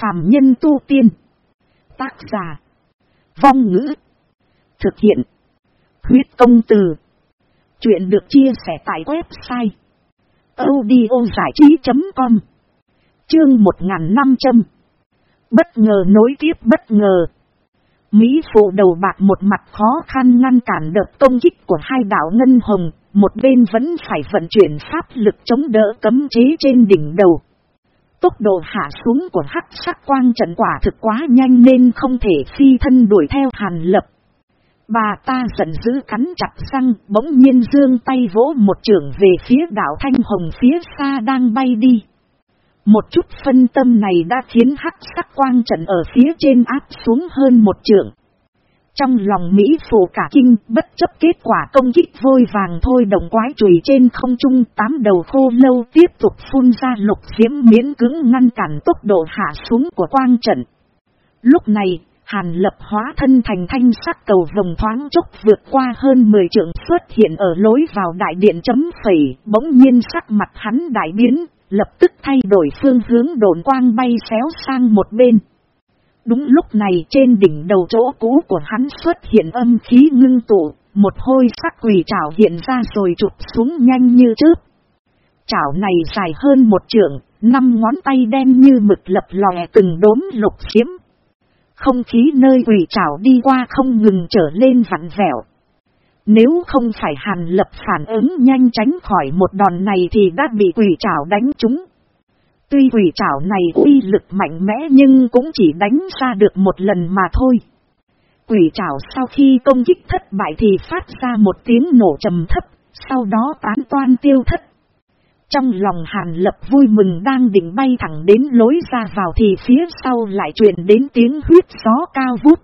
phàm nhân tu tiên. Tác giả. Vong ngữ. Thực hiện. Huyết công từ. Chuyện được chia sẻ tại website. audiozảichí.com Chương 1500 Bất ngờ nối tiếp bất ngờ. Mỹ phụ đầu bạc một mặt khó khăn ngăn cản đợt công kích của hai đảo Ngân Hồng, một bên vẫn phải vận chuyển pháp lực chống đỡ cấm chế trên đỉnh đầu. Tốc độ hạ xuống của hắc sắc quang trận quả thực quá nhanh nên không thể phi thân đuổi theo hàn lập. Bà ta giận dữ cắn chặt răng, bỗng nhiên dương tay vỗ một trường về phía đảo Thanh Hồng phía xa đang bay đi. Một chút phân tâm này đã khiến hắc sắc quang trận ở phía trên áp xuống hơn một trường. Trong lòng Mỹ phụ cả kinh, bất chấp kết quả công kích vôi vàng thôi đồng quái chùy trên không trung tám đầu khô lâu tiếp tục phun ra lục diễm miễn cứng ngăn cản tốc độ hạ xuống của quang trận. Lúc này, Hàn lập hóa thân thành thanh sắc cầu vòng thoáng chốc vượt qua hơn 10 trượng xuất hiện ở lối vào đại điện chấm phẩy, bỗng nhiên sắc mặt hắn đại biến, lập tức thay đổi phương hướng đồn quang bay xéo sang một bên. Đúng lúc này trên đỉnh đầu chỗ cũ của hắn xuất hiện âm khí ngưng tụ, một hôi sắc quỷ trảo hiện ra rồi chụp xuống nhanh như chớp. Chảo này dài hơn một trượng, năm ngón tay đen như mực lập lòe từng đốm lục xiếm. Không khí nơi quỷ trảo đi qua không ngừng trở lên vặn vẹo. Nếu không phải hàn lập phản ứng nhanh tránh khỏi một đòn này thì đã bị quỷ trảo đánh trúng. Tuy quỷ trảo này uy lực mạnh mẽ nhưng cũng chỉ đánh ra được một lần mà thôi. Quỷ trảo sau khi công kích thất bại thì phát ra một tiếng nổ trầm thấp, sau đó tán toan tiêu thất. Trong lòng hàn lập vui mừng đang định bay thẳng đến lối ra vào thì phía sau lại truyền đến tiếng huyết gió cao vút.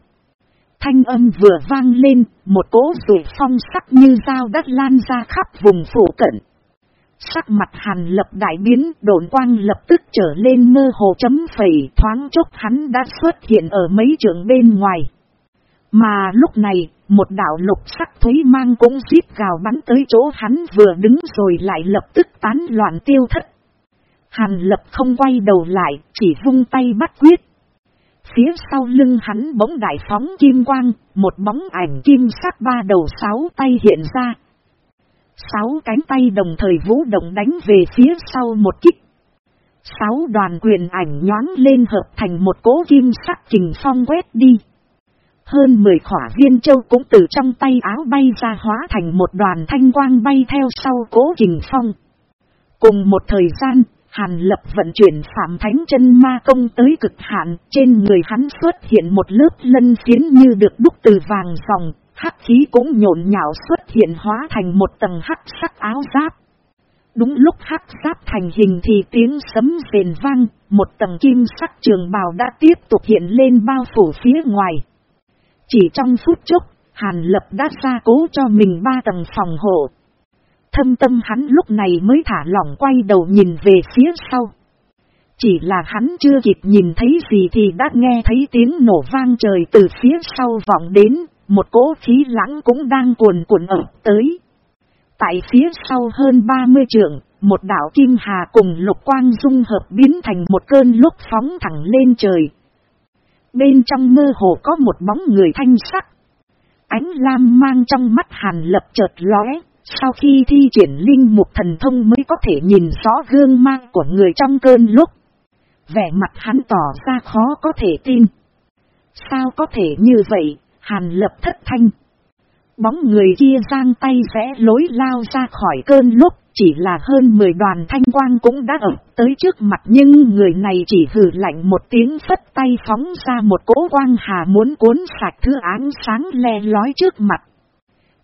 Thanh âm vừa vang lên, một cỗ rủi phong sắc như dao đất lan ra khắp vùng phủ cận. Sắc mặt hàn lập đại biến, độn quang lập tức trở lên mơ hồ chấm phẩy thoáng chốc hắn đã xuất hiện ở mấy trường bên ngoài. Mà lúc này, một đạo lục sắc thúy mang cũng giết gào bắn tới chỗ hắn vừa đứng rồi lại lập tức tán loạn tiêu thất. Hàn lập không quay đầu lại, chỉ vung tay bắt quyết. Phía sau lưng hắn bỗng đại phóng kim quang, một bóng ảnh kim sắc ba đầu sáu tay hiện ra. Sáu cánh tay đồng thời vũ động đánh về phía sau một kích. Sáu đoàn quyền ảnh nhoáng lên hợp thành một cố kim sắc trình phong quét đi. Hơn 10 khỏa viên châu cũng từ trong tay áo bay ra hóa thành một đoàn thanh quang bay theo sau cố trình phong. Cùng một thời gian, Hàn lập vận chuyển phạm thánh chân ma công tới cực hạn, trên người hắn xuất hiện một lớp lân phiến như được đúc từ vàng dòng, hắc khí cũng nhộn nhạo xuất hiện hóa thành một tầng hắc sắc áo giáp. Đúng lúc hắc giáp thành hình thì tiếng sấm rền vang, một tầng kim sắc trường bào đã tiếp tục hiện lên bao phủ phía ngoài. Chỉ trong phút chốc, Hàn Lập đã ra cố cho mình ba tầng phòng hộ, Thâm tâm hắn lúc này mới thả lỏng quay đầu nhìn về phía sau. Chỉ là hắn chưa kịp nhìn thấy gì thì đã nghe thấy tiếng nổ vang trời từ phía sau vọng đến, một cỗ khí lãng cũng đang cuồn cuộn ập tới. Tại phía sau hơn 30 trượng, một đảo kim hà cùng lục quang dung hợp biến thành một cơn lúc phóng thẳng lên trời. Bên trong mơ hồ có một bóng người thanh sắc. Ánh lam mang trong mắt hàn lập chợt lóe, sau khi thi triển linh mục thần thông mới có thể nhìn rõ gương mang của người trong cơn lúc. Vẻ mặt hắn tỏ ra khó có thể tin. Sao có thể như vậy, hàn lập thất thanh. Bóng người kia giang tay vẽ lối lao ra khỏi cơn lúc, chỉ là hơn 10 đoàn thanh quang cũng đã ở tới trước mặt nhưng người này chỉ hử lạnh một tiếng phất tay phóng ra một cỗ quang hà muốn cuốn sạch thứ ánh sáng le lói trước mặt.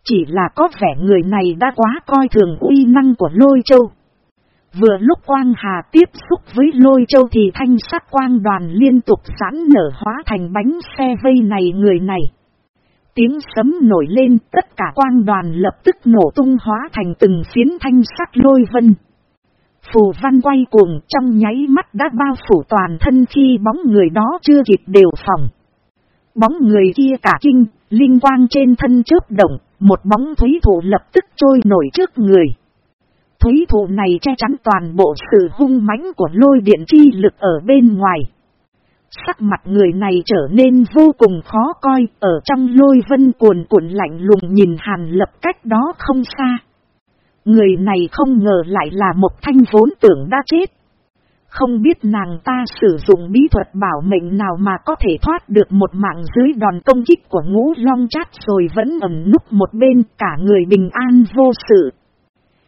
Chỉ là có vẻ người này đã quá coi thường uy năng của lôi châu. Vừa lúc Quang Hà tiếp xúc với lôi châu thì thanh sắc quang đoàn liên tục sẵn nở hóa thành bánh xe vây này người này. Tiếng sấm nổi lên tất cả quang đoàn lập tức nổ tung hóa thành từng phiến thanh sắc lôi vân. Phù văn quay cuồng trong nháy mắt đã bao phủ toàn thân khi bóng người đó chưa kịp đều phòng. Bóng người kia cả kinh, linh quang trên thân chớp động, một bóng thúy thủ lập tức trôi nổi trước người. Thúy thủ này che chắn toàn bộ sự hung mãnh của lôi điện chi lực ở bên ngoài. Sắc mặt người này trở nên vô cùng khó coi, ở trong lôi vân cuồn cuộn lạnh lùng nhìn Hàn Lập cách đó không xa. Người này không ngờ lại là một thanh vốn tưởng đã chết. Không biết nàng ta sử dụng bí thuật bảo mệnh nào mà có thể thoát được một mạng dưới đòn công kích của ngũ long chát rồi vẫn ẩn núp một bên cả người bình an vô sự.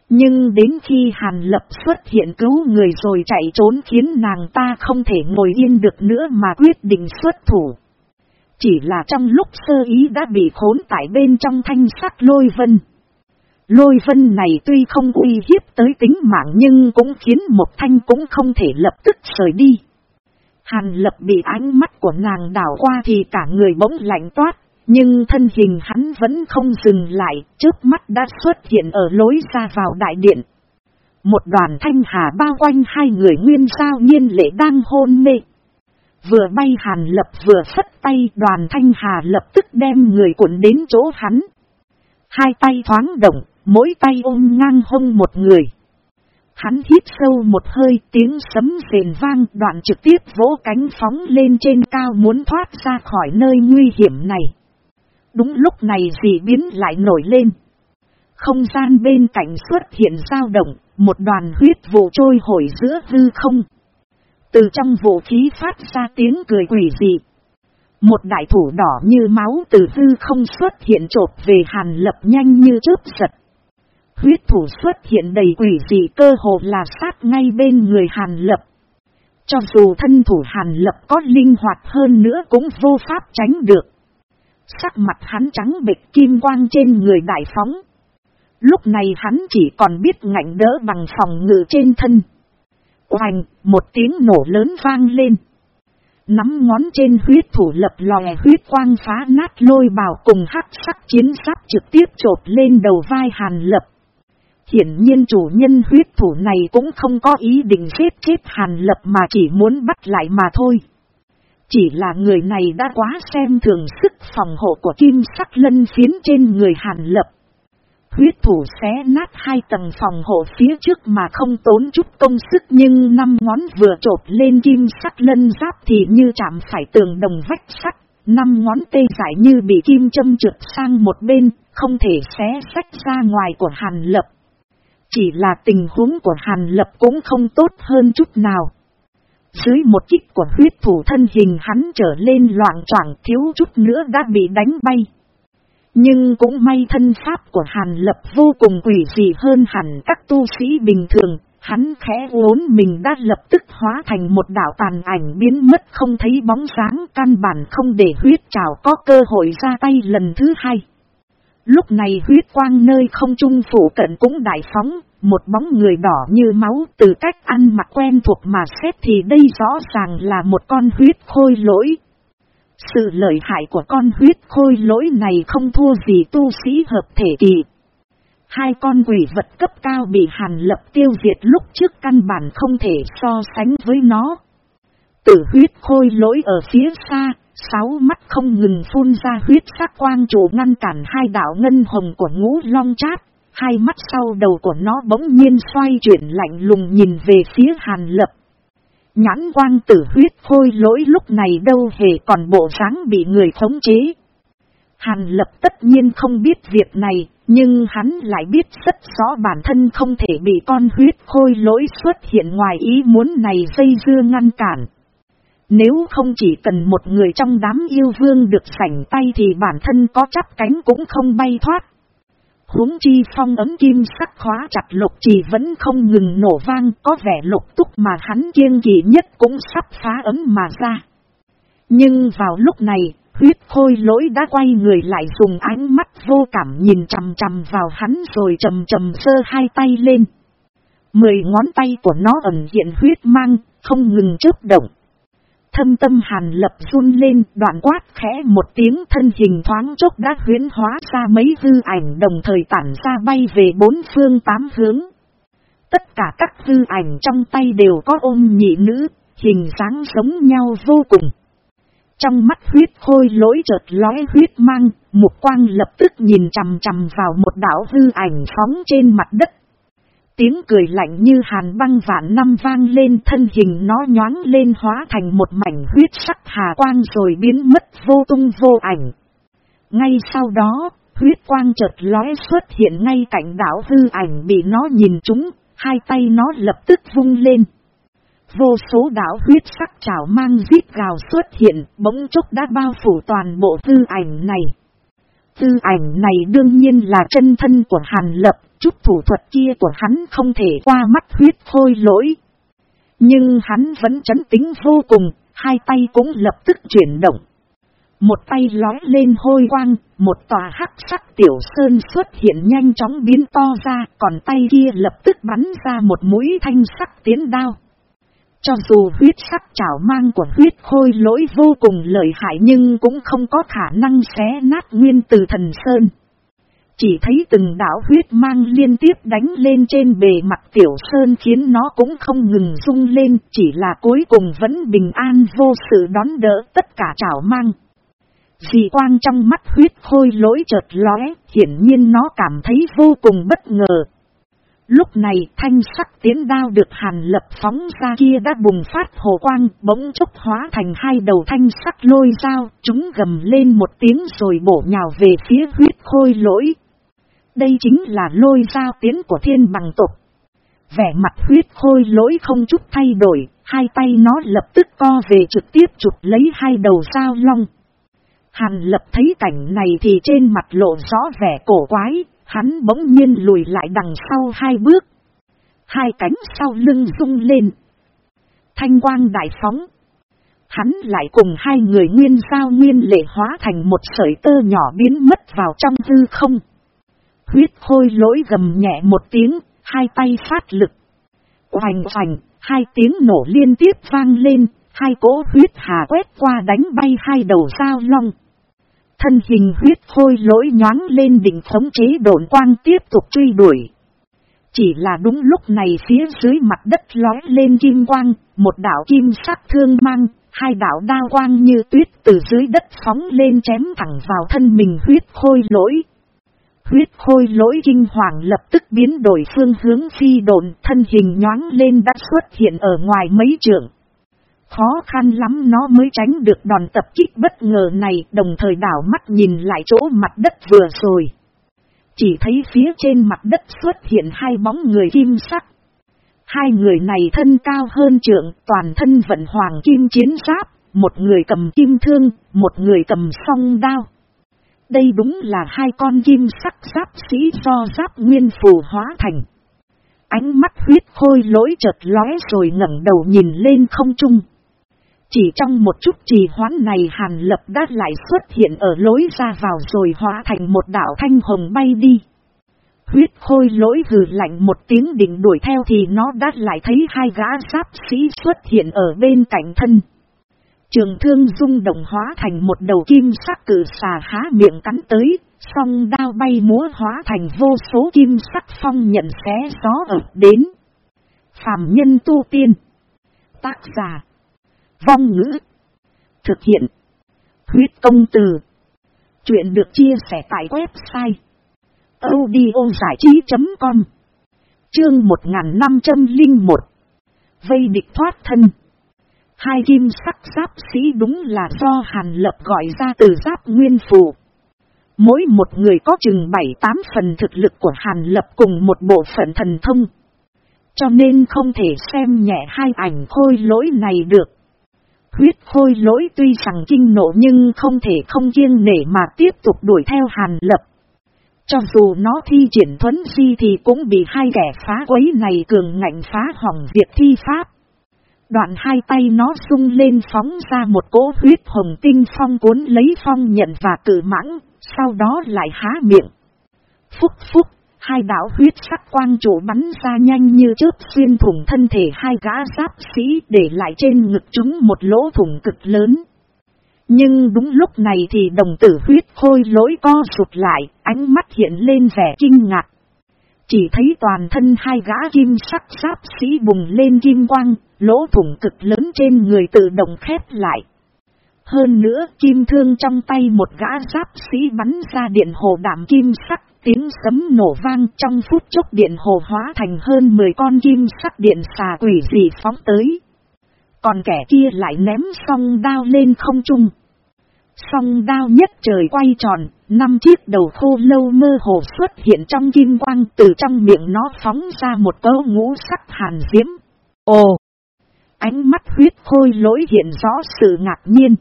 Nhưng đến khi Hàn Lập xuất hiện cứu người rồi chạy trốn khiến nàng ta không thể ngồi yên được nữa mà quyết định xuất thủ. Chỉ là trong lúc sơ ý đã bị khốn tại bên trong thanh sắc lôi vân. Lôi vân này tuy không uy hiếp tới tính mạng nhưng cũng khiến một thanh cũng không thể lập tức rời đi. Hàn lập bị ánh mắt của nàng đảo qua thì cả người bỗng lạnh toát, nhưng thân hình hắn vẫn không dừng lại, trước mắt đã xuất hiện ở lối ra vào đại điện. Một đoàn thanh hà bao quanh hai người nguyên sao nhiên lệ đang hôn mê. Vừa bay hàn lập vừa phất tay đoàn thanh hà lập tức đem người cuộn đến chỗ hắn. Hai tay thoáng động, mỗi tay ôm ngang hông một người. Hắn hít sâu một hơi tiếng sấm rền vang đoạn trực tiếp vỗ cánh phóng lên trên cao muốn thoát ra khỏi nơi nguy hiểm này. Đúng lúc này dị biến lại nổi lên. Không gian bên cạnh xuất hiện dao động, một đoàn huyết vụ trôi hồi giữa hư không. Từ trong vũ khí phát ra tiếng cười quỷ dị. Một đại thủ đỏ như máu từ hư không xuất hiện trột về hàn lập nhanh như chớp giật. Huyết thủ xuất hiện đầy quỷ dị cơ hồ là sát ngay bên người hàn lập. Cho dù thân thủ hàn lập có linh hoạt hơn nữa cũng vô pháp tránh được. Sắc mặt hắn trắng bệch kim quang trên người đại phóng. Lúc này hắn chỉ còn biết ngạnh đỡ bằng phòng ngự trên thân. Oành, một tiếng nổ lớn vang lên. Nắm ngón trên huyết thủ lập lòe huyết quang phá nát lôi bào cùng hắc sắc chiến sắc trực tiếp trột lên đầu vai hàn lập. Hiển nhiên chủ nhân huyết thủ này cũng không có ý định giết chết hàn lập mà chỉ muốn bắt lại mà thôi. Chỉ là người này đã quá xem thường sức phòng hộ của kim sắc lân phiến trên người hàn lập. Huyết thủ xé nát hai tầng phòng hộ phía trước mà không tốn chút công sức nhưng năm ngón vừa trột lên kim sắc lân giáp thì như chạm phải tường đồng vách sắt. Năm ngón tê giải như bị kim châm trượt sang một bên, không thể xé sách ra ngoài của Hàn Lập. Chỉ là tình huống của Hàn Lập cũng không tốt hơn chút nào. Dưới một kích của huyết thủ thân hình hắn trở lên loạn troảng thiếu chút nữa đã bị đánh bay. Nhưng cũng may thân pháp của Hàn Lập vô cùng quỷ dị hơn hẳn các tu sĩ bình thường, hắn khẽ uốn mình đã lập tức hóa thành một đảo tàn ảnh biến mất không thấy bóng dáng căn bản không để huyết trào có cơ hội ra tay lần thứ hai. Lúc này huyết quang nơi không trung phủ cận cũng đại phóng, một bóng người đỏ như máu từ cách ăn mặc quen thuộc mà xét thì đây rõ ràng là một con huyết khôi lỗi. Sự lợi hại của con huyết khôi lỗi này không thua gì tu sĩ hợp thể kỳ. Hai con quỷ vật cấp cao bị hàn lập tiêu diệt lúc trước căn bản không thể so sánh với nó. Tử huyết khôi lỗi ở phía xa, sáu mắt không ngừng phun ra huyết sắc quang trụ ngăn cản hai đạo ngân hồng của ngũ long chát. Hai mắt sau đầu của nó bỗng nhiên xoay chuyển lạnh lùng nhìn về phía hàn lập. Nhãn quang tử huyết khôi lỗi lúc này đâu hề còn bộ dáng bị người khống chế. Hàn lập tất nhiên không biết việc này, nhưng hắn lại biết rất rõ bản thân không thể bị con huyết khôi lỗi xuất hiện ngoài ý muốn này dây dưa ngăn cản. Nếu không chỉ cần một người trong đám yêu vương được sảnh tay thì bản thân có chắp cánh cũng không bay thoát huống chi phong ấm kim sắc khóa chặt lục chỉ vẫn không ngừng nổ vang có vẻ lục túc mà hắn kiêng kỳ nhất cũng sắp phá ấm mà ra. Nhưng vào lúc này, huyết khôi lỗi đã quay người lại dùng ánh mắt vô cảm nhìn chầm chầm vào hắn rồi chầm chầm sơ hai tay lên. Mười ngón tay của nó ẩn hiện huyết mang, không ngừng chớp động. Thâm tâm hàn lập run lên đoạn quát khẽ một tiếng thân hình thoáng chốc đã huyến hóa ra mấy hư ảnh đồng thời tản ra bay về bốn phương tám hướng. Tất cả các hư ảnh trong tay đều có ôm nhị nữ, hình dáng giống nhau vô cùng. Trong mắt huyết khôi lỗi chợt lóe huyết mang, một quang lập tức nhìn chằm chằm vào một đảo hư ảnh phóng trên mặt đất. Tiếng cười lạnh như hàn băng vạn năm vang lên thân hình nó nhoáng lên hóa thành một mảnh huyết sắc hà quang rồi biến mất vô tung vô ảnh. Ngay sau đó, huyết quang chợt lóe xuất hiện ngay cạnh đảo hư ảnh bị nó nhìn trúng, hai tay nó lập tức vung lên. Vô số đảo huyết sắc trào mang giết gào xuất hiện, bỗng chốc đã bao phủ toàn bộ tư ảnh này. Tư ảnh này đương nhiên là chân thân của Hàn Lập, chút thủ thuật kia của hắn không thể qua mắt huyết khôi lỗi. Nhưng hắn vẫn chấn tính vô cùng, hai tay cũng lập tức chuyển động. Một tay lói lên hôi quang, một tòa hắc sắc tiểu sơn xuất hiện nhanh chóng biến to ra, còn tay kia lập tức bắn ra một mũi thanh sắc tiến đao. Cho dù huyết sắc chảo mang của huyết khôi lỗi vô cùng lợi hại nhưng cũng không có khả năng xé nát nguyên từ thần sơn. Chỉ thấy từng đảo huyết mang liên tiếp đánh lên trên bề mặt tiểu sơn khiến nó cũng không ngừng rung lên, chỉ là cuối cùng vẫn bình an vô sự đón đỡ tất cả trảo mang. Dì quang trong mắt huyết khôi lỗi chợt lóe, hiển nhiên nó cảm thấy vô cùng bất ngờ. Lúc này thanh sắc tiến đao được hàn lập phóng ra kia đã bùng phát hồ quang, bỗng chốc hóa thành hai đầu thanh sắc lôi dao, chúng gầm lên một tiếng rồi bổ nhào về phía huyết khôi lỗi. Đây chính là lôi dao tiến của thiên bằng tục. Vẻ mặt huyết khôi lỗi không chút thay đổi, hai tay nó lập tức co về trực tiếp chụp lấy hai đầu sao long. Hàn lập thấy cảnh này thì trên mặt lộ rõ vẻ cổ quái, hắn bỗng nhiên lùi lại đằng sau hai bước. Hai cánh sau lưng rung lên. Thanh quang đại phóng. Hắn lại cùng hai người nguyên giao nguyên lệ hóa thành một sợi tơ nhỏ biến mất vào trong hư không. Huyết khôi lỗi gầm nhẹ một tiếng, hai tay phát lực. Hoành hoành, hai tiếng nổ liên tiếp vang lên, hai cỗ huyết hà quét qua đánh bay hai đầu sao long. Thân hình huyết khôi lỗi nhoáng lên đỉnh khống chế độn quang tiếp tục truy đuổi. Chỉ là đúng lúc này phía dưới mặt đất lói lên kim quang, một đảo kim sắc thương mang, hai đảo đao quang như tuyết từ dưới đất phóng lên chém thẳng vào thân mình huyết khôi lỗi. Huyết khôi lỗi kinh hoàng lập tức biến đổi phương hướng phi đồn, thân hình nhoáng lên đã xuất hiện ở ngoài mấy trường Khó khăn lắm nó mới tránh được đòn tập kích bất ngờ này đồng thời đảo mắt nhìn lại chỗ mặt đất vừa rồi. Chỉ thấy phía trên mặt đất xuất hiện hai bóng người kim sắc. Hai người này thân cao hơn trượng, toàn thân vận hoàng kim chiến giáp, một người cầm kim thương, một người cầm song đao. Đây đúng là hai con kim sắc giáp sĩ do giáp nguyên phù hóa thành. Ánh mắt huyết khôi lỗi chợt lóe rồi ngẩng đầu nhìn lên không trung. Chỉ trong một chút trì hoãn này Hàn Lập đã lại xuất hiện ở lối ra vào rồi hóa thành một đảo thanh hồng bay đi. Huyết khôi lỗi hừ lạnh một tiếng định đuổi theo thì nó đã lại thấy hai gã giáp sĩ xuất hiện ở bên cạnh thân. Trường thương dung động hóa thành một đầu kim sắc cử xà há miệng cắn tới, song đao bay múa hóa thành vô số kim sắc phong nhận xé gió ập đến. Phạm nhân tu tiên. Tác giả. Vong ngữ. Thực hiện. Huyết công từ. Chuyện được chia sẻ tại website. audiozảichí.com Chương 1501 Vây địch thoát thân Hai kim sắc giáp sĩ đúng là do Hàn Lập gọi ra từ giáp nguyên phù. Mỗi một người có chừng 7-8 phần thực lực của Hàn Lập cùng một bộ phận thần thông. Cho nên không thể xem nhẹ hai ảnh khôi lỗi này được. Huyết khôi lỗi tuy rằng kinh nộ nhưng không thể không kiêng nể mà tiếp tục đuổi theo Hàn Lập. Cho dù nó thi triển thuấn di thì cũng bị hai kẻ phá quấy này cường ngạnh phá hỏng việc thi pháp. Đoạn hai tay nó sung lên phóng ra một cỗ huyết hồng tinh phong cuốn lấy phong nhận và cử mãng, sau đó lại há miệng. Phúc phúc, hai đảo huyết sắc quang trụ bắn ra nhanh như chớp xuyên thủng thân thể hai gã giáp sĩ để lại trên ngực chúng một lỗ thủng cực lớn. Nhưng đúng lúc này thì đồng tử huyết khôi lỗi co sụt lại, ánh mắt hiện lên vẻ kinh ngạc. Chỉ thấy toàn thân hai gã kim sắc giáp sĩ bùng lên kim quang, lỗ thủng cực lớn trên người tự động khép lại. Hơn nữa kim thương trong tay một gã giáp sĩ bắn ra điện hồ đảm kim sắc tiếng sấm nổ vang trong phút chốc điện hồ hóa thành hơn 10 con kim sắc điện xà quỷ dị phóng tới. Còn kẻ kia lại ném song đao lên không trung. Song đao nhất trời quay tròn, năm chiếc đầu khô lâu mơ hồ xuất hiện trong kim quang từ trong miệng nó phóng ra một cấu ngũ sắc hàn diễm. Ồ! Ánh mắt huyết khôi lỗi hiện rõ sự ngạc nhiên.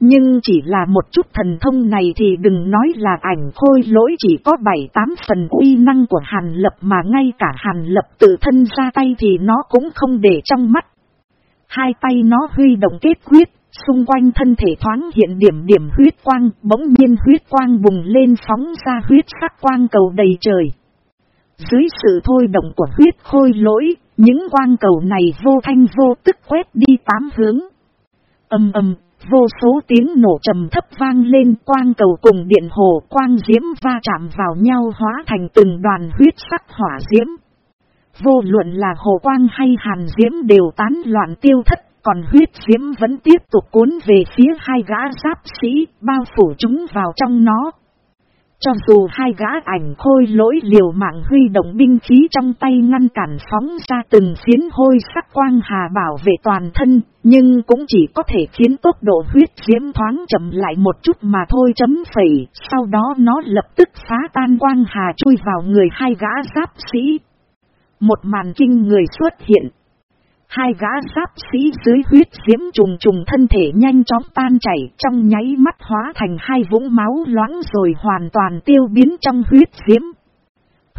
Nhưng chỉ là một chút thần thông này thì đừng nói là ảnh khôi lỗi chỉ có 7-8 phần uy năng của Hàn Lập mà ngay cả Hàn Lập tự thân ra tay thì nó cũng không để trong mắt. Hai tay nó huy động kết huyết, xung quanh thân thể thoáng hiện điểm điểm huyết quang, bỗng nhiên huyết quang bùng lên phóng ra huyết sắc quang cầu đầy trời. Dưới sự thôi động của huyết khôi lỗi, những quang cầu này vô thanh vô tức quét đi tám hướng. Âm âm, vô số tiếng nổ trầm thấp vang lên quang cầu cùng điện hồ quang diễm va chạm vào nhau hóa thành từng đoàn huyết sắc hỏa diễm. Vô luận là hồ quang hay hàn diễm đều tán loạn tiêu thất, còn huyết diễm vẫn tiếp tục cuốn về phía hai gã giáp sĩ, bao phủ chúng vào trong nó. Cho dù hai gã ảnh khôi lỗi liều mạng huy động binh khí trong tay ngăn cản phóng ra từng phiến hôi sắc quang hà bảo vệ toàn thân, nhưng cũng chỉ có thể khiến tốc độ huyết diễm thoáng chậm lại một chút mà thôi chấm phẩy, sau đó nó lập tức phá tan quang hà chui vào người hai gã giáp sĩ. Một màn kinh người xuất hiện. Hai gã giáp sĩ dưới huyết diễm trùng trùng thân thể nhanh chóng tan chảy, trong nháy mắt hóa thành hai vũng máu loãng rồi hoàn toàn tiêu biến trong huyết diễm.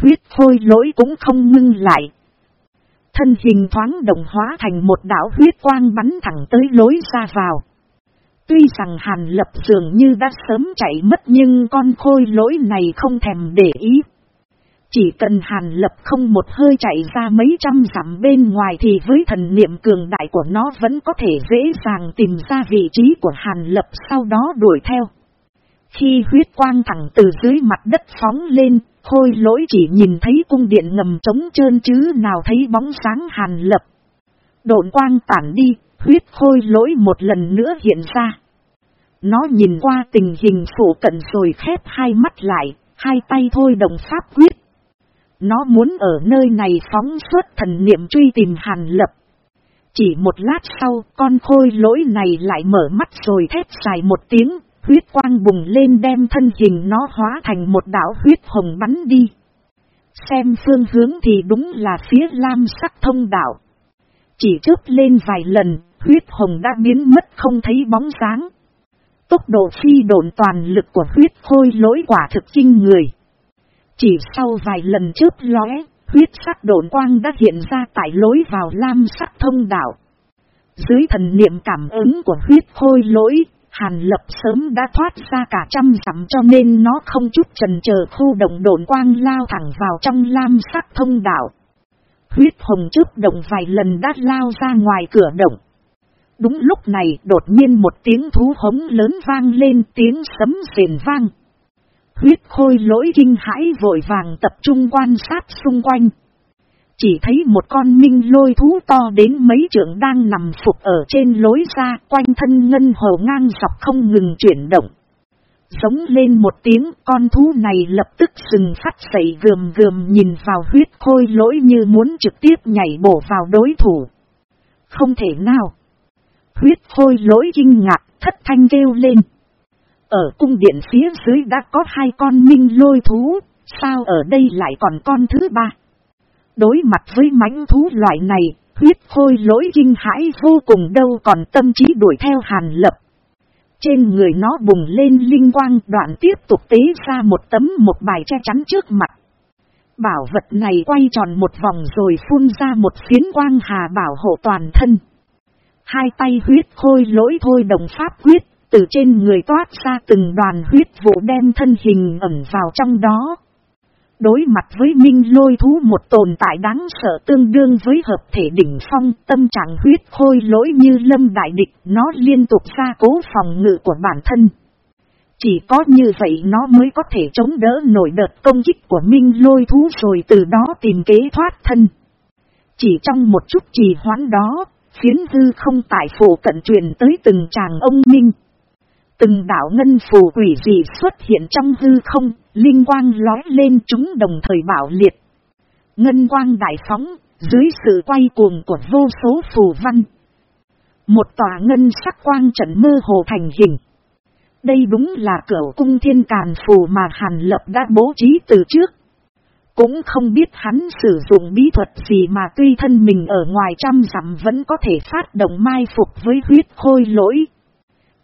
Huyết khôi lỗi cũng không ngưng lại. Thân hình thoáng động hóa thành một đảo huyết quang bắn thẳng tới lối ra vào. Tuy rằng hàn lập dường như đã sớm chạy mất nhưng con khôi lỗi này không thèm để ý. Chỉ cần hàn lập không một hơi chạy ra mấy trăm dặm bên ngoài thì với thần niệm cường đại của nó vẫn có thể dễ dàng tìm ra vị trí của hàn lập sau đó đuổi theo. Khi huyết quang thẳng từ dưới mặt đất phóng lên, khôi lỗi chỉ nhìn thấy cung điện ngầm trống trơn chứ nào thấy bóng sáng hàn lập. Độn quang tản đi, huyết khôi lỗi một lần nữa hiện ra. Nó nhìn qua tình hình phủ cận rồi khép hai mắt lại, hai tay thôi đồng pháp quyết nó muốn ở nơi này phóng suốt thần niệm truy tìm hàn lập. Chỉ một lát sau, con khôi lỗi này lại mở mắt rồi thét dài một tiếng, huyết quang bùng lên đem thân hình nó hóa thành một đảo huyết hồng bắn đi. Xem phương hướng thì đúng là phía lam sắc thông đảo. Chỉ trước lên vài lần, huyết hồng đã biến mất không thấy bóng dáng. Tốc độ phi độn toàn lực của huyết khôi lỗi quả thực kinh người. Chỉ sau vài lần trước lóe, huyết sắc độn quang đã hiện ra tại lối vào lam sắc thông đạo. Dưới thần niệm cảm ứng của huyết khôi lỗi, Hàn lập sớm đã thoát ra cả trăm dặm cho nên nó không chút trần chờ khu động độn quang lao thẳng vào trong lam sắc thông đạo. Huyết hồng trước động vài lần đã lao ra ngoài cửa động. Đúng lúc này đột nhiên một tiếng thú hống lớn vang lên tiếng sấm rền vang. Huyết khôi lỗi kinh hãi vội vàng tập trung quan sát xung quanh. Chỉ thấy một con minh lôi thú to đến mấy trưởng đang nằm phục ở trên lối ra quanh thân ngân hồ ngang dọc không ngừng chuyển động. Giống lên một tiếng, con thú này lập tức sừng phát sẩy gườm gườm nhìn vào huyết khôi lỗi như muốn trực tiếp nhảy bổ vào đối thủ. Không thể nào. Huyết khôi lỗi kinh ngạc, thất thanh kêu lên. Ở cung điện phía dưới đã có hai con minh lôi thú, sao ở đây lại còn con thứ ba? Đối mặt với mãnh thú loại này, huyết khôi lỗi kinh hãi vô cùng đâu còn tâm trí đuổi theo hàn lập. Trên người nó bùng lên linh quang đoạn tiếp tục tế ra một tấm một bài che chắn trước mặt. Bảo vật này quay tròn một vòng rồi phun ra một phiến quang hà bảo hộ toàn thân. Hai tay huyết khôi lỗi thôi đồng pháp quyết từ trên người toát ra từng đoàn huyết vụ đem thân hình ẩn vào trong đó. Đối mặt với minh lôi thú một tồn tại đáng sợ tương đương với hợp thể đỉnh phong tâm trạng huyết khôi lỗi như lâm đại địch nó liên tục ra cố phòng ngự của bản thân. Chỉ có như vậy nó mới có thể chống đỡ nổi đợt công kích của minh lôi thú rồi từ đó tìm kế thoát thân. Chỉ trong một chút trì hoãn đó, phiến hư không tại phủ cận truyền tới từng chàng ông minh. Từng đảo ngân phù quỷ dị xuất hiện trong hư không, Linh quang lói lên chúng đồng thời bảo liệt. Ngân quang đại phóng, dưới sự quay cuồng của vô số phù văn. Một tòa ngân sắc quang trận mơ hồ thành hình. Đây đúng là cửa cung thiên càn phù mà Hàn Lập đã bố trí từ trước. Cũng không biết hắn sử dụng bí thuật gì mà tuy thân mình ở ngoài trăm dặm vẫn có thể phát động mai phục với huyết khôi lỗi.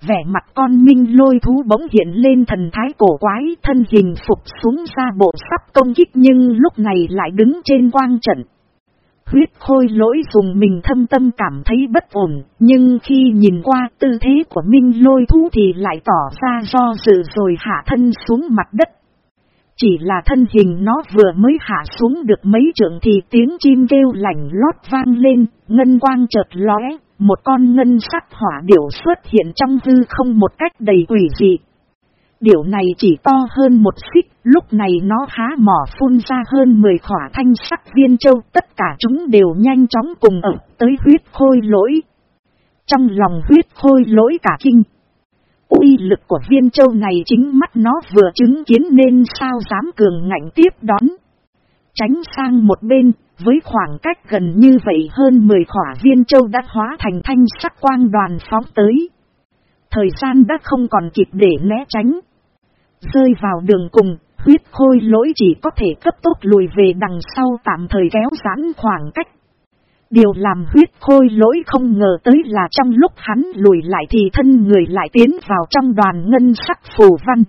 Vẻ mặt con minh lôi thú bỗng hiện lên thần thái cổ quái thân hình phục xuống ra bộ sắp công kích nhưng lúc này lại đứng trên quang trận. Huyết khôi lỗi dùng mình thâm tâm cảm thấy bất ổn, nhưng khi nhìn qua tư thế của minh lôi thú thì lại tỏ ra do dự rồi hạ thân xuống mặt đất. Chỉ là thân hình nó vừa mới hạ xuống được mấy trượng thì tiếng chim kêu lạnh lót vang lên, ngân quang chợt lóe, một con ngân sắc hỏa điểu xuất hiện trong hư không một cách đầy quỷ dị. Điểu này chỉ to hơn một xích, lúc này nó há mỏ phun ra hơn 10 khỏa thanh sắc viên châu, tất cả chúng đều nhanh chóng cùng ẩm tới huyết khôi lỗi. Trong lòng huyết khôi lỗi cả kinh uy lực của viên châu này chính mắt nó vừa chứng kiến nên sao dám cường ngạnh tiếp đón. Tránh sang một bên, với khoảng cách gần như vậy hơn 10 khỏa viên châu đã hóa thành thanh sắc quang đoàn phóng tới. Thời gian đã không còn kịp để né tránh. Rơi vào đường cùng, huyết khôi lỗi chỉ có thể cấp tốc lùi về đằng sau tạm thời kéo giãn khoảng cách. Điều làm huyết khôi lỗi không ngờ tới là trong lúc hắn lùi lại thì thân người lại tiến vào trong đoàn ngân sắc phù văn.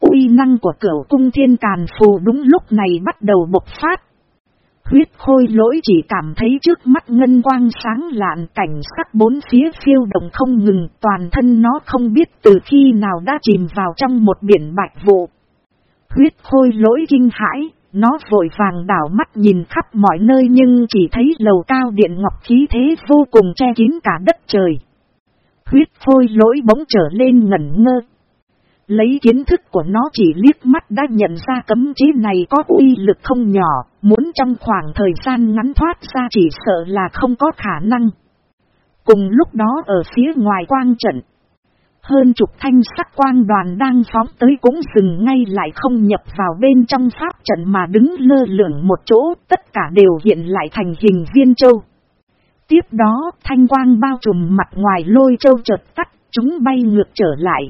uy năng của cửu cung thiên càn phù đúng lúc này bắt đầu bộc phát. Huyết khôi lỗi chỉ cảm thấy trước mắt ngân quang sáng lạn cảnh sắc bốn phía phiêu động không ngừng toàn thân nó không biết từ khi nào đã chìm vào trong một biển bạch vụ. Huyết khôi lỗi kinh hãi, nó vội vàng đảo mắt nhìn khắp mọi nơi nhưng chỉ thấy lầu cao điện ngọc khí thế vô cùng che kín cả đất trời. Huyết khôi lỗi bỗng trở lên ngẩn ngơ. Lấy kiến thức của nó chỉ liếc mắt đã nhận ra cấm chế này có uy lực không nhỏ, muốn trong khoảng thời gian ngắn thoát ra chỉ sợ là không có khả năng. Cùng lúc đó ở phía ngoài quang trận, hơn chục thanh sắc quang đoàn đang phóng tới cũng dừng ngay lại không nhập vào bên trong pháp trận mà đứng lơ lửng một chỗ, tất cả đều hiện lại thành hình viên châu. Tiếp đó, thanh quang bao trùm mặt ngoài lôi châu chợt tắt, chúng bay ngược trở lại.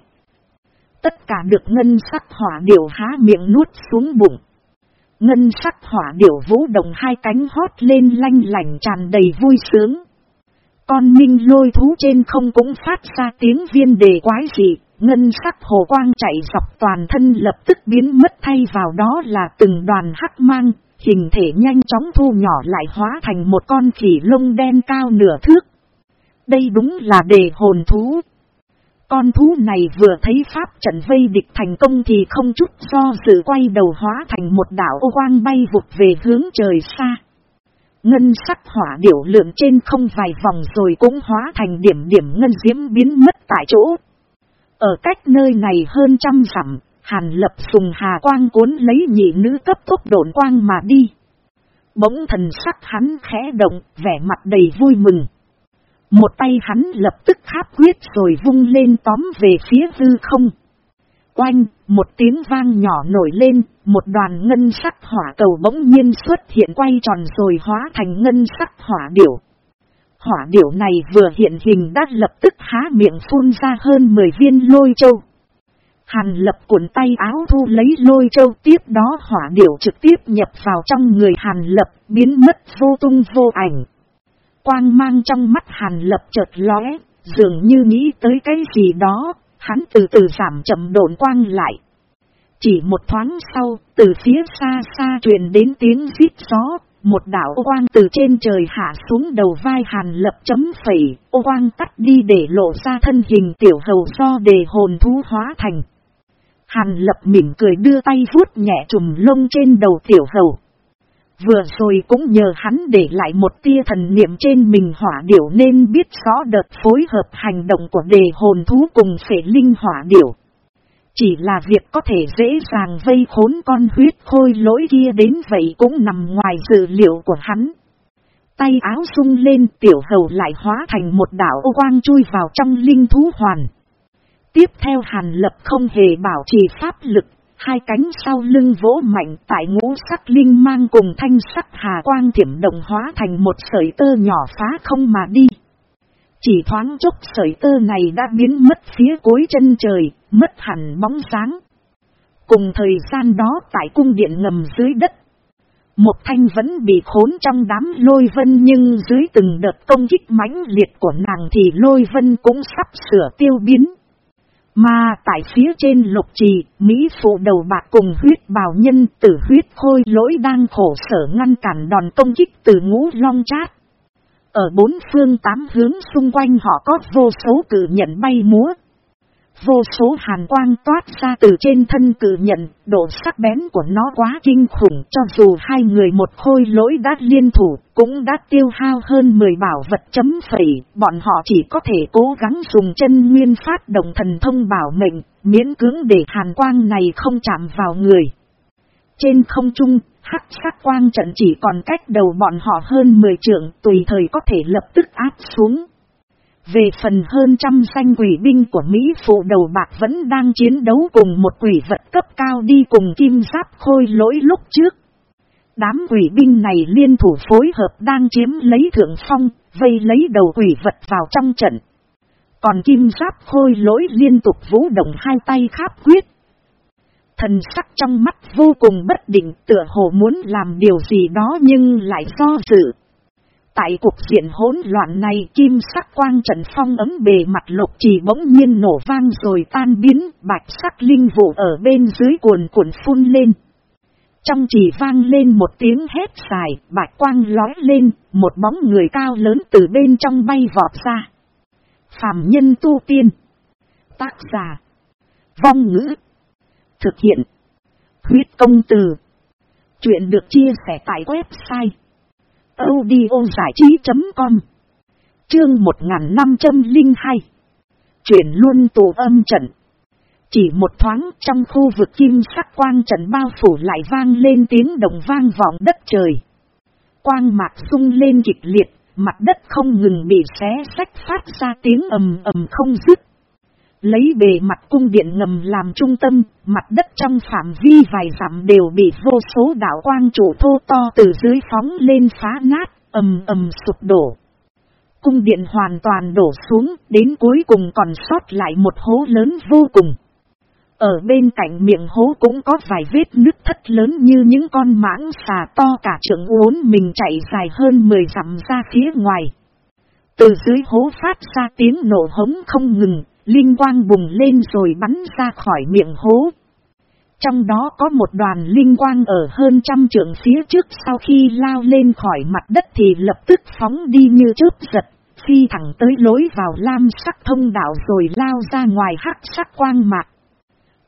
Tất cả được ngân sắc hỏa điểu há miệng nuốt xuống bụng. Ngân sắc hỏa điểu vũ động hai cánh hót lên lanh lảnh tràn đầy vui sướng. Con minh lôi thú trên không cũng phát ra tiếng viên đề quái dị, ngân sắc hồ quang chạy dọc toàn thân lập tức biến mất thay vào đó là từng đoàn hắc mang, hình thể nhanh chóng thu nhỏ lại hóa thành một con khỉ lông đen cao nửa thước. Đây đúng là đề hồn thú. Con thú này vừa thấy pháp trận vây địch thành công thì không chút do sự quay đầu hóa thành một đảo ô quang bay vụt về hướng trời xa. Ngân sắc hỏa điểu lượn trên không vài vòng rồi cũng hóa thành điểm điểm ngân diễm biến mất tại chỗ. Ở cách nơi này hơn trăm dặm, Hàn lập sùng hà quang cuốn lấy nhị nữ cấp tốc độn quang mà đi. Bỗng thần sắc hắn khẽ động, vẻ mặt đầy vui mừng. Một tay hắn lập tức kháp quyết rồi vung lên tóm về phía hư không. Oanh, một tiếng vang nhỏ nổi lên, một đoàn ngân sắc hỏa cầu bỗng nhiên xuất hiện quay tròn rồi hóa thành ngân sắc hỏa điểu. Hỏa điểu này vừa hiện hình đã lập tức há miệng phun ra hơn 10 viên lôi châu. Hàn lập cuộn tay áo thu lấy lôi châu tiếp đó hỏa điểu trực tiếp nhập vào trong người hàn lập biến mất vô tung vô ảnh. Quang mang trong mắt hàn lập chợt lóe, dường như nghĩ tới cái gì đó, hắn từ từ giảm chậm độn quang lại. Chỉ một thoáng sau, từ phía xa xa truyền đến tiếng rít gió, một đảo quang từ trên trời hạ xuống đầu vai hàn lập chấm phẩy, ô quang tắt đi để lộ ra thân hình tiểu hầu do đề hồn thú hóa thành. Hàn lập mỉm cười đưa tay vuốt nhẹ trùm lông trên đầu tiểu hầu. Vừa rồi cũng nhờ hắn để lại một tia thần niệm trên mình hỏa điểu nên biết rõ đợt phối hợp hành động của đề hồn thú cùng phệ linh hỏa điểu. Chỉ là việc có thể dễ dàng vây khốn con huyết khôi lỗi kia đến vậy cũng nằm ngoài dự liệu của hắn. Tay áo sung lên tiểu hầu lại hóa thành một đảo ô quang chui vào trong linh thú hoàn. Tiếp theo hàn lập không hề bảo trì pháp lực, Hai cánh sau lưng vỗ mạnh tại ngũ sắc linh mang cùng thanh sắc hà quang thiểm động hóa thành một sợi tơ nhỏ phá không mà đi. Chỉ thoáng chốc sợi tơ này đã biến mất phía cuối chân trời, mất hẳn bóng sáng. Cùng thời gian đó tại cung điện ngầm dưới đất. Một thanh vẫn bị khốn trong đám lôi vân nhưng dưới từng đợt công kích mãnh liệt của nàng thì lôi vân cũng sắp sửa tiêu biến. Mà tại phía trên lục trì, Mỹ phụ đầu bạc cùng huyết bào nhân tử huyết khôi lỗi đang khổ sở ngăn cản đòn công kích từ ngũ long chát. Ở bốn phương tám hướng xung quanh họ có vô số cử nhận bay múa. Vô số hàn quang toát ra từ trên thân cử nhận, độ sắc bén của nó quá kinh khủng cho dù hai người một khôi lỗi đã liên thủ, cũng đã tiêu hao hơn 10 bảo vật chấm phẩy, bọn họ chỉ có thể cố gắng dùng chân nguyên phát động thần thông bảo mệnh, miễn cưỡng để hàn quang này không chạm vào người. Trên không trung, hắc sắc quang trận chỉ còn cách đầu bọn họ hơn 10 trượng, tùy thời có thể lập tức áp xuống. Về phần hơn trăm danh quỷ binh của Mỹ phụ đầu bạc vẫn đang chiến đấu cùng một quỷ vật cấp cao đi cùng kim giáp khôi lỗi lúc trước. Đám quỷ binh này liên thủ phối hợp đang chiếm lấy thượng phong, vây lấy đầu quỷ vật vào trong trận. Còn kim giáp khôi lỗi liên tục vũ động hai tay kháp quyết. Thần sắc trong mắt vô cùng bất định tựa hồ muốn làm điều gì đó nhưng lại do dự. Tại cuộc diện hỗn loạn này kim sắc quang trận phong ấm bề mặt lục chỉ bỗng nhiên nổ vang rồi tan biến, bạch sắc linh vụ ở bên dưới cuồn cuộn phun lên. Trong chỉ vang lên một tiếng hét dài, bạch quang lói lên, một bóng người cao lớn từ bên trong bay vọt ra. Phạm nhân tu tiên. Tác giả. Vong ngữ. Thực hiện. Huyết công từ. Chuyện được chia sẻ tại website audio giải trí.com Chương 1502 Chuyển luôn tù âm trận Chỉ một thoáng trong khu vực kim sắc quang trận bao phủ lại vang lên tiếng đồng vang vọng đất trời. Quang mạc sung lên kịch liệt, mặt đất không ngừng bị xé sách phát ra tiếng ầm ầm không dứt. Lấy bề mặt cung điện ngầm làm trung tâm, mặt đất trong phạm vi vài dặm đều bị vô số đảo quang trụ thô to từ dưới phóng lên phá nát, ầm ầm sụp đổ. Cung điện hoàn toàn đổ xuống, đến cuối cùng còn sót lại một hố lớn vô cùng. Ở bên cạnh miệng hố cũng có vài vết nứt thất lớn như những con mãng xà to cả trưởng uốn mình chạy dài hơn 10 dặm ra phía ngoài. Từ dưới hố phát ra tiếng nổ hống không ngừng, Linh quang bùng lên rồi bắn ra khỏi miệng hố. Trong đó có một đoàn linh quang ở hơn trăm trượng phía trước sau khi lao lên khỏi mặt đất thì lập tức phóng đi như chớp giật, phi thẳng tới lối vào lam sắc thông đạo rồi lao ra ngoài hắc sắc quang mạc.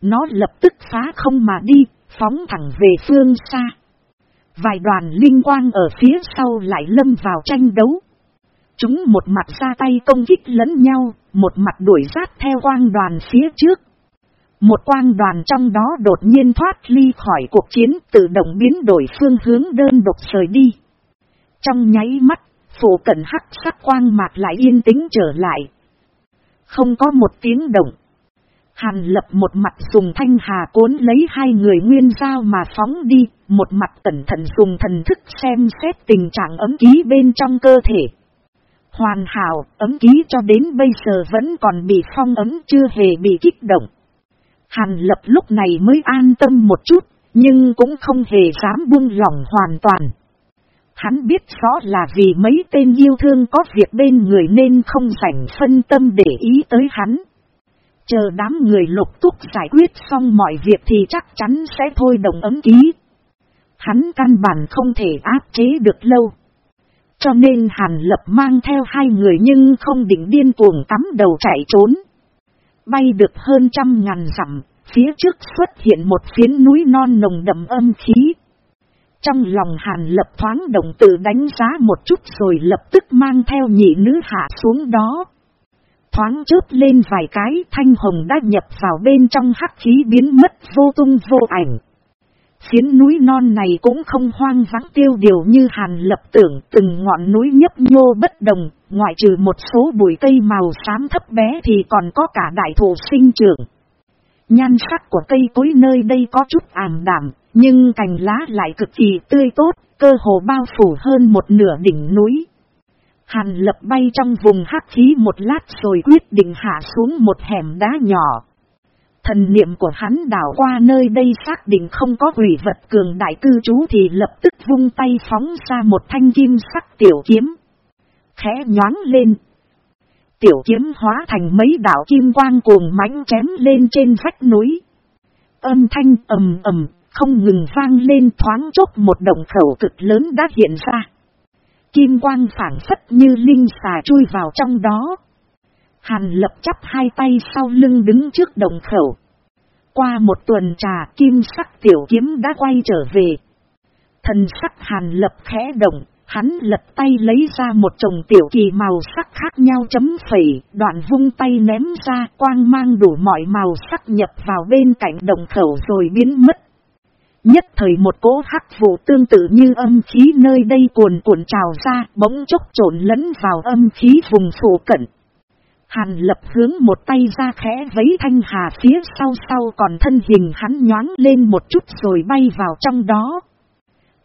Nó lập tức phá không mà đi, phóng thẳng về phương xa. Vài đoàn linh quang ở phía sau lại lâm vào tranh đấu. Chúng một mặt ra tay công kích lẫn nhau, một mặt đuổi sát theo quang đoàn phía trước. Một quang đoàn trong đó đột nhiên thoát ly khỏi cuộc chiến tự động biến đổi phương hướng đơn độc rời đi. Trong nháy mắt, phủ cận hắc sắc quang mạc lại yên tĩnh trở lại. Không có một tiếng động. Hàn lập một mặt dùng thanh hà cuốn lấy hai người nguyên giao mà phóng đi, một mặt cẩn thận dùng thần thức xem xét tình trạng ấm ký bên trong cơ thể. Hoàn hảo, ấm ký cho đến bây giờ vẫn còn bị phong ấm chưa hề bị kích động. Hàn lập lúc này mới an tâm một chút, nhưng cũng không hề dám buông lỏng hoàn toàn. Hắn biết rõ là vì mấy tên yêu thương có việc bên người nên không sảnh phân tâm để ý tới hắn. Chờ đám người lục túc giải quyết xong mọi việc thì chắc chắn sẽ thôi đồng ấm ký. Hắn căn bản không thể áp chế được lâu. Cho nên Hàn Lập mang theo hai người nhưng không định điên cuồng tắm đầu chạy trốn. Bay được hơn trăm ngàn dặm, phía trước xuất hiện một phiến núi non nồng đậm âm khí. Trong lòng Hàn Lập thoáng động tự đánh giá một chút rồi lập tức mang theo nhị nữ hạ xuống đó. Thoáng chớp lên vài cái thanh hồng đã nhập vào bên trong hắc khí biến mất vô tung vô ảnh. Phiến núi non này cũng không hoang vắng tiêu điều như hàn lập tưởng từng ngọn núi nhấp nhô bất đồng, ngoại trừ một số bụi cây màu xám thấp bé thì còn có cả đại thụ sinh trưởng. Nhan sắc của cây cối nơi đây có chút ảm đạm, nhưng cành lá lại cực kỳ tươi tốt, cơ hồ bao phủ hơn một nửa đỉnh núi. Hàn lập bay trong vùng hắc khí một lát rồi quyết định hạ xuống một hẻm đá nhỏ. Thần niệm của hắn đảo qua nơi đây xác định không có quỷ vật cường đại cư trú thì lập tức vung tay phóng ra một thanh kim sắc tiểu kiếm. Khẽ nhoáng lên. Tiểu kiếm hóa thành mấy đảo kim quang cuồng mãnh chém lên trên vách núi. Âm thanh ầm ầm, không ngừng vang lên thoáng chốc một động khẩu cực lớn đã hiện ra. Kim quang phản phất như linh xà chui vào trong đó. Hàn lập chắp hai tay sau lưng đứng trước đồng khẩu. Qua một tuần trà kim sắc tiểu kiếm đã quay trở về. Thần sắc hàn lập khẽ động, hắn lật tay lấy ra một chồng tiểu kỳ màu sắc khác nhau chấm phẩy, đoạn vung tay ném ra quang mang đủ mọi màu sắc nhập vào bên cạnh đồng khẩu rồi biến mất. Nhất thời một cỗ hắc vụ tương tự như âm khí nơi đây cuồn cuộn trào ra, bỗng chốc trộn lẫn vào âm khí vùng phủ cận. Hàn lập hướng một tay ra khẽ vấy thanh hà phía sau sau còn thân hình hắn nhoáng lên một chút rồi bay vào trong đó.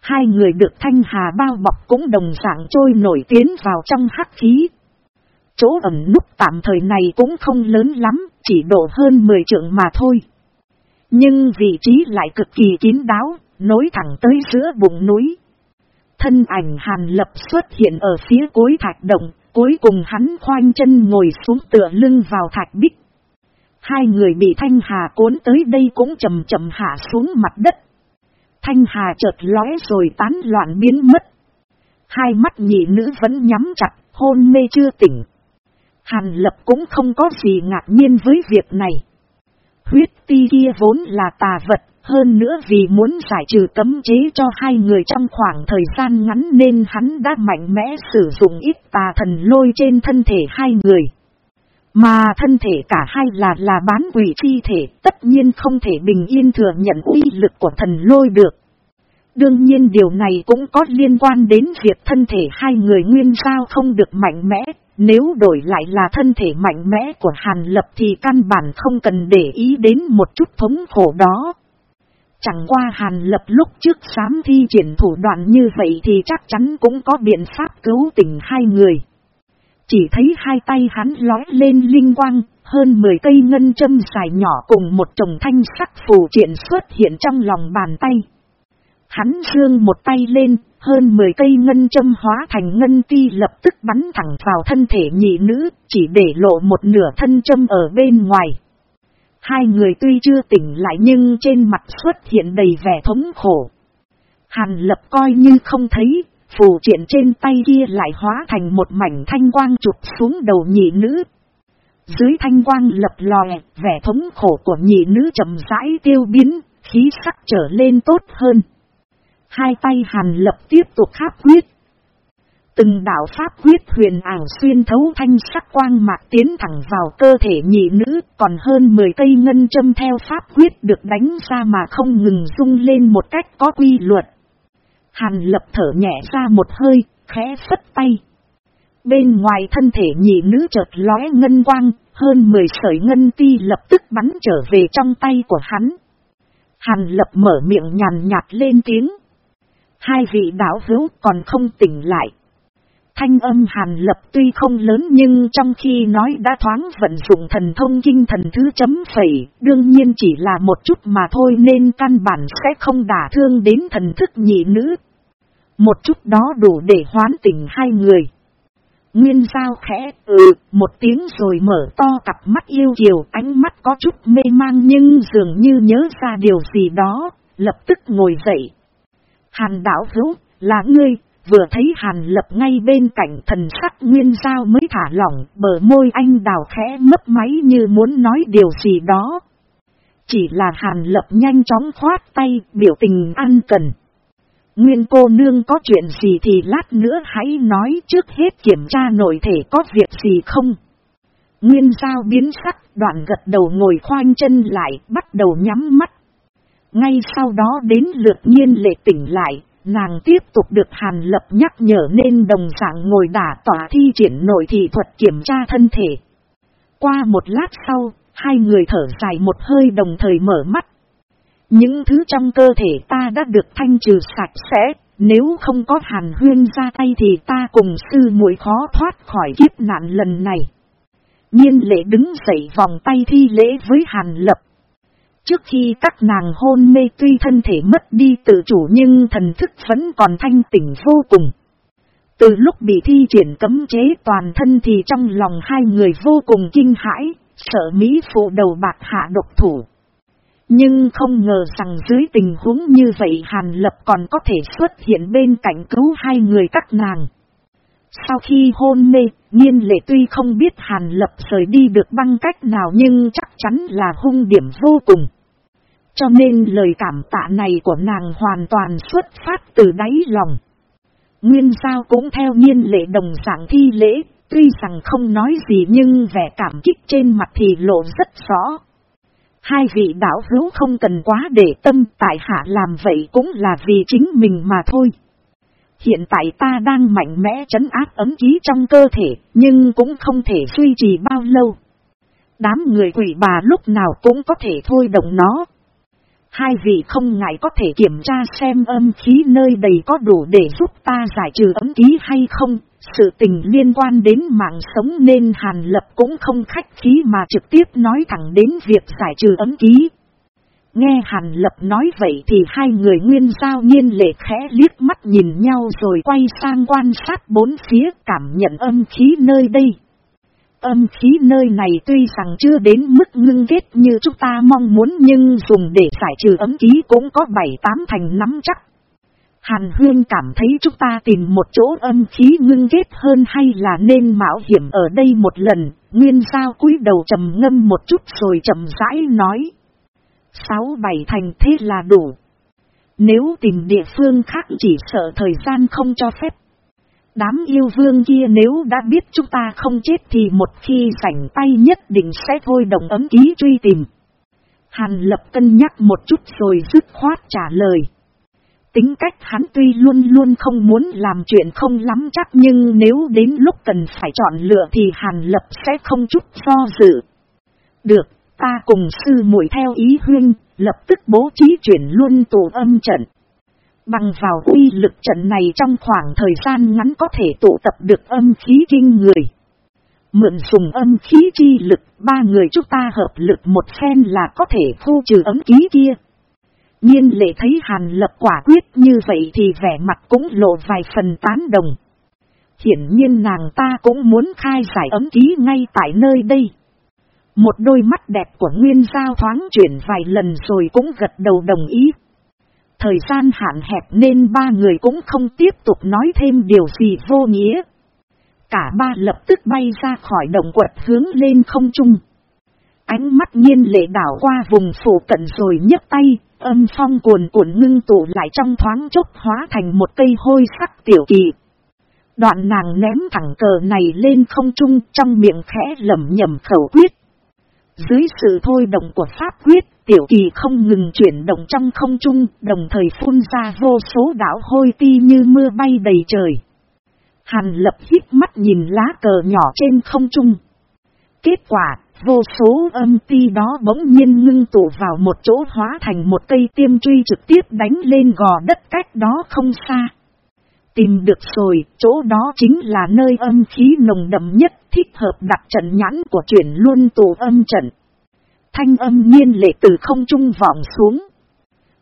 Hai người được thanh hà bao bọc cũng đồng dạng trôi nổi tiến vào trong hắc khí. Chỗ ẩn núp tạm thời này cũng không lớn lắm, chỉ độ hơn 10 trượng mà thôi. Nhưng vị trí lại cực kỳ kín đáo, nối thẳng tới giữa bụng núi. Thân ảnh hàn lập xuất hiện ở phía cuối thạch động, cuối cùng hắn khoanh chân ngồi xuống tựa lưng vào thạch bích. Hai người bị Thanh Hà cuốn tới đây cũng chậm chậm hạ xuống mặt đất. Thanh Hà chợt lóe rồi tán loạn biến mất. Hai mắt nhị nữ vẫn nhắm chặt, hôn mê chưa tỉnh. Hàn lập cũng không có gì ngạc nhiên với việc này. Huyết ti kia vốn là tà vật, hơn nữa vì muốn giải trừ cấm chế cho hai người trong khoảng thời gian ngắn nên hắn đã mạnh mẽ sử dụng ít tà thần lôi trên thân thể hai người. Mà thân thể cả hai là là bán quỷ chi thể, tất nhiên không thể bình yên thừa nhận uy lực của thần lôi được. Đương nhiên điều này cũng có liên quan đến việc thân thể hai người nguyên sao không được mạnh mẽ, nếu đổi lại là thân thể mạnh mẽ của Hàn Lập thì căn bản không cần để ý đến một chút thống khổ đó. Chẳng qua Hàn Lập lúc trước sám thi triển thủ đoạn như vậy thì chắc chắn cũng có biện pháp cứu tình hai người. Chỉ thấy hai tay hắn lói lên linh quang, hơn 10 cây ngân châm dài nhỏ cùng một chồng thanh sắc phù triển xuất hiện trong lòng bàn tay. Hắn dương một tay lên, hơn 10 cây ngân châm hóa thành ngân ti lập tức bắn thẳng vào thân thể nhị nữ, chỉ để lộ một nửa thân châm ở bên ngoài. Hai người tuy chưa tỉnh lại nhưng trên mặt xuất hiện đầy vẻ thống khổ. Hàn lập coi như không thấy, phù triện trên tay kia lại hóa thành một mảnh thanh quang chụp xuống đầu nhị nữ. Dưới thanh quang lập lòe, vẻ thống khổ của nhị nữ chậm rãi tiêu biến, khí sắc trở lên tốt hơn. Hai tay hàn lập tiếp tục kháp quyết. Từng đạo pháp huyết huyền ảo xuyên thấu thanh sắc quang mạc tiến thẳng vào cơ thể nhị nữ, còn hơn 10 cây ngân châm theo pháp huyết được đánh ra mà không ngừng rung lên một cách có quy luật. Hàn lập thở nhẹ ra một hơi, khẽ phất tay. Bên ngoài thân thể nhị nữ chợt lóe ngân quang, hơn 10 sợi ngân ti lập tức bắn trở về trong tay của hắn. Hàn lập mở miệng nhàn nhạt lên tiếng. Hai vị đảo hữu còn không tỉnh lại. Thanh âm hàn lập tuy không lớn nhưng trong khi nói đã thoáng vận dụng thần thông kinh thần thứ chấm phẩy, đương nhiên chỉ là một chút mà thôi nên căn bản sẽ không đả thương đến thần thức nhị nữ. Một chút đó đủ để hoán tỉnh hai người. Nguyên giao khẽ ừ một tiếng rồi mở to cặp mắt yêu chiều ánh mắt có chút mê mang nhưng dường như nhớ ra điều gì đó, lập tức ngồi dậy. Hàn đảo hữu, là ngươi, vừa thấy hàn lập ngay bên cạnh thần sắc nguyên giao mới thả lỏng, bờ môi anh đào khẽ mấp máy như muốn nói điều gì đó. Chỉ là hàn lập nhanh chóng khoát tay, biểu tình ăn cần. Nguyên cô nương có chuyện gì thì lát nữa hãy nói trước hết kiểm tra nội thể có việc gì không. Nguyên giao biến sắc, đoạn gật đầu ngồi khoanh chân lại, bắt đầu nhắm mắt. Ngay sau đó đến lượt nhiên lệ tỉnh lại, nàng tiếp tục được hàn lập nhắc nhở nên đồng dạng ngồi đả tỏa thi triển nội thị thuật kiểm tra thân thể. Qua một lát sau, Hai người thở dài một hơi đồng thời mở mắt. Những thứ trong cơ thể ta đã được thanh trừ sạch sẽ, nếu không có hàn huyên ra tay thì ta cùng sư muội khó thoát khỏi kiếp nạn lần này. Nhiên lệ đứng dậy vòng tay thi lễ với hàn lập. Trước khi các nàng hôn mê tuy thân thể mất đi tự chủ nhưng thần thức vẫn còn thanh tỉnh vô cùng. Từ lúc bị thi triển cấm chế toàn thân thì trong lòng hai người vô cùng kinh hãi, sợ Mỹ phụ đầu bạc hạ độc thủ. Nhưng không ngờ rằng dưới tình huống như vậy Hàn Lập còn có thể xuất hiện bên cạnh cứu hai người các nàng. Sau khi hôn mê, nhiên lệ tuy không biết Hàn Lập rời đi được băng cách nào nhưng chắc chắn là hung điểm vô cùng. Cho nên lời cảm tạ này của nàng hoàn toàn xuất phát từ đáy lòng. Nguyên sao cũng theo nhiên lệ đồng dạng thi lễ, tuy rằng không nói gì nhưng vẻ cảm kích trên mặt thì lộ rất rõ. Hai vị đạo hữu không cần quá để tâm tại hạ làm vậy cũng là vì chính mình mà thôi. Hiện tại ta đang mạnh mẽ chấn áp ấm ký trong cơ thể, nhưng cũng không thể duy trì bao lâu. Đám người quỷ bà lúc nào cũng có thể thôi động nó. Hai vị không ngại có thể kiểm tra xem âm khí nơi đầy có đủ để giúp ta giải trừ ấm ký hay không. Sự tình liên quan đến mạng sống nên Hàn Lập cũng không khách khí mà trực tiếp nói thẳng đến việc giải trừ ấm ký. Nghe Hàn Lập nói vậy thì hai người nguyên giao nhiên lệ khẽ liếc mắt nhìn nhau rồi quay sang quan sát bốn phía cảm nhận âm khí nơi đây. Âm khí nơi này tuy rằng chưa đến mức ngưng kết như chúng ta mong muốn nhưng dùng để giải trừ ấm khí cũng có bảy tám thành nắm chắc. Hàn Huyên cảm thấy chúng ta tìm một chỗ âm khí ngưng kết hơn hay là nên mạo hiểm ở đây một lần, Nguyên Giao cúi đầu trầm ngâm một chút rồi chậm rãi nói. Sáu bảy thành thế là đủ. Nếu tìm địa phương khác chỉ sợ thời gian không cho phép. Đám yêu vương kia nếu đã biết chúng ta không chết thì một khi rảnh tay nhất định sẽ thôi đồng ấm ký truy tìm. Hàn lập cân nhắc một chút rồi dứt khoát trả lời. Tính cách hắn tuy luôn luôn không muốn làm chuyện không lắm chắc nhưng nếu đến lúc cần phải chọn lựa thì Hàn lập sẽ không chút do dự. Được, ta cùng sư muội theo ý huyên, lập tức bố trí chuyển luôn tù âm trận. Bằng vào uy lực trận này trong khoảng thời gian ngắn có thể tụ tập được âm khí kinh người. Mượn dùng âm khí chi lực, ba người chúng ta hợp lực một phen là có thể khu trừ ấm ký kia. Nhiên lệ thấy hàn lập quả quyết như vậy thì vẻ mặt cũng lộ vài phần tán đồng. Hiển nhiên nàng ta cũng muốn khai giải ấm ký ngay tại nơi đây. Một đôi mắt đẹp của Nguyên Giao thoáng chuyển vài lần rồi cũng gật đầu đồng ý. Thời gian hạn hẹp nên ba người cũng không tiếp tục nói thêm điều gì vô nghĩa. Cả ba lập tức bay ra khỏi động quật hướng lên không trung. Ánh mắt nhiên lệ đảo qua vùng phủ cận rồi nhấc tay, âm phong cuồn cuộn ngưng tụ lại trong thoáng chốc hóa thành một cây hôi sắc tiểu kỳ. Đoạn nàng ném thẳng cờ này lên không trung trong miệng khẽ lẩm nhẩm khẩu quyết. Dưới sự thôi động của pháp quyết, tiểu kỳ không ngừng chuyển động trong không trung, đồng thời phun ra vô số đảo hôi ti như mưa bay đầy trời. Hàn lập hít mắt nhìn lá cờ nhỏ trên không trung. Kết quả, vô số âm ti đó bỗng nhiên ngưng tụ vào một chỗ hóa thành một cây tiêm truy trực tiếp đánh lên gò đất cách đó không xa. Tìm được rồi, chỗ đó chính là nơi âm khí nồng đậm nhất thích hợp đặt trận nhãn của chuyển luôn tù âm trận. Thanh âm nhiên lệ từ không trung vọng xuống.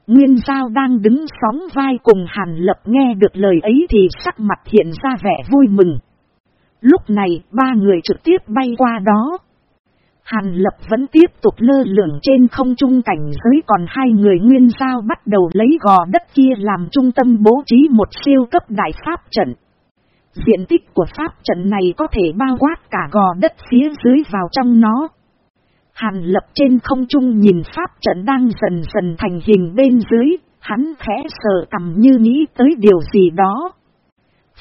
Nguyên Giao đang đứng sóng vai cùng Hàn Lập nghe được lời ấy thì sắc mặt hiện ra vẻ vui mừng. Lúc này, ba người trực tiếp bay qua đó. Hàn Lập vẫn tiếp tục lơ lửng trên không trung cảnh giới còn hai người Nguyên Giao bắt đầu lấy gò đất kia làm trung tâm bố trí một siêu cấp đại pháp trận. Diện tích của pháp trận này có thể bao quát cả gò đất phía dưới vào trong nó. Hàn lập trên không trung nhìn pháp trận đang dần dần thành hình bên dưới, hắn khẽ sờ cầm như nghĩ tới điều gì đó.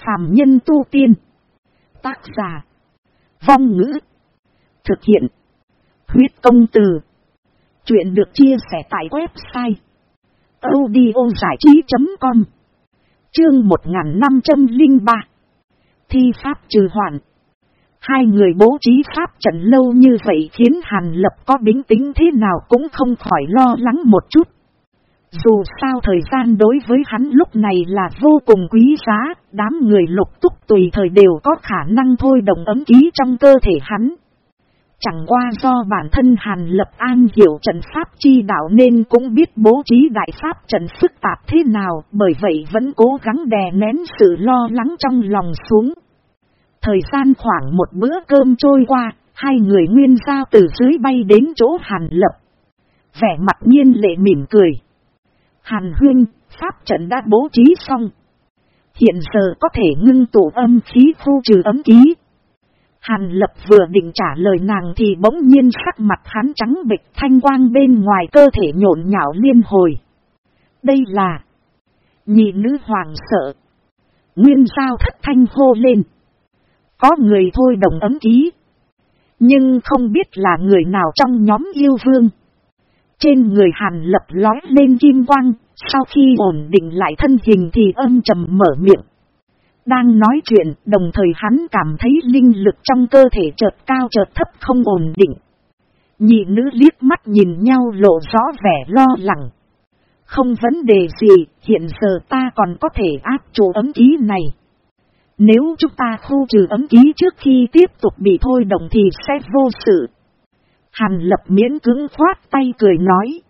Phạm nhân tu tiên. Tác giả. Vong ngữ. Thực hiện. Huyết công từ. Chuyện được chia sẻ tại website. audiozảichí.com Chương 1503 Thi pháp trừ hoạn Hai người bố trí pháp trận lâu như vậy khiến Hàn Lập có bính tính thế nào cũng không khỏi lo lắng một chút. Dù sao thời gian đối với hắn lúc này là vô cùng quý giá, đám người lục túc tùy thời đều có khả năng thôi đồng ấm ký trong cơ thể hắn. Chẳng qua do bản thân Hàn Lập An hiểu trận pháp chi đạo nên cũng biết bố trí đại pháp trận phức tạp thế nào, bởi vậy vẫn cố gắng đè nén sự lo lắng trong lòng xuống. Thời gian khoảng một bữa cơm trôi qua, hai người nguyên giao từ dưới bay đến chỗ Hàn Lập. Vẻ mặt nhiên lệ mỉm cười. Hàn huyên, pháp trận đã bố trí xong. Hiện giờ có thể ngưng tụ âm khí khu trừ ấm ký. Hàn lập vừa định trả lời nàng thì bỗng nhiên sắc mặt hắn trắng bịch thanh quang bên ngoài cơ thể nhộn nhạo liên hồi. Đây là nhị nữ hoàng sợ. Nguyên sao thất thanh hô lên. Có người thôi đồng ấm ký. Nhưng không biết là người nào trong nhóm yêu vương. Trên người hàn lập lói lên kim quang, sau khi ổn định lại thân hình thì âm trầm mở miệng. Đang nói chuyện, đồng thời hắn cảm thấy linh lực trong cơ thể chợt cao chợt thấp không ổn định. Nhị nữ liếc mắt nhìn nhau lộ rõ vẻ lo lắng. Không vấn đề gì, hiện giờ ta còn có thể áp chủ ấm ký này. Nếu chúng ta khu trừ ấm ký trước khi tiếp tục bị thôi động thì sẽ vô sự. Hàn lập miễn cứng khoát tay cười nói.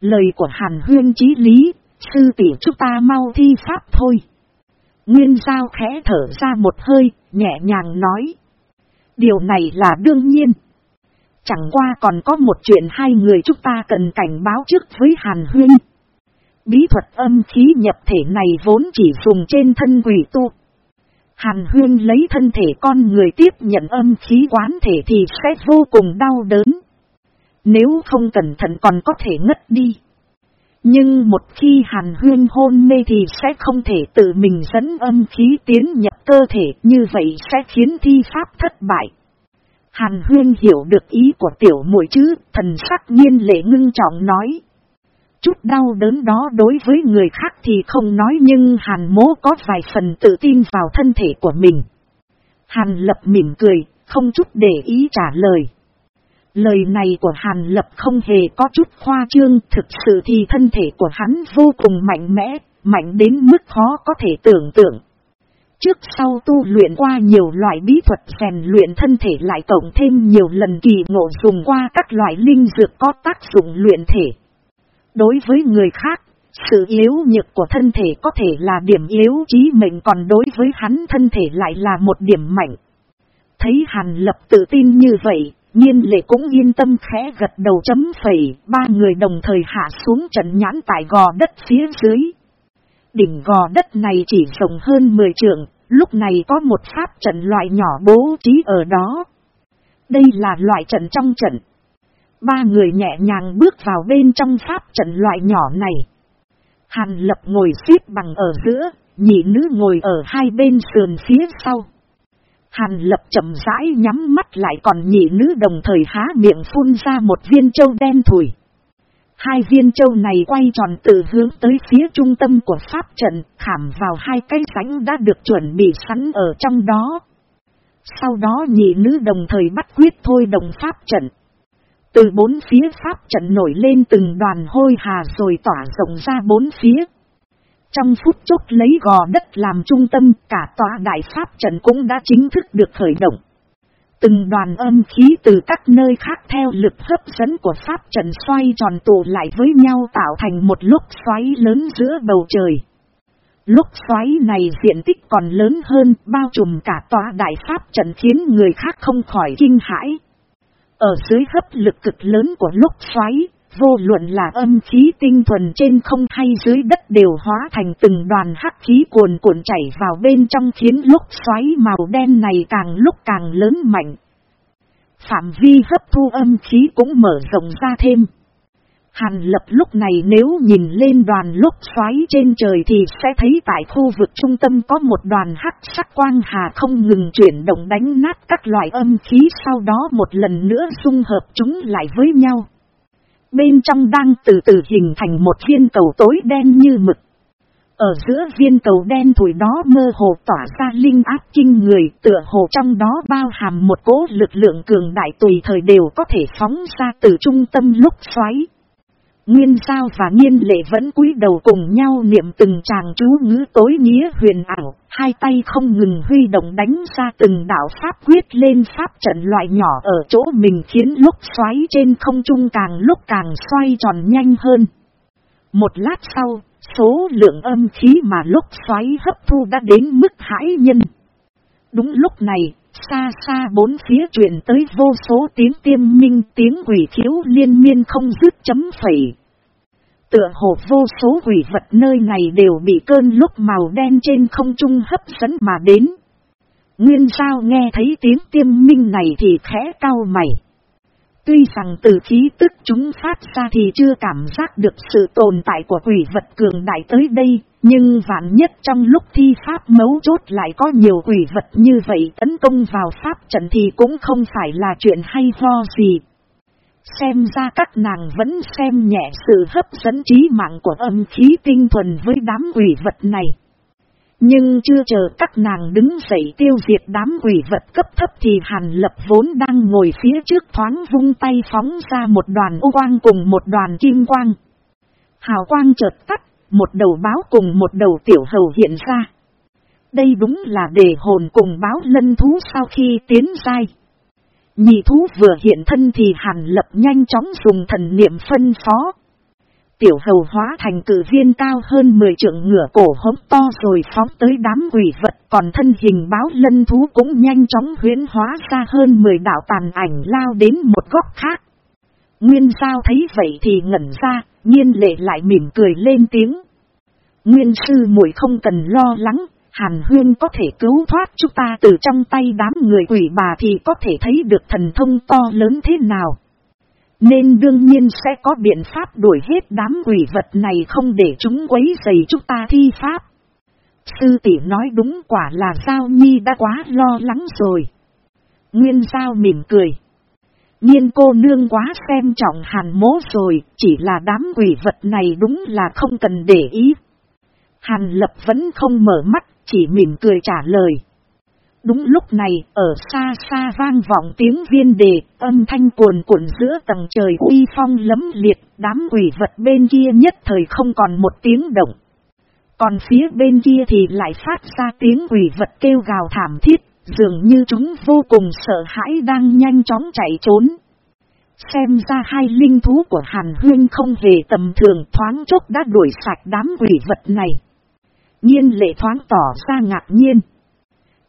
Lời của Hàn huyên chí lý, sư tỷ chúng ta mau thi pháp thôi. Nguyên giao khẽ thở ra một hơi, nhẹ nhàng nói. Điều này là đương nhiên. Chẳng qua còn có một chuyện hai người chúng ta cần cảnh báo trước với Hàn huyên. Bí thuật âm khí nhập thể này vốn chỉ dùng trên thân quỷ tu. Hàn huyên lấy thân thể con người tiếp nhận âm khí quán thể thì sẽ vô cùng đau đớn. Nếu không cẩn thận còn có thể ngất đi. Nhưng một khi hàn huyên hôn mê thì sẽ không thể tự mình dẫn âm khí tiến nhập cơ thể như vậy sẽ khiến thi pháp thất bại. Hàn huyên hiểu được ý của tiểu muội chứ, thần sắc nhiên lệ ngưng trọng nói. Chút đau đớn đó đối với người khác thì không nói nhưng hàn mố có vài phần tự tin vào thân thể của mình. Hàn lập mỉm cười, không chút để ý trả lời. Lời này của Hàn Lập không hề có chút khoa trương, thực sự thì thân thể của hắn vô cùng mạnh mẽ, mạnh đến mức khó có thể tưởng tượng. Trước sau tu luyện qua nhiều loại bí thuật rèn luyện thân thể lại tổng thêm nhiều lần kỳ ngộ dùng qua các loại linh dược có tác dụng luyện thể. Đối với người khác, sự yếu nhược của thân thể có thể là điểm yếu chí mệnh còn đối với hắn thân thể lại là một điểm mạnh. Thấy Hàn Lập tự tin như vậy, Nhiên lệ cũng yên tâm khẽ gật đầu chấm phẩy, ba người đồng thời hạ xuống trận nhãn tại gò đất phía dưới. Đỉnh gò đất này chỉ rộng hơn 10 trượng, lúc này có một pháp trận loại nhỏ bố trí ở đó. Đây là loại trận trong trận. Ba người nhẹ nhàng bước vào bên trong pháp trận loại nhỏ này. Hàn lập ngồi xếp bằng ở giữa, nhị nữ ngồi ở hai bên sườn phía sau. Hàn lập chậm rãi nhắm mắt lại còn nhị nữ đồng thời há miệng phun ra một viên châu đen thủi. Hai viên châu này quay tròn từ hướng tới phía trung tâm của pháp trận, khảm vào hai cái sánh đã được chuẩn bị sẵn ở trong đó. Sau đó nhị nữ đồng thời bắt quyết thôi đồng pháp trận. Từ bốn phía pháp trận nổi lên từng đoàn hôi hà rồi tỏa rộng ra bốn phía. Trong phút chốc lấy gò đất làm trung tâm, cả tòa đại pháp trận cũng đã chính thức được khởi động. Từng đoàn âm khí từ các nơi khác theo lực hấp dẫn của pháp trận xoay tròn tụ lại với nhau tạo thành một lúc xoáy lớn giữa bầu trời. Lúc xoáy này diện tích còn lớn hơn bao trùm cả tòa đại pháp trận khiến người khác không khỏi kinh hãi. Ở dưới hấp lực cực lớn của lúc xoáy, Vô luận là âm khí tinh thuần trên không hay dưới đất đều hóa thành từng đoàn hắc khí cuồn cuộn chảy vào bên trong khiến lúc xoáy màu đen này càng lúc càng lớn mạnh. Phạm vi hấp thu âm khí cũng mở rộng ra thêm. Hàn lập lúc này nếu nhìn lên đoàn lúc xoáy trên trời thì sẽ thấy tại khu vực trung tâm có một đoàn hắc sắc quang hà không ngừng chuyển động đánh nát các loại âm khí, sau đó một lần nữa dung hợp chúng lại với nhau. Bên trong đang từ từ hình thành một viên cầu tối đen như mực. Ở giữa viên cầu đen thủi đó mơ hồ tỏa ra linh áp kinh người, tựa hồ trong đó bao hàm một cố lực lượng cường đại tùy thời đều có thể phóng ra từ trung tâm lúc xoáy. Nguyên sao và nghiên lệ vẫn cúi đầu cùng nhau niệm từng chàng chú ngữ tối nghĩa huyền ảo, hai tay không ngừng huy động đánh ra từng đạo pháp quyết lên pháp trận loại nhỏ ở chỗ mình khiến lúc xoáy trên không trung càng lúc càng xoay tròn nhanh hơn. Một lát sau, số lượng âm khí mà lúc xoáy hấp thu đã đến mức hãi nhân. Đúng lúc này, xa xa bốn phía truyền tới vô số tiếng tiêm minh, tiếng quỷ thiếu liên miên không dứt chấm phẩy. Tựa hồ vô số quỷ vật nơi này đều bị cơn lúc màu đen trên không trung hấp dẫn mà đến. Nguyên sao nghe thấy tiếng tiêm minh này thì khẽ cao mày. Tuy rằng từ khí tức chúng phát ra thì chưa cảm giác được sự tồn tại của quỷ vật cường đại tới đây, nhưng vạn nhất trong lúc thi pháp mấu chốt lại có nhiều quỷ vật như vậy tấn công vào pháp trận thì cũng không phải là chuyện hay ho gì. Xem ra các nàng vẫn xem nhẹ sự hấp dẫn trí mạng của âm khí tinh thuần với đám quỷ vật này. Nhưng chưa chờ các nàng đứng dậy tiêu diệt đám quỷ vật cấp thấp thì Hàn Lập vốn đang ngồi phía trước thoáng vung tay phóng ra một đoàn ô quang cùng một đoàn kim quang. Hào quang chợt tắt, một đầu báo cùng một đầu tiểu hầu hiện ra. Đây đúng là đề hồn cùng báo lân thú sau khi tiến dai. Nhị thú vừa hiện thân thì Hàn Lập nhanh chóng dùng thần niệm phân phó. Tiểu hầu hóa thành cử viên cao hơn 10 trượng ngửa cổ hống to rồi phóng tới đám quỷ vật còn thân hình báo lân thú cũng nhanh chóng huyến hóa ra hơn 10 đạo tàn ảnh lao đến một góc khác. Nguyên sao thấy vậy thì ngẩn ra, nhiên lệ lại mỉm cười lên tiếng. Nguyên sư muội không cần lo lắng, Hàn Huyên có thể cứu thoát chúng ta từ trong tay đám người quỷ bà thì có thể thấy được thần thông to lớn thế nào. Nên đương nhiên sẽ có biện pháp đuổi hết đám quỷ vật này không để chúng quấy dày chúng ta thi pháp. Sư tỷ nói đúng quả là Giao Nhi đã quá lo lắng rồi. Nguyên Giao mỉm cười. Nhiên cô nương quá xem trọng hàn mố rồi, chỉ là đám quỷ vật này đúng là không cần để ý. Hàn lập vẫn không mở mắt, chỉ mỉm cười trả lời. Đúng lúc này, ở xa xa vang vọng tiếng viên đề, âm thanh cuồn cuộn giữa tầng trời uy phong lấm liệt, đám quỷ vật bên kia nhất thời không còn một tiếng động. Còn phía bên kia thì lại phát ra tiếng quỷ vật kêu gào thảm thiết, dường như chúng vô cùng sợ hãi đang nhanh chóng chạy trốn. Xem ra hai linh thú của Hàn Huyên không hề tầm thường thoáng chốc đã đuổi sạch đám quỷ vật này. Nhiên lệ thoáng tỏ ra ngạc nhiên.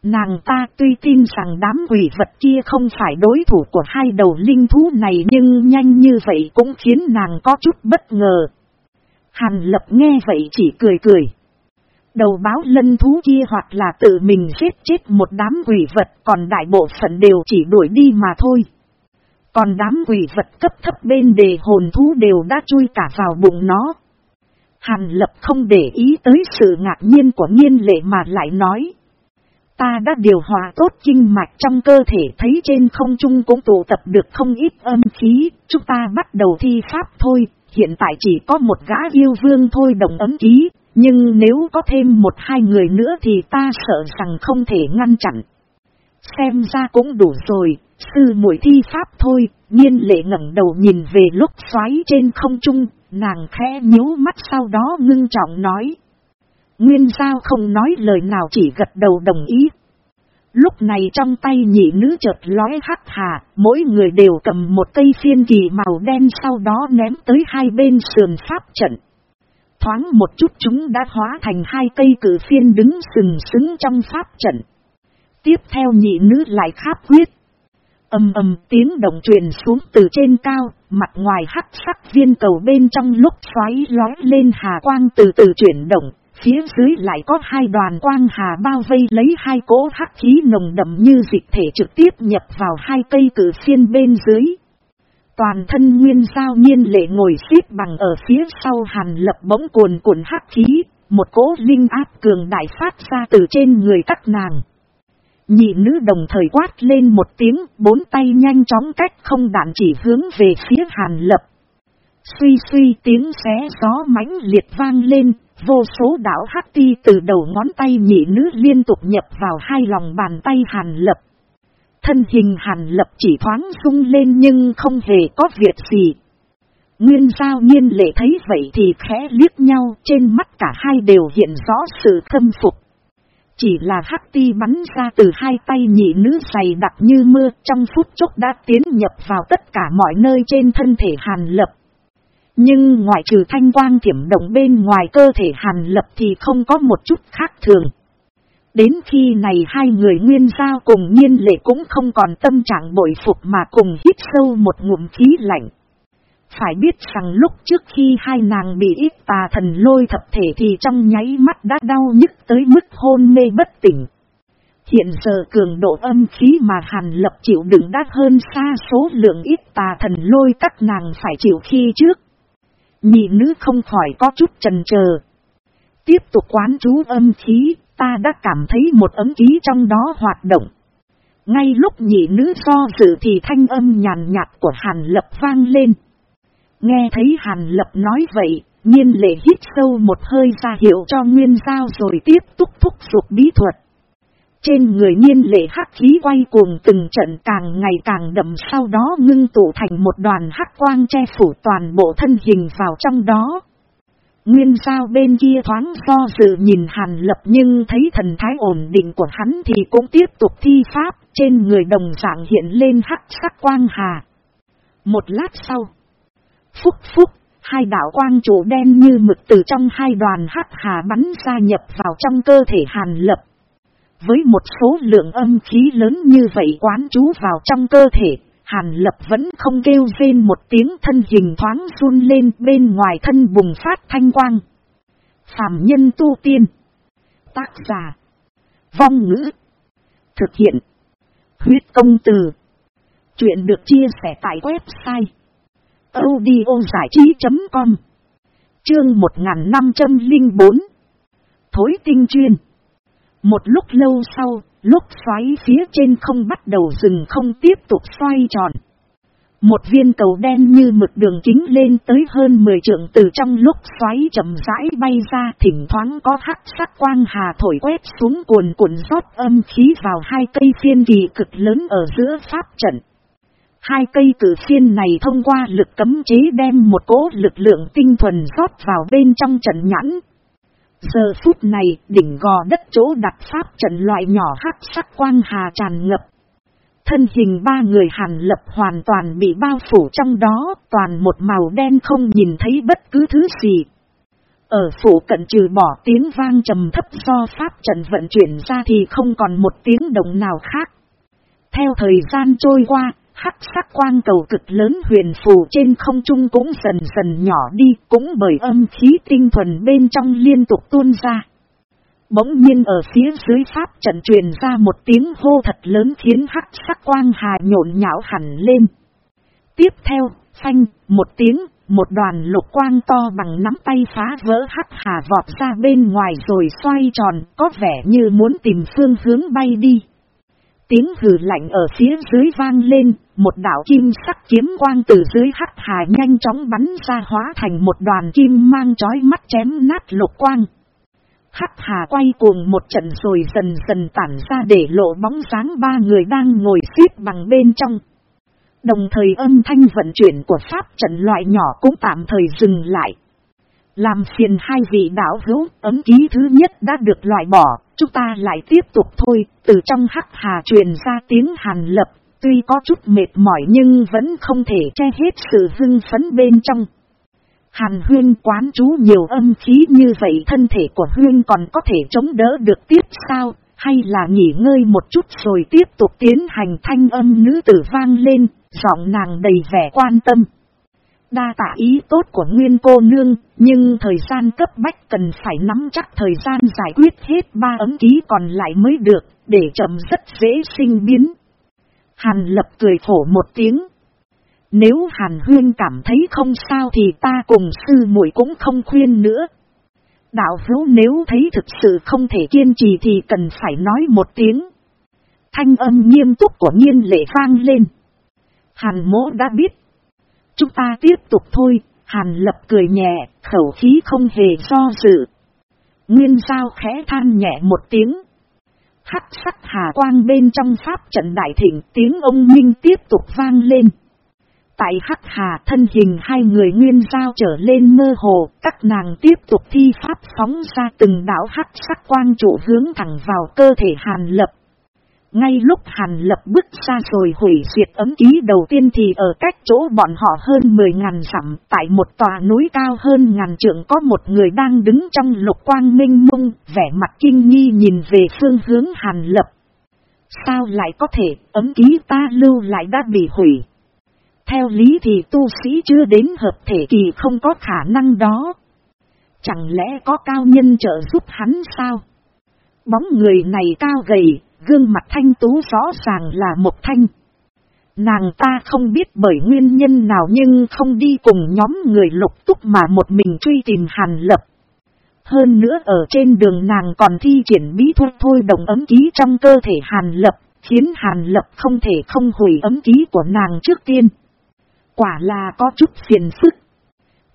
Nàng ta tuy tin rằng đám quỷ vật kia không phải đối thủ của hai đầu linh thú này nhưng nhanh như vậy cũng khiến nàng có chút bất ngờ. Hàn lập nghe vậy chỉ cười cười. Đầu báo lân thú kia hoặc là tự mình giết chết một đám quỷ vật, còn đại bộ phận đều chỉ đuổi đi mà thôi. Còn đám quỷ vật cấp thấp bên đề hồn thú đều đã chui cả vào bụng nó. Hàn lập không để ý tới sự ngạc nhiên của nghiên lệ mà lại nói. Ta đã điều hòa tốt kinh mạch trong cơ thể thấy trên không trung cũng tụ tập được không ít âm khí, chúng ta bắt đầu thi pháp thôi, hiện tại chỉ có một gã yêu vương thôi đồng ấm ký, nhưng nếu có thêm một hai người nữa thì ta sợ rằng không thể ngăn chặn. Xem ra cũng đủ rồi, sư muội thi pháp thôi, nhiên lệ ngẩng đầu nhìn về lúc xoáy trên không trung, nàng khẽ nhíu mắt sau đó ngưng trọng nói. Nguyên giao không nói lời nào chỉ gật đầu đồng ý. Lúc này trong tay nhị nữ chợt lói hắc hà, mỗi người đều cầm một cây phiên kỳ màu đen sau đó ném tới hai bên sườn pháp trận. Thoáng một chút chúng đã hóa thành hai cây cử phiên đứng sừng sững trong pháp trận. Tiếp theo nhị nữ lại kháp huyết. Âm ầm tiếng động truyền xuống từ trên cao, mặt ngoài hắc sắc viên cầu bên trong lúc xoáy lói lên hà quang từ từ chuyển động, Phía dưới lại có hai đoàn quang hà bao vây lấy hai cỗ hắc khí nồng đậm như dịch thể trực tiếp nhập vào hai cây cử phiên bên dưới. Toàn thân nguyên giao nhiên lệ ngồi xếp bằng ở phía sau hàn lập bỗng cuồn cuộn hắc khí, một cỗ linh áp cường đại phát ra từ trên người các nàng. Nhị nữ đồng thời quát lên một tiếng, bốn tay nhanh chóng cách không đạn chỉ hướng về phía hàn lập. Suy suy tiếng xé gió mãnh liệt vang lên, Vô số đảo hắc ti từ đầu ngón tay nhị nữ liên tục nhập vào hai lòng bàn tay hàn lập. Thân hình hàn lập chỉ thoáng sung lên nhưng không hề có việc gì. Nguyên giao nhiên lệ thấy vậy thì khẽ liếc nhau, trên mắt cả hai đều hiện rõ sự khâm phục. Chỉ là hắc ti bắn ra từ hai tay nhị nữ dày đặc như mưa, trong phút chốc đã tiến nhập vào tất cả mọi nơi trên thân thể hàn lập. Nhưng ngoại trừ thanh quang thiểm động bên ngoài cơ thể hàn lập thì không có một chút khác thường. Đến khi này hai người nguyên giao cùng nhiên lệ cũng không còn tâm trạng bội phục mà cùng hít sâu một ngụm khí lạnh. Phải biết rằng lúc trước khi hai nàng bị ít tà thần lôi thập thể thì trong nháy mắt đã đau nhức tới mức hôn mê bất tỉnh. Hiện giờ cường độ âm khí mà Hàn Lập chịu đựng đã hơn xa số lượng ít tà thần lôi các nàng phải chịu khi trước. Nhị nữ không khỏi có chút trần chờ Tiếp tục quán chú âm khí, ta đã cảm thấy một ấm ký trong đó hoạt động. Ngay lúc nhị nữ so dự thì thanh âm nhàn nhạt của Hàn Lập vang lên. Nghe thấy Hàn Lập nói vậy, nhiên lệ hít sâu một hơi ra hiệu cho Nguyên Giao rồi tiếp tục thúc dục bí thuật. Trên người nhiên lệ hắc khí quay cuồng từng trận càng ngày càng đậm sau đó ngưng tụ thành một đoàn hắc quang che phủ toàn bộ thân hình vào trong đó. Nguyên sao bên kia thoáng do dự nhìn hàn lập nhưng thấy thần thái ổn định của hắn thì cũng tiếp tục thi pháp trên người đồng dạng hiện lên hắc sắc quang hà. Một lát sau, phúc phúc, hai đạo quang trụ đen như mực từ trong hai đoàn hắc hà bắn ra nhập vào trong cơ thể hàn lập. Với một số lượng âm khí lớn như vậy quán chú vào trong cơ thể, Hàn Lập vẫn không kêu rên một tiếng thân hình thoáng run lên bên ngoài thân bùng phát thanh quang. Phạm nhân tu tiên. Tác giả. Vong ngữ. Thực hiện. Huyết công từ. Chuyện được chia sẻ tại website. audiozảichí.com Chương 1504 Thối tinh chuyên một lúc lâu sau, lúc xoáy phía trên không bắt đầu dừng không tiếp tục xoay tròn. Một viên cầu đen như mực đường kính lên tới hơn 10 trượng từ trong lúc xoáy chậm rãi bay ra thỉnh thoáng có hắc sắc quang hà thổi quét xuống cuồn cuộn rót âm khí vào hai cây phiên kỳ cực lớn ở giữa pháp trận. Hai cây cử phiên này thông qua lực cấm chế đem một cỗ lực lượng tinh thuần rót vào bên trong trận nhãn, Giờ phút này, đỉnh gò đất chỗ đặt pháp trận loại nhỏ hắc sắc quang hà tràn ngập. Thân hình ba người hàn lập hoàn toàn bị bao phủ trong đó, toàn một màu đen không nhìn thấy bất cứ thứ gì. Ở phủ cận trừ bỏ tiếng vang trầm thấp do pháp trận vận chuyển ra thì không còn một tiếng động nào khác. Theo thời gian trôi qua, hắc sắc quang cầu cực lớn huyền phù trên không trung cũng dần dần nhỏ đi, cũng bởi âm khí tinh thuần bên trong liên tục tuôn ra. Bỗng nhiên ở phía dưới pháp trận truyền ra một tiếng hô thật lớn khiến hắc sắc quang hà nhộn nhão hẳn lên. Tiếp theo, phanh, một tiếng, một đoàn lục quang to bằng nắm tay phá vỡ hắc hà vọt ra bên ngoài rồi xoay tròn, có vẻ như muốn tìm phương hướng bay đi. Tiếng hừ lạnh ở phía dưới vang lên, một đạo kim sắc kiếm quang từ dưới hắc hà nhanh chóng bắn ra hóa thành một đoàn kim mang chói mắt chém nát lục quang. Hắc hà quay cuồng một trận rồi dần dần tản ra để lộ bóng dáng ba người đang ngồi xếp bằng bên trong. Đồng thời âm thanh vận chuyển của pháp trận loại nhỏ cũng tạm thời dừng lại. Làm phiền hai vị đạo hữu, ấm ký thứ nhất đã được loại bỏ, chúng ta lại tiếp tục thôi, từ trong hắc hà truyền ra tiếng hàn lập, tuy có chút mệt mỏi nhưng vẫn không thể che hết sự hưng phấn bên trong. Hàn huyên quán chú nhiều âm khí như vậy thân thể của huyên còn có thể chống đỡ được tiếp sao, hay là nghỉ ngơi một chút rồi tiếp tục tiến hành thanh âm nữ tử vang lên, giọng nàng đầy vẻ quan tâm. Đa tạ ý tốt của nguyên cô nương, nhưng thời gian cấp bách cần phải nắm chắc thời gian giải quyết hết ba ấm ký còn lại mới được, để chậm rất dễ sinh biến. Hàn lập cười khổ một tiếng. Nếu Hàn Huyên cảm thấy không sao thì ta cùng sư muội cũng không khuyên nữa. Đạo hữu nếu thấy thực sự không thể kiên trì thì cần phải nói một tiếng. Thanh âm nghiêm túc của nhiên lệ vang lên. Hàn mỗ đã biết Chúng ta tiếp tục thôi, Hàn Lập cười nhẹ, khẩu khí không hề do dự. Nguyên giao khẽ than nhẹ một tiếng. Hắc sắc hà quang bên trong pháp trận đại thịnh tiếng ông Minh tiếp tục vang lên. Tại Hắc Hà thân hình hai người nguyên giao trở lên mơ hồ, các nàng tiếp tục thi pháp phóng ra từng đảo hắc sắc quang trụ hướng thẳng vào cơ thể Hàn Lập. Ngay lúc Hàn Lập bước ra rồi hủy diệt ấm ký đầu tiên thì ở cách chỗ bọn họ hơn 10 ngàn dặm tại một tòa núi cao hơn ngàn trượng có một người đang đứng trong lục quang minh mông, vẻ mặt kinh nghi nhìn về phương hướng Hàn Lập. Sao lại có thể ấm ký ta lưu lại đã bị hủy? Theo lý thì tu sĩ chưa đến hợp thể kỳ không có khả năng đó. Chẳng lẽ có cao nhân trợ giúp hắn sao? Bóng người này cao gầy, gương mặt thanh tú rõ ràng là một thanh. Nàng ta không biết bởi nguyên nhân nào nhưng không đi cùng nhóm người lục túc mà một mình truy tìm hàn lập. Hơn nữa ở trên đường nàng còn thi triển bí thuật thôi đồng ấm ký trong cơ thể hàn lập, khiến hàn lập không thể không hủy ấm ký của nàng trước tiên. Quả là có chút phiền phức.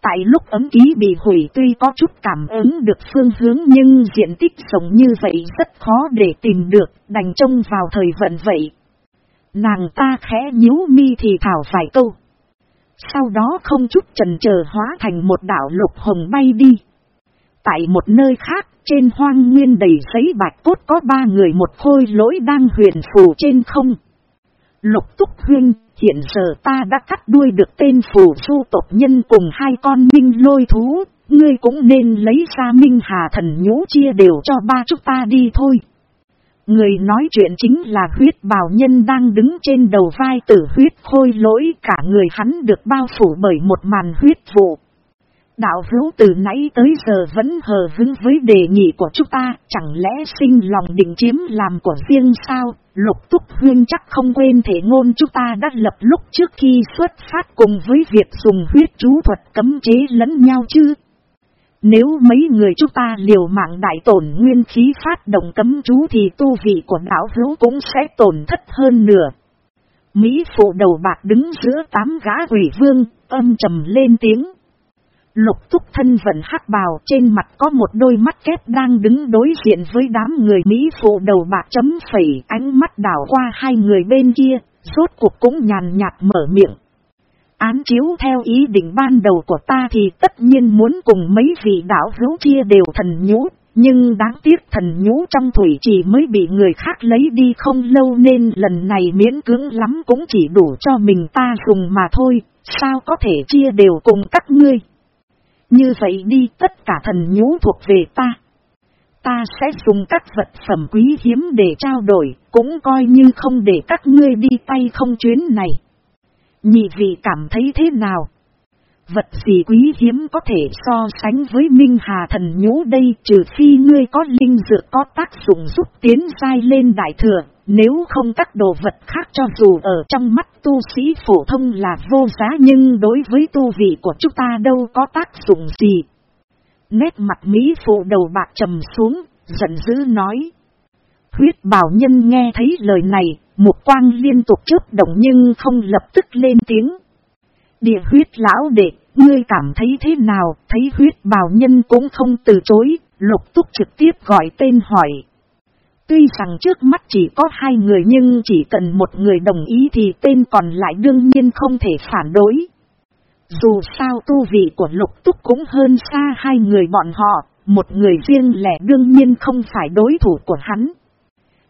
Tại lúc ấm ký bị hủy tuy có chút cảm ứng được phương hướng nhưng diện tích sống như vậy rất khó để tìm được, đành trông vào thời vận vậy. Nàng ta khẽ nhíu mi thì thảo phải câu. Sau đó không chút trần chờ hóa thành một đảo lục hồng bay đi. Tại một nơi khác, trên hoang nguyên đầy giấy bạch cốt có ba người một khôi lỗi đang huyền phù trên không. Lục túc huyên, hiện giờ ta đã cắt đuôi được tên phù du tộc nhân cùng hai con minh lôi thú, ngươi cũng nên lấy ra minh hà thần nhũ chia đều cho ba chúng ta đi thôi. Người nói chuyện chính là huyết bào nhân đang đứng trên đầu vai tử huyết khôi lỗi cả người hắn được bao phủ bởi một màn huyết vụ. Đạo hữu từ nãy tới giờ vẫn hờ hứng với đề nghị của chúng ta, chẳng lẽ sinh lòng định chiếm làm của riêng sao? Lục túc huyên chắc không quên thể ngôn chúng ta đã lập lúc trước khi xuất phát cùng với việc dùng huyết chú thuật cấm chế lẫn nhau chứ. Nếu mấy người chúng ta liều mạng đại tổn nguyên khí phát động cấm chú thì tu vị của đạo hữu cũng sẽ tổn thất hơn nửa. Mỹ phụ đầu bạc đứng giữa tám gã quỷ vương, âm trầm lên tiếng. Lục túc thân vận hắc bào trên mặt có một đôi mắt kép đang đứng đối diện với đám người Mỹ phụ đầu bạc chấm phẩy ánh mắt đảo qua hai người bên kia, rốt cuộc cũng nhàn nhạt mở miệng. Án chiếu theo ý định ban đầu của ta thì tất nhiên muốn cùng mấy vị đảo hữu chia đều thần nhũ, nhưng đáng tiếc thần nhũ trong thủy chỉ mới bị người khác lấy đi không lâu nên lần này miễn cưỡng lắm cũng chỉ đủ cho mình ta dùng mà thôi, sao có thể chia đều cùng các ngươi. Như vậy đi tất cả thần nhũ thuộc về ta. Ta sẽ dùng các vật phẩm quý hiếm để trao đổi, cũng coi như không để các ngươi đi tay không chuyến này. Nhị vị cảm thấy thế nào? Vật gì quý hiếm có thể so sánh với Minh Hà thần nhũ đây trừ phi ngươi có linh dược có tác dụng giúp tiến sai lên đại thừa, nếu không các đồ vật khác cho dù ở trong mắt tu sĩ phổ thông là vô giá nhưng đối với tu vị của chúng ta đâu có tác dụng gì. Nét mặt Mỹ phụ đầu bạc trầm xuống, giận dữ nói. Huyết bảo nhân nghe thấy lời này, một quang liên tục trước động nhưng không lập tức lên tiếng. Địa huyết lão đệ, ngươi cảm thấy thế nào, thấy huyết bào nhân cũng không từ chối, lục túc trực tiếp gọi tên hỏi. Tuy rằng trước mắt chỉ có hai người nhưng chỉ cần một người đồng ý thì tên còn lại đương nhiên không thể phản đối. Dù sao tu vị của lục túc cũng hơn xa hai người bọn họ, một người riêng lẻ đương nhiên không phải đối thủ của hắn.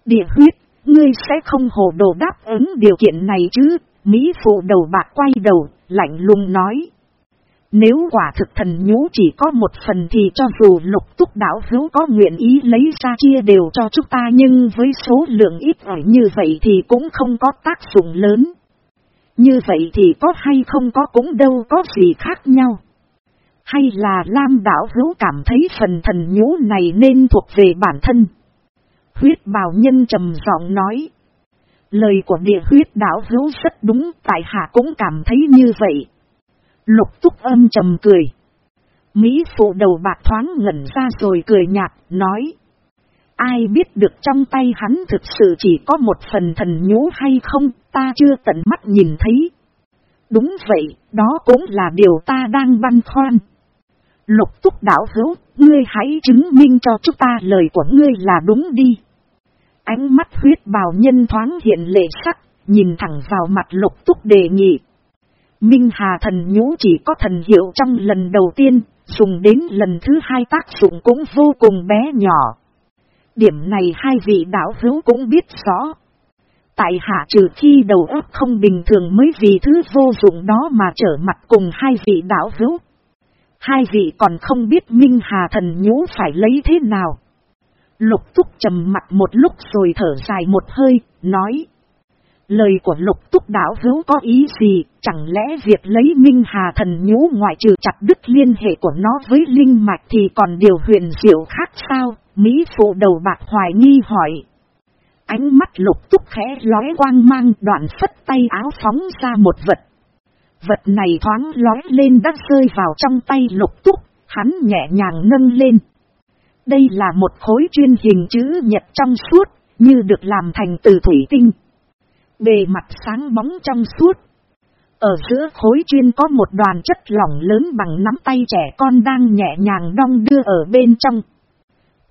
Địa huyết, ngươi sẽ không hồ đồ đáp ứng điều kiện này chứ, Mỹ phụ đầu bạc quay đầu, lạnh lùng nói. Nếu quả thực thần nhũ chỉ có một phần thì cho dù lục túc đảo hữu có nguyện ý lấy ra chia đều cho chúng ta nhưng với số lượng ít ỏi như vậy thì cũng không có tác dụng lớn. Như vậy thì có hay không có cũng đâu có gì khác nhau. Hay là Lam đảo hữu cảm thấy phần thần nhũ này nên thuộc về bản thân. Huyết bào nhân trầm giọng nói. Lời của địa huyết đảo hữu rất đúng tại hạ cũng cảm thấy như vậy. Lục túc âm trầm cười. Mỹ phụ đầu bạc thoáng ngẩn ra rồi cười nhạt, nói. Ai biết được trong tay hắn thực sự chỉ có một phần thần nhũ hay không, ta chưa tận mắt nhìn thấy. Đúng vậy, đó cũng là điều ta đang băn khoăn. Lục túc đảo hữu, ngươi hãy chứng minh cho chúng ta lời của ngươi là đúng đi. Ánh mắt huyết bào nhân thoáng hiện lệ sắc, nhìn thẳng vào mặt lục túc đề nghị. Minh Hà thần nhũ chỉ có thần hiệu trong lần đầu tiên, dùng đến lần thứ hai tác dụng cũng vô cùng bé nhỏ. Điểm này hai vị đạo hữu cũng biết rõ. Tại hạ trừ khi đầu óc không bình thường mới vì thứ vô dụng đó mà trở mặt cùng hai vị đạo hữu. Hai vị còn không biết Minh Hà thần nhũ phải lấy thế nào. Lục túc trầm mặt một lúc rồi thở dài một hơi, nói. Lời của lục túc đảo hữu có ý gì, chẳng lẽ việc lấy Minh Hà thần nhũ ngoại trừ chặt đứt liên hệ của nó với Linh Mạch thì còn điều huyền diệu khác sao? Mỹ phụ đầu bạc hoài nghi hỏi. Ánh mắt lục túc khẽ lóe quang mang đoạn phất tay áo phóng ra một vật. Vật này thoáng lóe lên đã rơi vào trong tay lục túc, hắn nhẹ nhàng nâng lên. Đây là một khối chuyên hình chữ nhật trong suốt, như được làm thành từ thủy tinh. Bề mặt sáng bóng trong suốt. Ở giữa khối chuyên có một đoàn chất lỏng lớn bằng nắm tay trẻ con đang nhẹ nhàng đong đưa ở bên trong.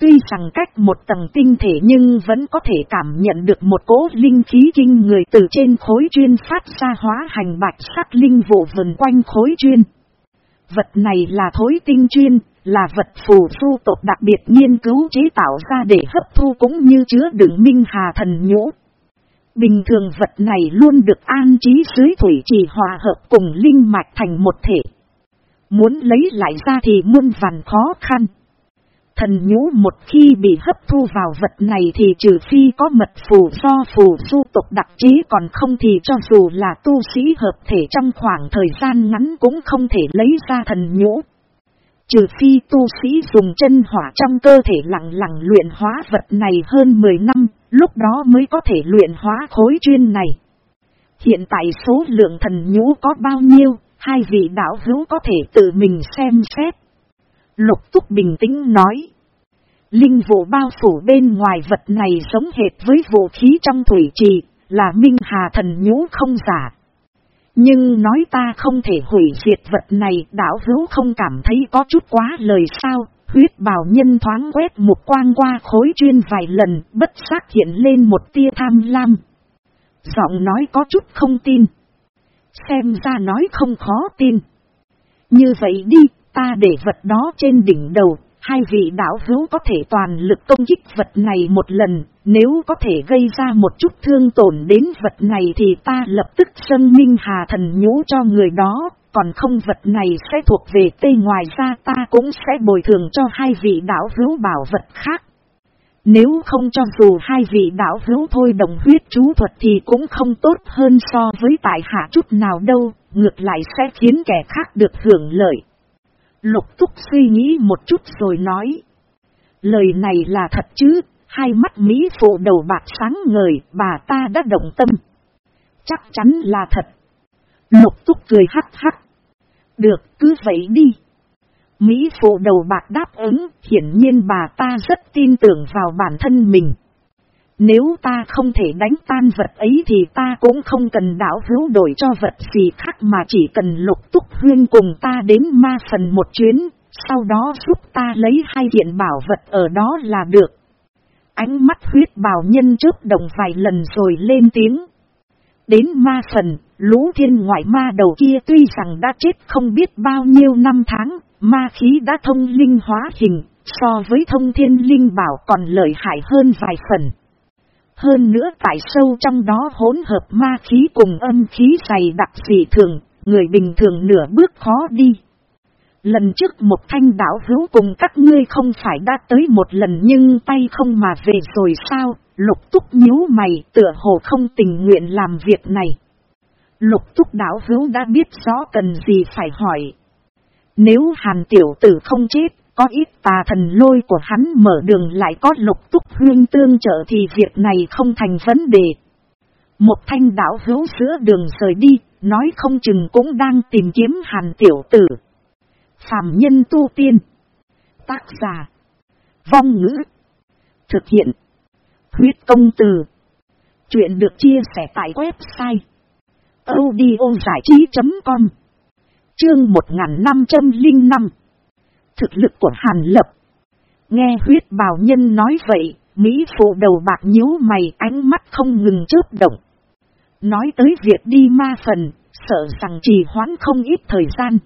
Tuy rằng cách một tầng tinh thể nhưng vẫn có thể cảm nhận được một cỗ linh khí kinh người từ trên khối chuyên phát ra hóa hành bạch sắc linh vụ vần quanh khối chuyên. Vật này là thối tinh chuyên, là vật phù du tộc đặc biệt nghiên cứu chế tạo ra để hấp thu cũng như chứa đựng minh hà thần nhũ. Bình thường vật này luôn được an trí dưới thủy trì hòa hợp cùng linh mạch thành một thể. Muốn lấy lại ra thì muôn vàn khó khăn. Thần nhũ một khi bị hấp thu vào vật này thì trừ phi có mật phù do phù du tục đặc trí còn không thì cho dù là tu sĩ hợp thể trong khoảng thời gian ngắn cũng không thể lấy ra thần nhũ. Trừ phi tu sĩ dùng chân hỏa trong cơ thể lặng lặng luyện hóa vật này hơn 10 năm, lúc đó mới có thể luyện hóa khối chuyên này. Hiện tại số lượng thần nhũ có bao nhiêu, hai vị đạo hữu có thể tự mình xem xét. Lục túc bình tĩnh nói. Linh vụ bao phủ bên ngoài vật này giống hệt với vũ khí trong thủy trì, là minh hà thần nhũ không giả. Nhưng nói ta không thể hủy diệt vật này, đảo hữu không cảm thấy có chút quá lời sao, huyết bào nhân thoáng quét một quang qua khối chuyên vài lần, bất giác hiện lên một tia tham lam. Giọng nói có chút không tin. Xem ra nói không khó tin. Như vậy đi, ta để vật đó trên đỉnh đầu, hai vị đạo hữu có thể toàn lực công kích vật này một lần, nếu có thể gây ra một chút thương tổn đến vật này thì ta lập tức sân minh hà thần nhũ cho người đó, còn không vật này sẽ thuộc về tây ngoài ra ta cũng sẽ bồi thường cho hai vị đạo hữu bảo vật khác. Nếu không cho dù hai vị đạo hữu thôi đồng huyết chú thuật thì cũng không tốt hơn so với tại hạ chút nào đâu, ngược lại sẽ khiến kẻ khác được hưởng lợi. Lục túc suy nghĩ một chút rồi nói. Lời này là thật chứ, hai mắt Mỹ phụ đầu bạc sáng ngời, bà ta đã động tâm. Chắc chắn là thật. Lục túc cười hắc hắc. Được, cứ vậy đi. Mỹ phụ đầu bạc đáp ứng, hiển nhiên bà ta rất tin tưởng vào bản thân mình. Nếu ta không thể đánh tan vật ấy thì ta cũng không cần đảo hữu đổi cho vật gì khác mà chỉ cần lục túc huyên cùng ta đến ma phần một chuyến, sau đó giúp ta lấy hai kiện bảo vật ở đó là được. Ánh mắt huyết bào nhân trước đồng vài lần rồi lên tiếng. Đến ma phần, lũ thiên ngoại ma đầu kia tuy rằng đã chết không biết bao nhiêu năm tháng, ma khí đã thông linh hóa hình, so với thông thiên linh bảo còn lợi hại hơn vài phần. Hơn nữa tại sâu trong đó hỗn hợp ma khí cùng âm khí dày đặc dị thường, người bình thường nửa bước khó đi. Lần trước một thanh đảo hữu cùng các ngươi không phải đã tới một lần nhưng tay không mà về rồi sao, lục túc nhíu mày tựa hồ không tình nguyện làm việc này. Lục túc đảo hữu đã biết rõ cần gì phải hỏi. Nếu hàn tiểu tử không chết, có ít tà thần lôi của hắn mở đường lại có lục túc huyên tương trợ thì việc này không thành vấn đề. Một thanh đảo hữu giữa đường rời đi, nói không chừng cũng đang tìm kiếm hàn tiểu tử. Phạm nhân tu tiên. Tác giả. Vong ngữ. Thực hiện. Huyết công từ. Chuyện được chia sẻ tại website. audiozảichí.com Chương 1505 thực lực của Hàn Lập. Nghe huyết bào nhân nói vậy, Mỹ phụ đầu bạc nhíu mày ánh mắt không ngừng chớp động. Nói tới việc đi ma phần, sợ rằng trì hoãn không ít thời gian.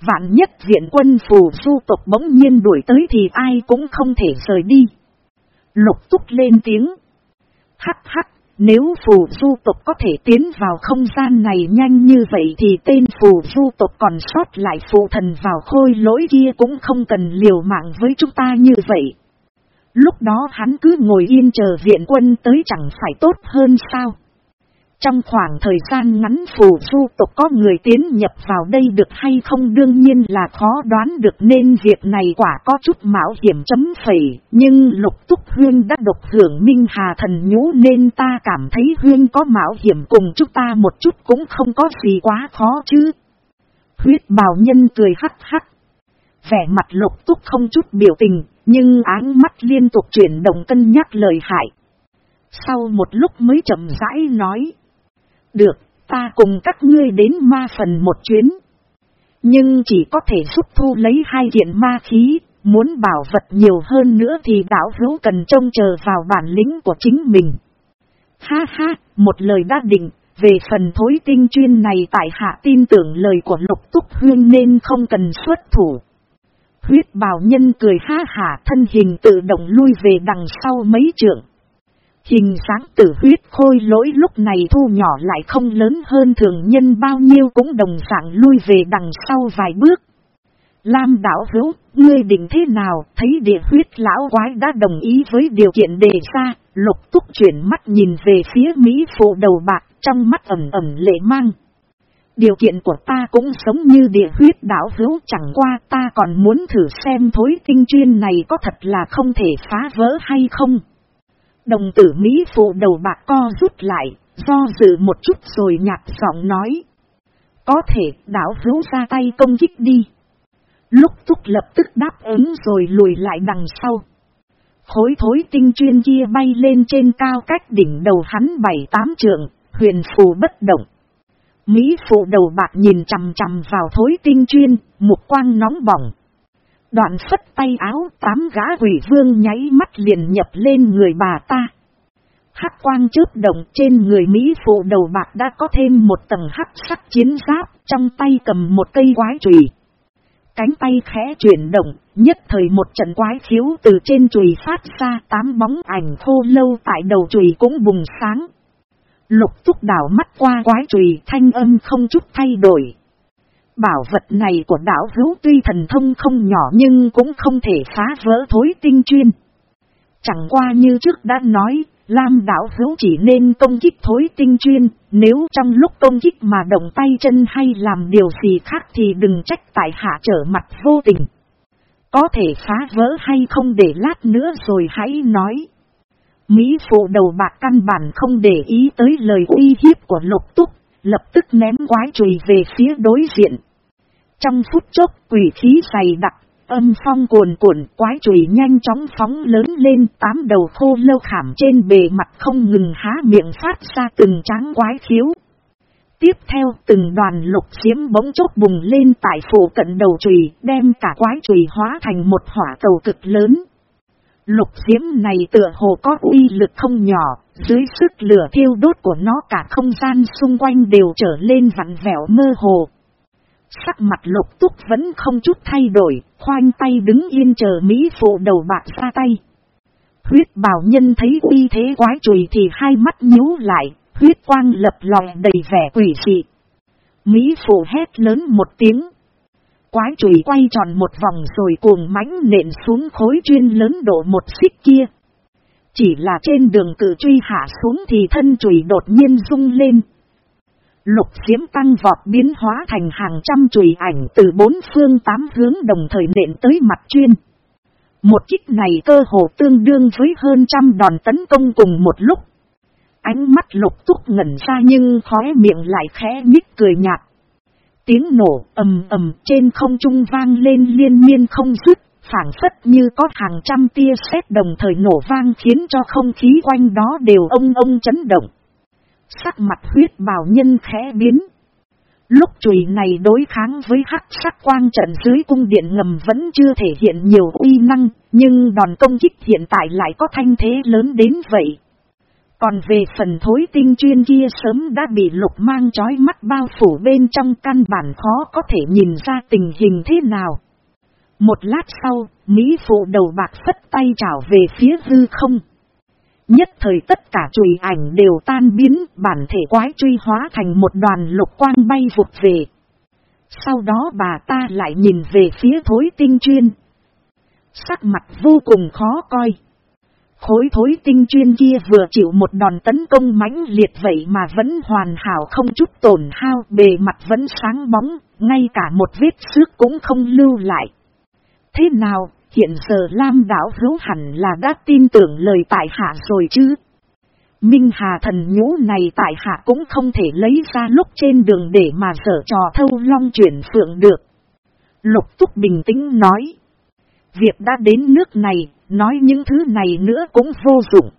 Vạn nhất viện quân phù du tộc bỗng nhiên đuổi tới thì ai cũng không thể rời đi. Lục túc lên tiếng. Hắc hắc, nếu phù du tộc có thể tiến vào không gian này nhanh như vậy thì tên phù du tộc còn sót lại phụ thần vào khôi lỗi kia cũng không cần liều mạng với chúng ta như vậy. Lúc đó hắn cứ ngồi yên chờ viện quân tới chẳng phải tốt hơn sao. Trong khoảng thời gian ngắn phù du tộc có người tiến nhập vào đây được hay không đương nhiên là khó đoán được nên việc này quả có chút mạo hiểm chấm phẩy. Nhưng lục túc huyên đã độc hưởng minh hà thần nhũ nên ta cảm thấy huyên có mạo hiểm cùng chúng ta một chút cũng không có gì quá khó chứ. Huyết bào nhân cười hắc hắc. Vẻ mặt lục túc không chút biểu tình, nhưng áng mắt liên tục chuyển động cân nhắc lời hại. Sau một lúc mới chậm rãi nói. Được, ta cùng các ngươi đến ma phần một chuyến. Nhưng chỉ có thể giúp thu lấy hai kiện ma khí, muốn bảo vật nhiều hơn nữa thì đảo hữu cần trông chờ vào bản lĩnh của chính mình. Ha ha, một lời đã định, về phần thối tinh chuyên này tại hạ tin tưởng lời của lục túc huyên nên không cần xuất thủ. Huyết bào nhân cười ha hả thân hình tự động lui về đằng sau mấy trượng. Hình sáng tử huyết khôi lỗi lúc này thu nhỏ lại không lớn hơn thường nhân bao nhiêu cũng đồng dạng lui về đằng sau vài bước. Lam đảo hữu, ngươi định thế nào, thấy địa huyết lão quái đã đồng ý với điều kiện đề ra, lục túc chuyển mắt nhìn về phía Mỹ phụ đầu bạc, trong mắt ẩm ẩm lệ mang. Điều kiện của ta cũng sống như địa huyết đảo hữu chẳng qua ta còn muốn thử xem thối tinh chuyên này có thật là không thể phá vỡ hay không. Đồng tử Mỹ phụ đầu bạc co rút lại, do dự một chút rồi nhạt giọng nói. Có thể đảo hữu ra tay công kích đi. Lúc túc lập tức đáp ứng rồi lùi lại đằng sau. Khối thối tinh chuyên kia bay lên trên cao cách đỉnh đầu hắn bảy tám trượng, huyền phù bất động. Mỹ phụ đầu bạc nhìn chằm chằm vào thối tinh chuyên, một quang nóng bỏng, Đoạn phất tay áo tám gã quỷ vương nháy mắt liền nhập lên người bà ta. Hắc quang chớp động trên người Mỹ phụ đầu bạc đã có thêm một tầng hắc sắc chiến giáp, trong tay cầm một cây quái chùy. Cánh tay khẽ chuyển động, nhất thời một trận quái khiếu từ trên chùy phát ra tám bóng ảnh khô lâu tại đầu chùy cũng bùng sáng. Lục túc đảo mắt qua quái chùy thanh âm không chút thay đổi, Bảo vật này của đảo hữu tuy thần thông không nhỏ nhưng cũng không thể phá vỡ thối tinh chuyên. Chẳng qua như trước đã nói, Lam đảo hữu chỉ nên công kích thối tinh chuyên, nếu trong lúc công kích mà động tay chân hay làm điều gì khác thì đừng trách tại hạ trở mặt vô tình. Có thể phá vỡ hay không để lát nữa rồi hãy nói. Mỹ phụ đầu bạc căn bản không để ý tới lời uy hiếp của lục túc, lập tức ném quái chùy về phía đối diện. Trong phút chốc quỷ khí dày đặc, âm phong cuồn cuộn quái chùy nhanh chóng phóng lớn lên tám đầu khô lâu khảm trên bề mặt không ngừng há miệng phát ra từng tráng quái khiếu. Tiếp theo từng đoàn lục diễm bỗng chốc bùng lên tại phủ cận đầu chùy đem cả quái chùy hóa thành một hỏa cầu cực lớn. Lục diễm này tựa hồ có uy lực không nhỏ, dưới sức lửa thiêu đốt của nó cả không gian xung quanh đều trở lên vặn vẹo mơ hồ. Sắc mặt lục túc vẫn không chút thay đổi, khoanh tay đứng yên chờ Mỹ phụ đầu bạc ra tay. Huyết bảo nhân thấy uy thế quái chùy thì hai mắt nhíu lại, huyết quang lập lòng đầy vẻ quỷ dị. Mỹ phụ hét lớn một tiếng. Quái chùy quay tròn một vòng rồi cuồng mãnh nện xuống khối chuyên lớn độ một xích kia. Chỉ là trên đường cử truy hạ xuống thì thân chùy đột nhiên rung lên, Lục diễm tăng vọt biến hóa thành hàng trăm chùy ảnh từ bốn phương tám hướng đồng thời nện tới mặt chuyên. Một kích này cơ hồ tương đương với hơn trăm đòn tấn công cùng một lúc. Ánh mắt lục túc ngẩn ra nhưng khóe miệng lại khẽ mít cười nhạt. Tiếng nổ ầm ầm trên không trung vang lên liên miên không dứt, phản phất như có hàng trăm tia sét đồng thời nổ vang khiến cho không khí quanh đó đều ông ông chấn động. Sắc mặt huyết bào nhân khẽ biến. Lúc chùy này đối kháng với hắc sắc quang trận dưới cung điện ngầm vẫn chưa thể hiện nhiều uy năng, nhưng đòn công kích hiện tại lại có thanh thế lớn đến vậy. Còn về phần thối tinh chuyên kia sớm đã bị lục mang chói mắt bao phủ bên trong căn bản khó có thể nhìn ra tình hình thế nào. Một lát sau, Mỹ phụ đầu bạc phất tay trảo về phía hư không. Nhất thời tất cả chùy ảnh đều tan biến, bản thể quái truy hóa thành một đoàn lục quang bay vụt về. Sau đó bà ta lại nhìn về phía thối tinh chuyên. Sắc mặt vô cùng khó coi. Khối thối tinh chuyên kia vừa chịu một đòn tấn công mãnh liệt vậy mà vẫn hoàn hảo không chút tổn hao bề mặt vẫn sáng bóng, ngay cả một vết xước cũng không lưu lại. Thế nào, hiện giờ Lam đảo hữu hẳn là đã tin tưởng lời tại hạ rồi chứ? Minh Hà thần nhũ này tại hạ cũng không thể lấy ra lúc trên đường để mà sở trò thâu long chuyển phượng được. Lục túc bình tĩnh nói. Việc đã đến nước này, nói những thứ này nữa cũng vô dụng.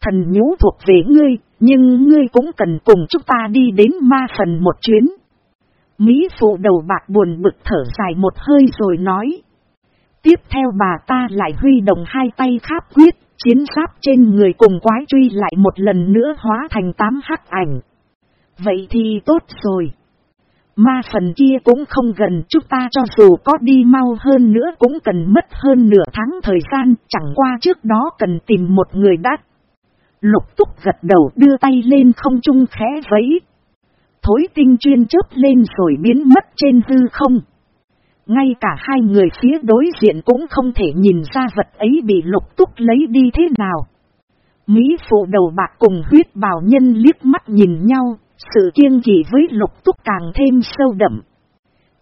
Thần nhũ thuộc về ngươi, nhưng ngươi cũng cần cùng chúng ta đi đến ma phần một chuyến. Mỹ phụ đầu bạc buồn bực thở dài một hơi rồi nói. Tiếp theo bà ta lại huy động hai tay kháp quyết, chiến giáp trên người cùng quái truy lại một lần nữa hóa thành tám hắc ảnh. Vậy thì tốt rồi. Ma phần kia cũng không gần chúng ta cho dù có đi mau hơn nữa cũng cần mất hơn nửa tháng thời gian, chẳng qua trước đó cần tìm một người đắt. Lục túc gật đầu đưa tay lên không trung khẽ vẫy. Thối tinh chuyên chớp lên rồi biến mất trên hư không. Ngay cả hai người phía đối diện cũng không thể nhìn ra vật ấy bị lục túc lấy đi thế nào. Mỹ phụ đầu bạc cùng huyết bào nhân liếc mắt nhìn nhau, sự kiêng kỵ với lục túc càng thêm sâu đậm.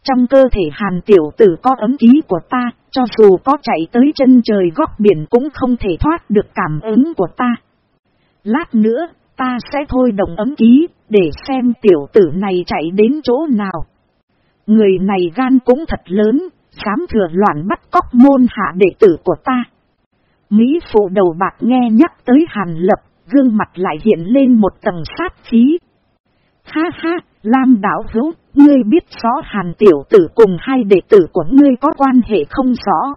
Trong cơ thể hàn tiểu tử có ấm ký của ta, cho dù có chạy tới chân trời góc biển cũng không thể thoát được cảm ứng của ta. Lát nữa, ta sẽ thôi đồng ấm ký, để xem tiểu tử này chạy đến chỗ nào. Người này gan cũng thật lớn, dám thừa loạn bắt cóc môn hạ đệ tử của ta. Mỹ phụ đầu bạc nghe nhắc tới Hàn Lập, gương mặt lại hiện lên một tầng sát khí. Ha ha, Lam đảo hữu, ngươi biết rõ Hàn tiểu tử cùng hai đệ tử của ngươi có quan hệ không rõ.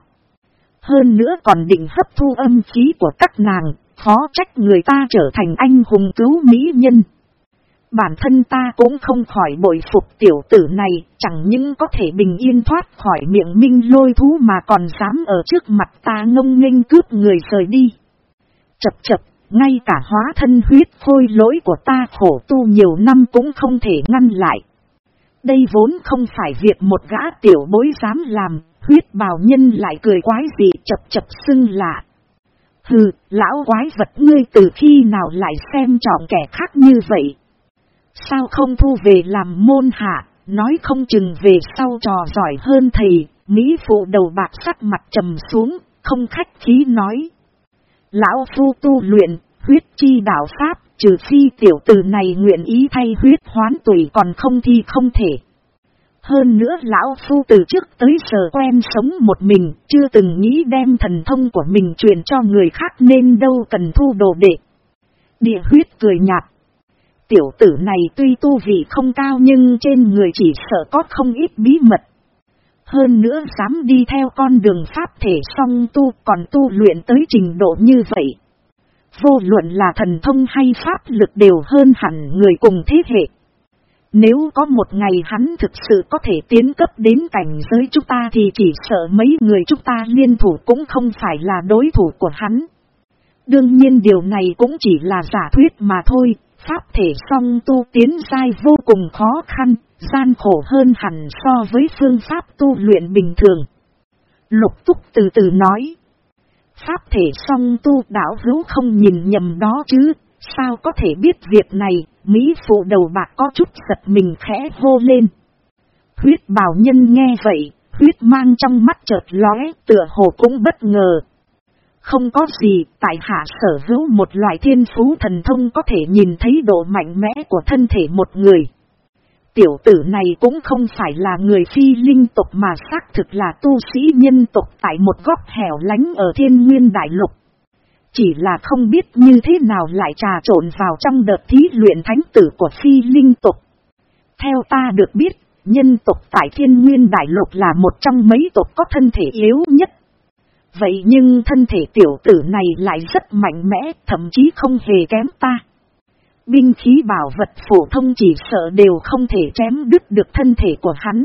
Hơn nữa còn định hấp thu âm khí của các nàng, khó trách người ta trở thành anh hùng cứu mỹ nhân. Bản thân ta cũng không khỏi bội phục tiểu tử này, chẳng những có thể bình yên thoát khỏi miệng minh lôi thú mà còn dám ở trước mặt ta ngông nghênh cướp người rời đi. Chập chập, ngay cả hóa thân huyết khôi lỗi của ta khổ tu nhiều năm cũng không thể ngăn lại. Đây vốn không phải việc một gã tiểu bối dám làm, huyết bào nhân lại cười quái dị chập chập xưng lạ. Hừ, lão quái vật ngươi từ khi nào lại xem trọng kẻ khác như vậy? Sao không thu về làm môn hạ, nói không chừng về sau trò giỏi hơn thầy, Mỹ phụ đầu bạc sắc mặt trầm xuống, không khách khí nói. Lão phu tu luyện, huyết chi đạo Pháp, trừ phi tiểu tử này nguyện ý thay huyết hoán tùy còn không thì không thể. Hơn nữa lão phu từ trước tới giờ quen sống một mình, chưa từng nghĩ đem thần thông của mình truyền cho người khác nên đâu cần thu đồ đệ. Địa huyết cười nhạt. Tiểu tử này tuy tu vị không cao nhưng trên người chỉ sợ có không ít bí mật. Hơn nữa dám đi theo con đường pháp thể song tu còn tu luyện tới trình độ như vậy. Vô luận là thần thông hay pháp lực đều hơn hẳn người cùng thế hệ. Nếu có một ngày hắn thực sự có thể tiến cấp đến cảnh giới chúng ta thì chỉ sợ mấy người chúng ta liên thủ cũng không phải là đối thủ của hắn. Đương nhiên điều này cũng chỉ là giả thuyết mà thôi, pháp thể song tu tiến sai vô cùng khó khăn, gian khổ hơn hẳn so với phương pháp tu luyện bình thường. Lục túc từ từ nói. Pháp thể song tu đảo hữu không nhìn nhầm đó chứ, sao có thể biết việc này, Mỹ phụ đầu bạc có chút giật mình khẽ hô lên. Huyết bảo nhân nghe vậy, huyết mang trong mắt chợt lóe, tựa hồ cũng bất ngờ, không có gì, tại hạ sở hữu một loại thiên phú thần thông có thể nhìn thấy độ mạnh mẽ của thân thể một người. Tiểu tử này cũng không phải là người phi linh tục mà xác thực là tu sĩ nhân tục tại một góc hẻo lánh ở thiên nguyên đại lục. Chỉ là không biết như thế nào lại trà trộn vào trong đợt thí luyện thánh tử của phi linh tục. Theo ta được biết, nhân tộc tại thiên nguyên đại lục là một trong mấy tộc có thân thể yếu nhất. Vậy nhưng thân thể tiểu tử này lại rất mạnh mẽ, thậm chí không hề kém ta. Binh khí bảo vật phổ thông chỉ sợ đều không thể chém đứt được thân thể của hắn.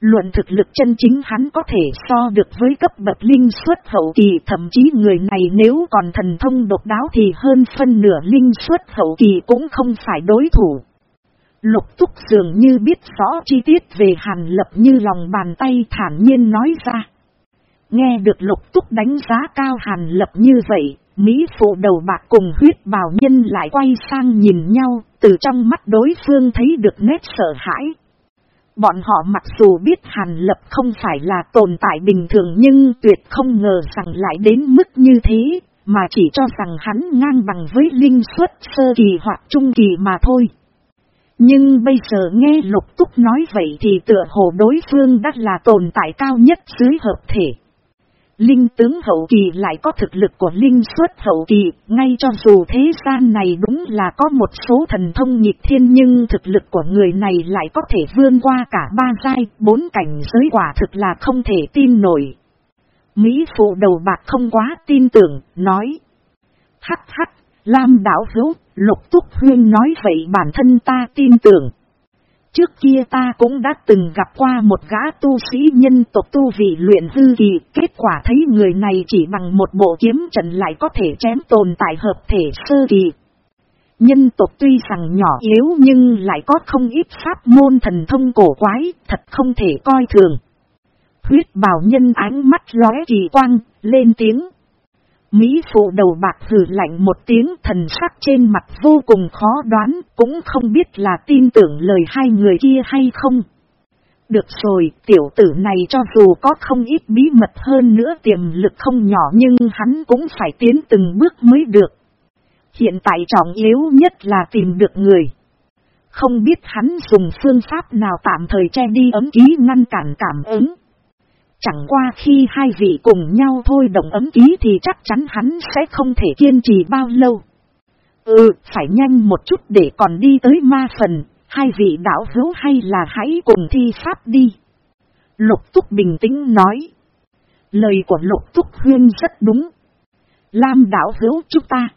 Luận thực lực chân chính hắn có thể so được với cấp bậc linh suất hậu kỳ thậm chí người này nếu còn thần thông độc đáo thì hơn phân nửa linh suất hậu kỳ cũng không phải đối thủ. Lục túc dường như biết rõ chi tiết về hàn lập như lòng bàn tay thản nhiên nói ra. Nghe được lục túc đánh giá cao hàn lập như vậy, Mỹ phụ đầu bạc cùng huyết bào nhân lại quay sang nhìn nhau, từ trong mắt đối phương thấy được nét sợ hãi. Bọn họ mặc dù biết Hàn Lập không phải là tồn tại bình thường nhưng tuyệt không ngờ rằng lại đến mức như thế, mà chỉ cho rằng hắn ngang bằng với linh suất sơ kỳ hoặc trung kỳ mà thôi. Nhưng bây giờ nghe Lục Túc nói vậy thì tựa hồ đối phương đã là tồn tại cao nhất dưới hợp thể. Linh tướng hậu kỳ lại có thực lực của linh suất hậu kỳ, ngay cho dù thế gian này đúng là có một số thần thông nhịp thiên nhưng thực lực của người này lại có thể vươn qua cả ba giai, bốn cảnh giới quả thực là không thể tin nổi. Mỹ phụ đầu bạc không quá tin tưởng, nói. Hắc hắc, Lam đảo hữu, lục túc huyên nói vậy bản thân ta tin tưởng. Trước kia ta cũng đã từng gặp qua một gã tu sĩ nhân tộc tu vị luyện hư kỳ, kết quả thấy người này chỉ bằng một bộ kiếm trận lại có thể chém tồn tại hợp thể sơ kỳ. Nhân tộc tuy rằng nhỏ yếu nhưng lại có không ít pháp môn thần thông cổ quái, thật không thể coi thường. Huyết bảo nhân ánh mắt lóe kỳ quang, lên tiếng. Mỹ phụ đầu bạc hừ lạnh một tiếng thần sắc trên mặt vô cùng khó đoán, cũng không biết là tin tưởng lời hai người kia hay không. Được rồi, tiểu tử này cho dù có không ít bí mật hơn nữa tiềm lực không nhỏ nhưng hắn cũng phải tiến từng bước mới được. Hiện tại trọng yếu nhất là tìm được người. Không biết hắn dùng phương pháp nào tạm thời che đi ấm ký ngăn cản cảm ứng. Chẳng qua khi hai vị cùng nhau thôi đồng ấm ký thì chắc chắn hắn sẽ không thể kiên trì bao lâu. Ừ, phải nhanh một chút để còn đi tới ma phần, hai vị đạo hữu hay là hãy cùng thi pháp đi. Lục Túc bình tĩnh nói. Lời của Lục Túc Huyên rất đúng. Lam đạo hữu chúng ta.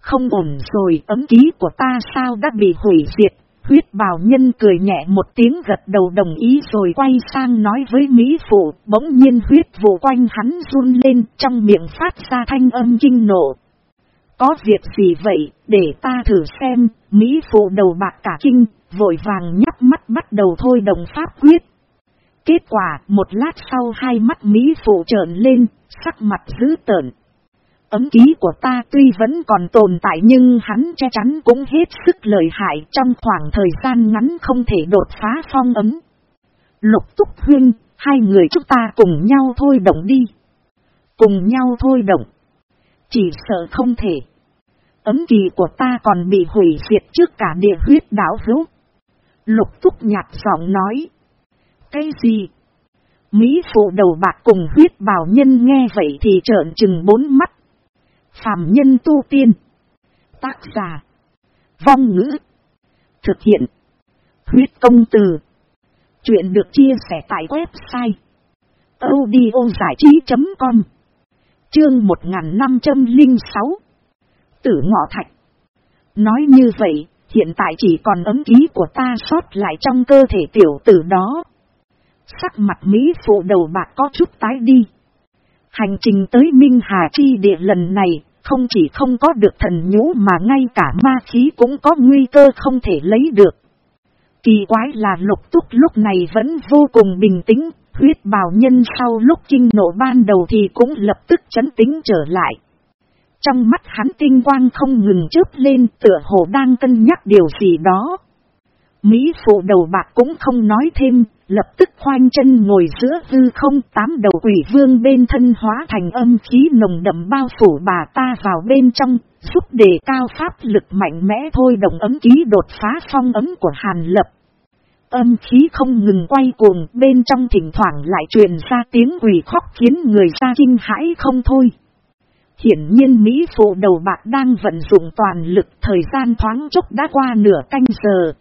Không ổn rồi, ấm ký của ta sao đã bị hủy diệt, Huyết bào nhân cười nhẹ một tiếng gật đầu đồng ý rồi quay sang nói với Mỹ Phụ, bỗng nhiên huyết vụ quanh hắn run lên trong miệng phát ra thanh âm kinh nộ. Có việc gì vậy, để ta thử xem, Mỹ Phụ đầu bạc cả kinh, vội vàng nhắc mắt bắt đầu thôi đồng pháp quyết. Kết quả, một lát sau hai mắt Mỹ Phụ trợn lên, sắc mặt dữ tợn. Ấm ký của ta tuy vẫn còn tồn tại nhưng hắn che chắn cũng hết sức lợi hại trong khoảng thời gian ngắn không thể đột phá phong ấm. Lục túc huyên, hai người chúng ta cùng nhau thôi động đi. Cùng nhau thôi động. Chỉ sợ không thể. Ấm kỳ của ta còn bị hủy diệt trước cả địa huyết đảo hữu. Lục túc nhạt giọng nói. Cái gì? Mỹ phụ đầu bạc cùng huyết bào nhân nghe vậy thì trợn chừng bốn mắt Phạm nhân tu tiên. Tác giả. Vong ngữ. Thực hiện. Huyết công từ. Chuyện được chia sẻ tại website. audiozảichí.com Chương 1506 Tử Ngọ Thạch Nói như vậy, hiện tại chỉ còn ấm ký của ta sót lại trong cơ thể tiểu tử đó. Sắc mặt Mỹ phụ đầu bạc có chút tái đi. Hành trình tới Minh Hà Chi địa lần này, không chỉ không có được thần nhũ mà ngay cả ma khí cũng có nguy cơ không thể lấy được. Kỳ quái là lục túc lúc này vẫn vô cùng bình tĩnh, huyết bào nhân sau lúc kinh nộ ban đầu thì cũng lập tức chấn tính trở lại. Trong mắt hắn tinh quang không ngừng chớp lên tựa hồ đang cân nhắc điều gì đó. Mỹ phụ đầu bạc cũng không nói thêm, lập tức khoanh chân ngồi giữa hư không tám đầu quỷ vương bên thân hóa thành âm khí nồng đậm bao phủ bà ta vào bên trong, giúp đề cao pháp lực mạnh mẽ thôi đồng ấm ký đột phá phong ấm của Hàn Lập. Âm khí không ngừng quay cuồng bên trong thỉnh thoảng lại truyền ra tiếng quỷ khóc khiến người ta kinh hãi không thôi. Hiển nhiên Mỹ phụ đầu bạc đang vận dụng toàn lực thời gian thoáng chốc đã qua nửa canh giờ.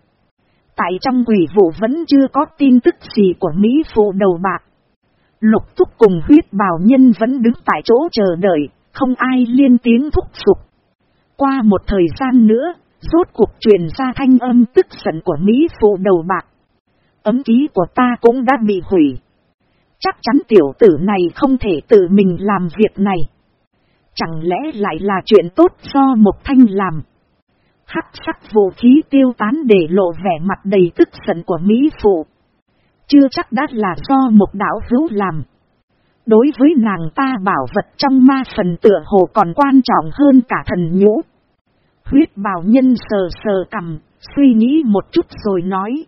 Tại trong quỷ vụ vẫn chưa có tin tức gì của Mỹ phụ đầu bạc. Lục thúc cùng huyết bào nhân vẫn đứng tại chỗ chờ đợi, không ai liên tiếng thúc giục. Qua một thời gian nữa, rốt cuộc truyền ra thanh âm tức giận của Mỹ phụ đầu bạc. Ấm ký của ta cũng đã bị hủy. Chắc chắn tiểu tử này không thể tự mình làm việc này. Chẳng lẽ lại là chuyện tốt do một thanh làm. Hắc sắc vũ khí tiêu tán để lộ vẻ mặt đầy tức giận của Mỹ phụ. Chưa chắc đã là do một đạo hữu làm. Đối với nàng ta bảo vật trong ma phần tựa hồ còn quan trọng hơn cả thần nhũ. Huyết bào nhân sờ sờ cầm, suy nghĩ một chút rồi nói.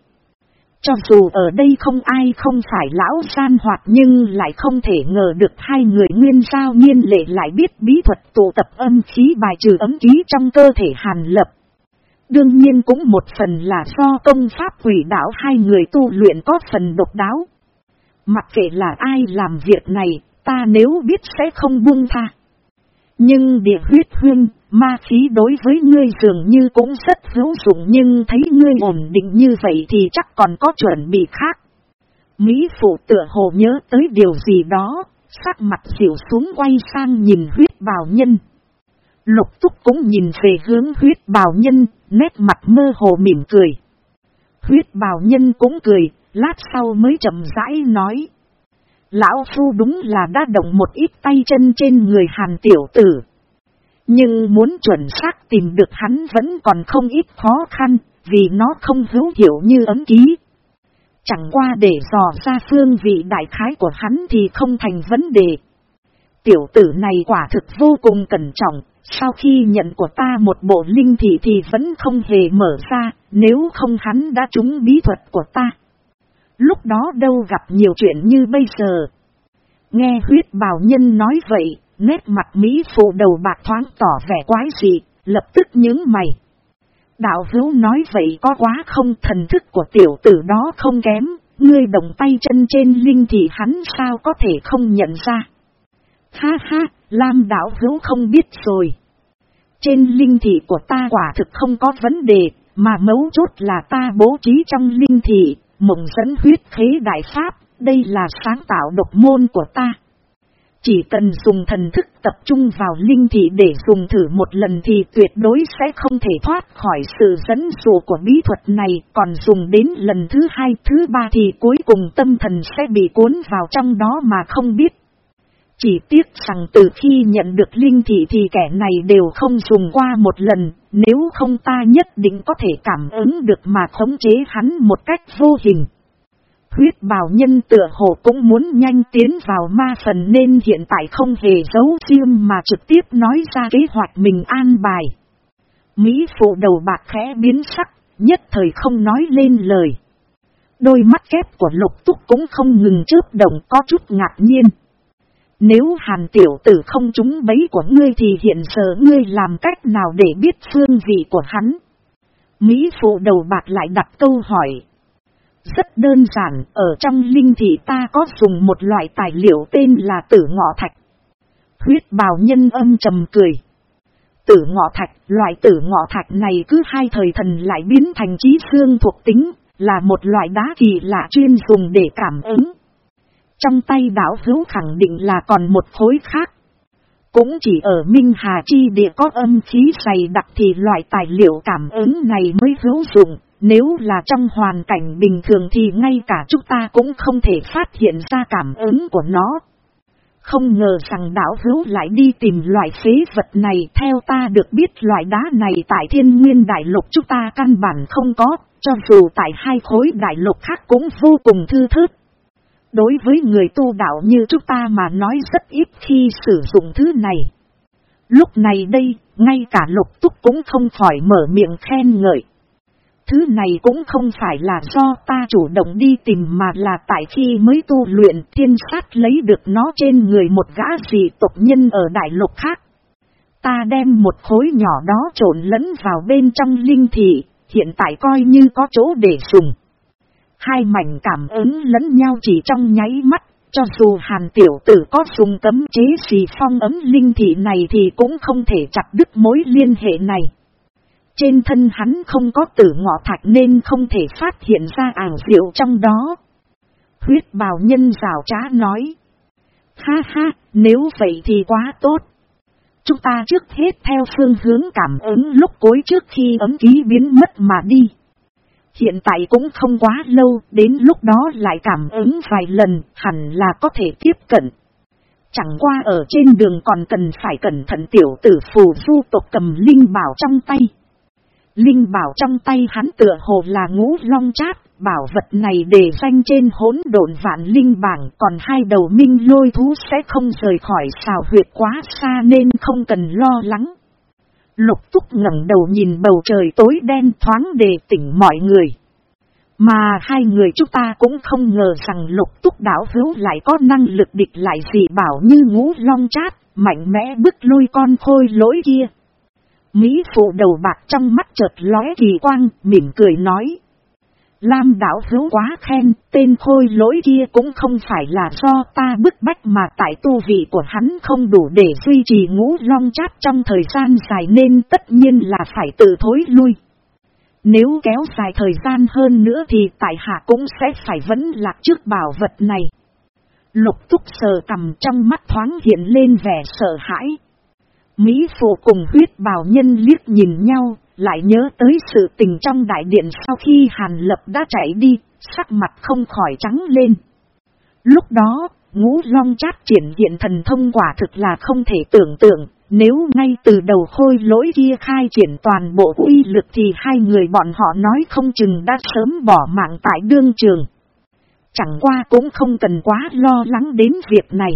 Cho dù ở đây không ai không phải lão san hoạt nhưng lại không thể ngờ được hai người nguyên giao nhiên lệ lại biết bí thuật tụ tập âm khí bài trừ ấm khí trong cơ thể hàn lập. Đương nhiên cũng một phần là do công pháp quỷ đảo hai người tu luyện có phần độc đáo. Mặc kệ là ai làm việc này, ta nếu biết sẽ không buông tha. Nhưng địa huyết huyên, ma khí đối với ngươi dường như cũng rất hữu dụng nhưng thấy ngươi ổn định như vậy thì chắc còn có chuẩn bị khác. Mỹ phụ tựa hồ nhớ tới điều gì đó, sắc mặt xỉu xuống quay sang nhìn huyết bào nhân. Lục túc cũng nhìn về hướng huyết bào nhân, nét mặt mơ hồ mỉm cười. Huyết bào nhân cũng cười, lát sau mới chậm rãi nói. Lão Phu đúng là đã động một ít tay chân trên người hàn tiểu tử. Nhưng muốn chuẩn xác tìm được hắn vẫn còn không ít khó khăn, vì nó không hữu hiểu như ấm ký. Chẳng qua để dò ra phương vị đại khái của hắn thì không thành vấn đề. Tiểu tử này quả thực vô cùng cẩn trọng, sau khi nhận của ta một bộ linh thị thì vẫn không hề mở ra, nếu không hắn đã trúng bí thuật của ta. Lúc đó đâu gặp nhiều chuyện như bây giờ. Nghe huyết bào nhân nói vậy, nét mặt Mỹ phụ đầu bạc thoáng tỏ vẻ quái dị, lập tức nhướng mày. Đạo hữu nói vậy có quá không thần thức của tiểu tử đó không kém, ngươi đồng tay chân trên linh thì hắn sao có thể không nhận ra. Ha ha, Lam đạo hữu không biết rồi. Trên linh thị của ta quả thực không có vấn đề, mà mấu chốt là ta bố trí trong linh thị, mộng dẫn huyết khế đại pháp, đây là sáng tạo độc môn của ta. Chỉ cần dùng thần thức tập trung vào linh thị để dùng thử một lần thì tuyệt đối sẽ không thể thoát khỏi sự dẫn dụ của bí thuật này, còn dùng đến lần thứ hai, thứ ba thì cuối cùng tâm thần sẽ bị cuốn vào trong đó mà không biết. Chỉ tiếc rằng từ khi nhận được linh thị thì kẻ này đều không dùng qua một lần, nếu không ta nhất định có thể cảm ứng được mà khống chế hắn một cách vô hình. Huyết bào nhân tựa hồ cũng muốn nhanh tiến vào ma phần nên hiện tại không hề giấu riêng mà trực tiếp nói ra kế hoạch mình an bài. Mỹ phụ đầu bạc khẽ biến sắc, nhất thời không nói lên lời. Đôi mắt kép của lục túc cũng không ngừng chớp động có chút ngạc nhiên. Nếu hàn tiểu tử không trúng bấy của ngươi thì hiện giờ ngươi làm cách nào để biết phương vị của hắn? Mỹ phụ đầu bạc lại đặt câu hỏi. Rất đơn giản, ở trong linh thị ta có dùng một loại tài liệu tên là tử ngọ thạch. Huyết bào nhân âm trầm cười. Tử ngọ thạch, loại tử ngọ thạch này cứ hai thời thần lại biến thành trí xương thuộc tính, là một loại đá kỳ lạ chuyên dùng để cảm ứng. Trong tay đảo hữu khẳng định là còn một khối khác. Cũng chỉ ở Minh Hà Chi địa có âm khí dày đặc thì loại tài liệu cảm ứng này mới hữu dụng. Nếu là trong hoàn cảnh bình thường thì ngay cả chúng ta cũng không thể phát hiện ra cảm ứng của nó. Không ngờ rằng đảo hữu lại đi tìm loại phế vật này theo ta được biết loại đá này tại thiên nguyên đại lục chúng ta căn bản không có, cho dù tại hai khối đại lục khác cũng vô cùng thư thớt. Đối với người tu đạo như chúng ta mà nói rất ít khi sử dụng thứ này. Lúc này đây, ngay cả lục túc cũng không khỏi mở miệng khen ngợi. Thứ này cũng không phải là do ta chủ động đi tìm mà là tại khi mới tu luyện thiên sát lấy được nó trên người một gã dị tộc nhân ở đại lục khác. Ta đem một khối nhỏ đó trộn lẫn vào bên trong linh thị, hiện tại coi như có chỗ để dùng. Hai mảnh cảm ứng lẫn nhau chỉ trong nháy mắt, cho dù hàn tiểu tử có dùng cấm chế xì phong ấm linh thị này thì cũng không thể chặt đứt mối liên hệ này. Trên thân hắn không có tử ngọ thạch nên không thể phát hiện ra ảo diệu trong đó. Huyết bào nhân rào trá nói. Ha ha, nếu vậy thì quá tốt. Chúng ta trước hết theo phương hướng cảm ứng lúc cuối trước khi ấm ký biến mất mà đi. Hiện tại cũng không quá lâu, đến lúc đó lại cảm ứng vài lần, hẳn là có thể tiếp cận. Chẳng qua ở trên đường còn cần phải cẩn thận tiểu tử phù du tộc cầm linh bảo trong tay. Linh bảo trong tay hắn tựa hồ là ngũ long chát, bảo vật này để danh trên hỗn độn vạn linh bảng còn hai đầu minh lôi thú sẽ không rời khỏi xào huyệt quá xa nên không cần lo lắng. Lục túc ngẩng đầu nhìn bầu trời tối đen thoáng để tỉnh mọi người. Mà hai người chúng ta cũng không ngờ rằng lục túc đảo hữu lại có năng lực địch lại gì bảo như ngũ long chát, mạnh mẽ bức lui con khôi lỗi kia. Mỹ phụ đầu bạc trong mắt chợt lóe kỳ quang, mỉm cười nói. Lam đảo hữu quá khen, tên khôi lỗi kia cũng không phải là do ta bức bách mà tại tu vị của hắn không đủ để duy trì ngũ long chát trong thời gian dài nên tất nhiên là phải tự thối lui. Nếu kéo dài thời gian hơn nữa thì tại hạ cũng sẽ phải vẫn lạc trước bảo vật này. Lục túc sờ cầm trong mắt thoáng hiện lên vẻ sợ hãi. Mỹ phụ cùng huyết bào nhân liếc nhìn nhau, lại nhớ tới sự tình trong đại điện sau khi Hàn Lập đã chạy đi, sắc mặt không khỏi trắng lên. Lúc đó, ngũ long chát triển hiện thần thông quả thực là không thể tưởng tượng, nếu ngay từ đầu khôi lỗi kia khai triển toàn bộ uy lực thì hai người bọn họ nói không chừng đã sớm bỏ mạng tại đương trường. Chẳng qua cũng không cần quá lo lắng đến việc này.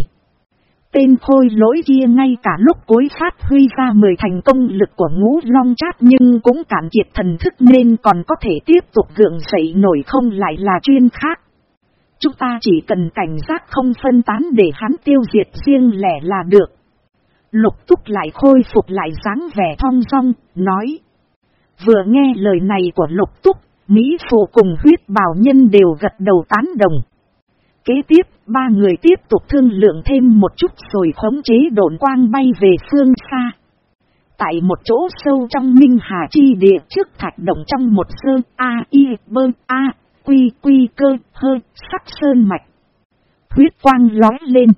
Tên khôi lỗi kia ngay cả lúc cuối phát huy ra mười thành công lực của ngũ long chát nhưng cũng cản kiệt thần thức nên còn có thể tiếp tục gượng dậy nổi không lại là chuyên khác. Chúng ta chỉ cần cảnh giác không phân tán để hắn tiêu diệt riêng lẻ là được. Lục túc lại khôi phục lại dáng vẻ thong dong, nói. Vừa nghe lời này của lục túc, Mỹ phụ cùng huyết bảo nhân đều gật đầu tán đồng. Kế tiếp, ba người tiếp tục thương lượng thêm một chút rồi khống chế độn quang bay về phương xa. Tại một chỗ sâu trong Minh Hà Chi địa trước thạch động trong một sơn A, I, bơ, A, quy, quy cơ, hơ, sắc sơn mạch. Huyết quang lói lên.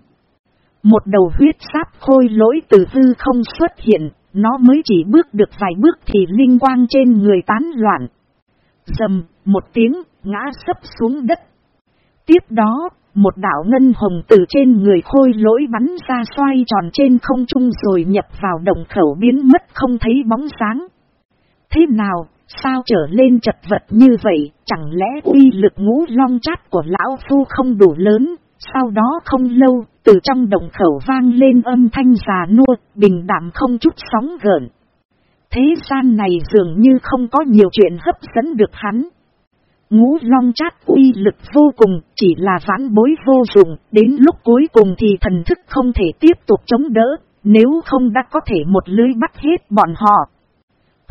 Một đầu huyết sáp khôi lỗi từ hư không xuất hiện, nó mới chỉ bước được vài bước thì linh quang trên người tán loạn. Dầm, một tiếng, ngã sấp xuống đất. Tiếp đó, một đảo ngân hồng từ trên người khôi lỗi bắn ra xoay tròn trên không trung rồi nhập vào động khẩu biến mất không thấy bóng sáng. Thế nào, sao trở lên chật vật như vậy, chẳng lẽ uy lực ngũ long chát của lão phu không đủ lớn, sau đó không lâu, từ trong động khẩu vang lên âm thanh già nua, bình đảm không chút sóng gợn. Thế gian này dường như không có nhiều chuyện hấp dẫn được hắn. Ngũ long chát uy lực vô cùng, chỉ là vãn bối vô dụng, đến lúc cuối cùng thì thần thức không thể tiếp tục chống đỡ, nếu không đã có thể một lưới bắt hết bọn họ.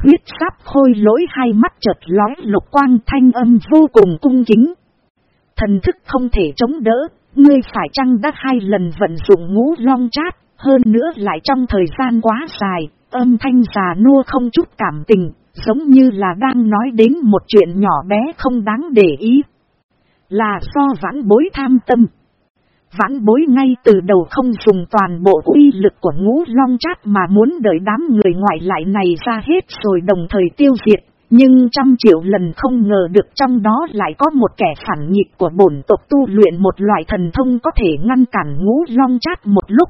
Huyết sáp khôi lỗi hai mắt chợt lói lục quang thanh âm vô cùng cung kính. Thần thức không thể chống đỡ, ngươi phải chăng đã hai lần vận dụng ngũ long chát, hơn nữa lại trong thời gian quá dài, âm thanh già nua không chút cảm tình, giống như là đang nói đến một chuyện nhỏ bé không đáng để ý. Là do vãn bối tham tâm. Vãn bối ngay từ đầu không dùng toàn bộ uy lực của ngũ long chát mà muốn đợi đám người ngoại lại này ra hết rồi đồng thời tiêu diệt. Nhưng trăm triệu lần không ngờ được trong đó lại có một kẻ phản nghịch của bổn tộc tu luyện một loại thần thông có thể ngăn cản ngũ long chát một lúc.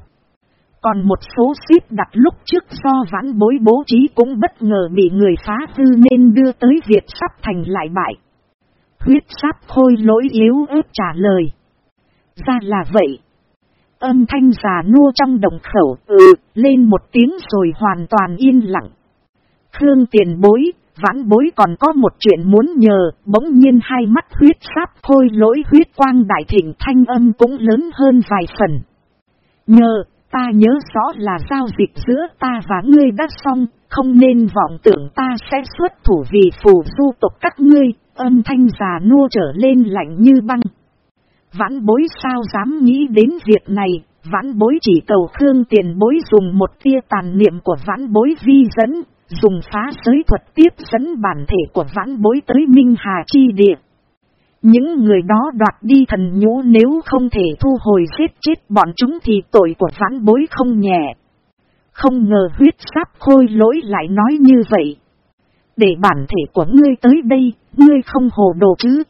Còn một số ship đặt lúc trước do vãn bối bố trí cũng bất ngờ bị người phá hư nên đưa tới việc sắp thành lại bại. Huyết sáp khôi lỗi yếu ớt trả lời. Ra là vậy. Âm thanh già nua trong đồng khẩu ừ lên một tiếng rồi hoàn toàn yên lặng. Khương tiền bối, vãn bối còn có một chuyện muốn nhờ, bỗng nhiên hai mắt huyết sáp khôi lỗi huyết quang đại thịnh thanh âm cũng lớn hơn vài phần. Nhờ, Ta nhớ rõ là giao dịch giữa ta và ngươi đã xong, không nên vọng tưởng ta sẽ xuất thủ vì phù du tộc các ngươi, âm thanh già nua trở lên lạnh như băng. Vãn bối sao dám nghĩ đến việc này, vãn bối chỉ cầu Khương tiền bối dùng một tia tàn niệm của vãn bối vi dẫn, dùng phá giới thuật tiếp dẫn bản thể của vãn bối tới Minh Hà Chi Địa. Những người đó đoạt đi thần nhũ nếu không thể thu hồi giết chết bọn chúng thì tội của vãn bối không nhẹ. Không ngờ huyết sáp khôi lỗi lại nói như vậy. Để bản thể của ngươi tới đây, ngươi không hồ đồ chứ.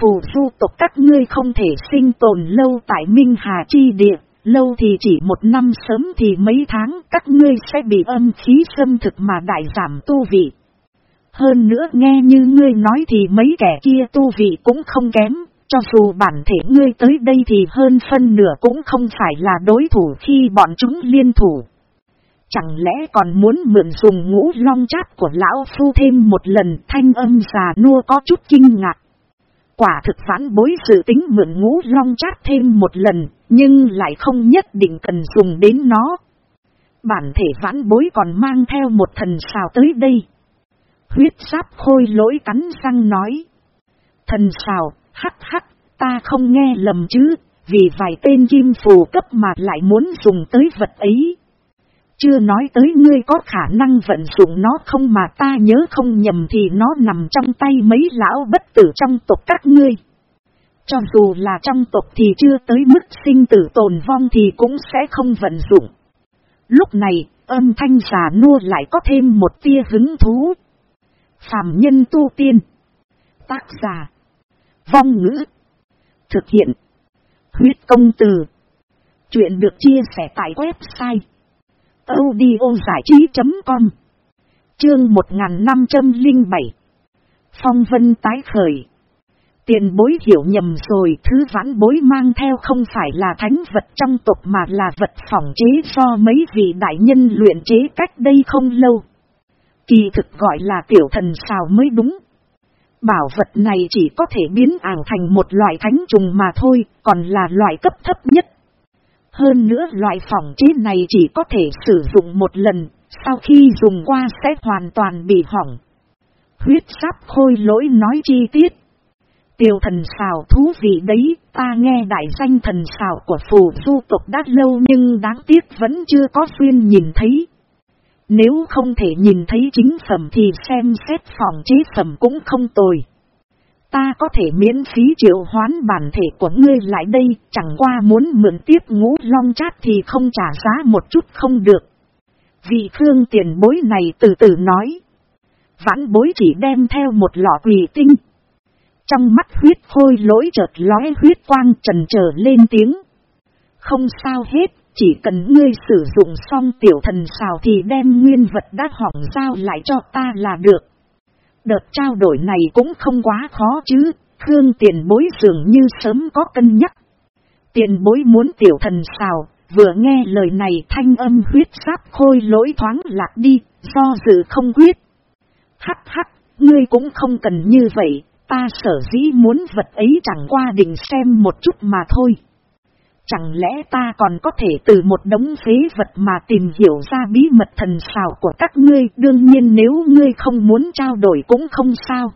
Phù du tộc các ngươi không thể sinh tồn lâu tại Minh Hà Chi Địa, lâu thì chỉ một năm sớm thì mấy tháng các ngươi sẽ bị âm khí xâm thực mà đại giảm tu vị. Hơn nữa nghe như ngươi nói thì mấy kẻ kia tu vị cũng không kém, cho dù bản thể ngươi tới đây thì hơn phân nửa cũng không phải là đối thủ khi bọn chúng liên thủ. Chẳng lẽ còn muốn mượn dùng ngũ long chát của lão phu thêm một lần thanh âm già nua có chút kinh ngạc. Quả thực phản bối sự tính mượn ngũ long chát thêm một lần, nhưng lại không nhất định cần dùng đến nó. Bản thể vãn bối còn mang theo một thần xào tới đây. Huyết sáp khôi lỗi cắn răng nói. Thần xào, hắc hắc, ta không nghe lầm chứ, vì vài tên kim phù cấp mà lại muốn dùng tới vật ấy. Chưa nói tới ngươi có khả năng vận dụng nó không mà ta nhớ không nhầm thì nó nằm trong tay mấy lão bất tử trong tộc các ngươi. Cho dù là trong tộc thì chưa tới mức sinh tử tồn vong thì cũng sẽ không vận dụng. Lúc này, âm thanh giả nua lại có thêm một tia hứng thú. Phạm nhân tu tiên. Tác giả. Vong ngữ. Thực hiện. Huyết công từ. Chuyện được chia sẻ tại website audiogiải trí.com Chương 1507 Phong vân tái khởi Tiền bối hiểu nhầm rồi, thứ vãn bối mang theo không phải là thánh vật trong tộc mà là vật phỏng chế do mấy vị đại nhân luyện chế cách đây không lâu. Kỳ thực gọi là tiểu thần sao mới đúng. Bảo vật này chỉ có thể biến ảo thành một loại thánh trùng mà thôi, còn là loại cấp thấp nhất hơn nữa loại phòng chế này chỉ có thể sử dụng một lần, sau khi dùng qua sẽ hoàn toàn bị hỏng. Huyết sáp khôi lỗi nói chi tiết. Tiểu thần xào thú vị đấy, ta nghe đại danh thần xào của phù du tộc đã lâu nhưng đáng tiếc vẫn chưa có duyên nhìn thấy. Nếu không thể nhìn thấy chính phẩm thì xem xét phòng chế phẩm cũng không tồi. Ta có thể miễn phí triệu hoán bản thể của ngươi lại đây, chẳng qua muốn mượn tiếp ngũ long chát thì không trả giá một chút không được. Vị phương tiền bối này từ từ nói. Vãn bối chỉ đem theo một lọ quỷ tinh. Trong mắt huyết khôi lỗi chợt lóe huyết quang trần trở lên tiếng. Không sao hết, chỉ cần ngươi sử dụng xong tiểu thần xào thì đem nguyên vật đã hỏng giao lại cho ta là được. Đợt trao đổi này cũng không quá khó chứ, Khương tiền bối dường như sớm có cân nhắc. Tiền bối muốn tiểu thần xào, vừa nghe lời này thanh âm huyết sáp khôi lỗi thoáng lạc đi, do dự không quyết. Hắc hắc, ngươi cũng không cần như vậy, ta sở dĩ muốn vật ấy chẳng qua định xem một chút mà thôi. Chẳng lẽ ta còn có thể từ một đống phế vật mà tìm hiểu ra bí mật thần xào của các ngươi đương nhiên nếu ngươi không muốn trao đổi cũng không sao.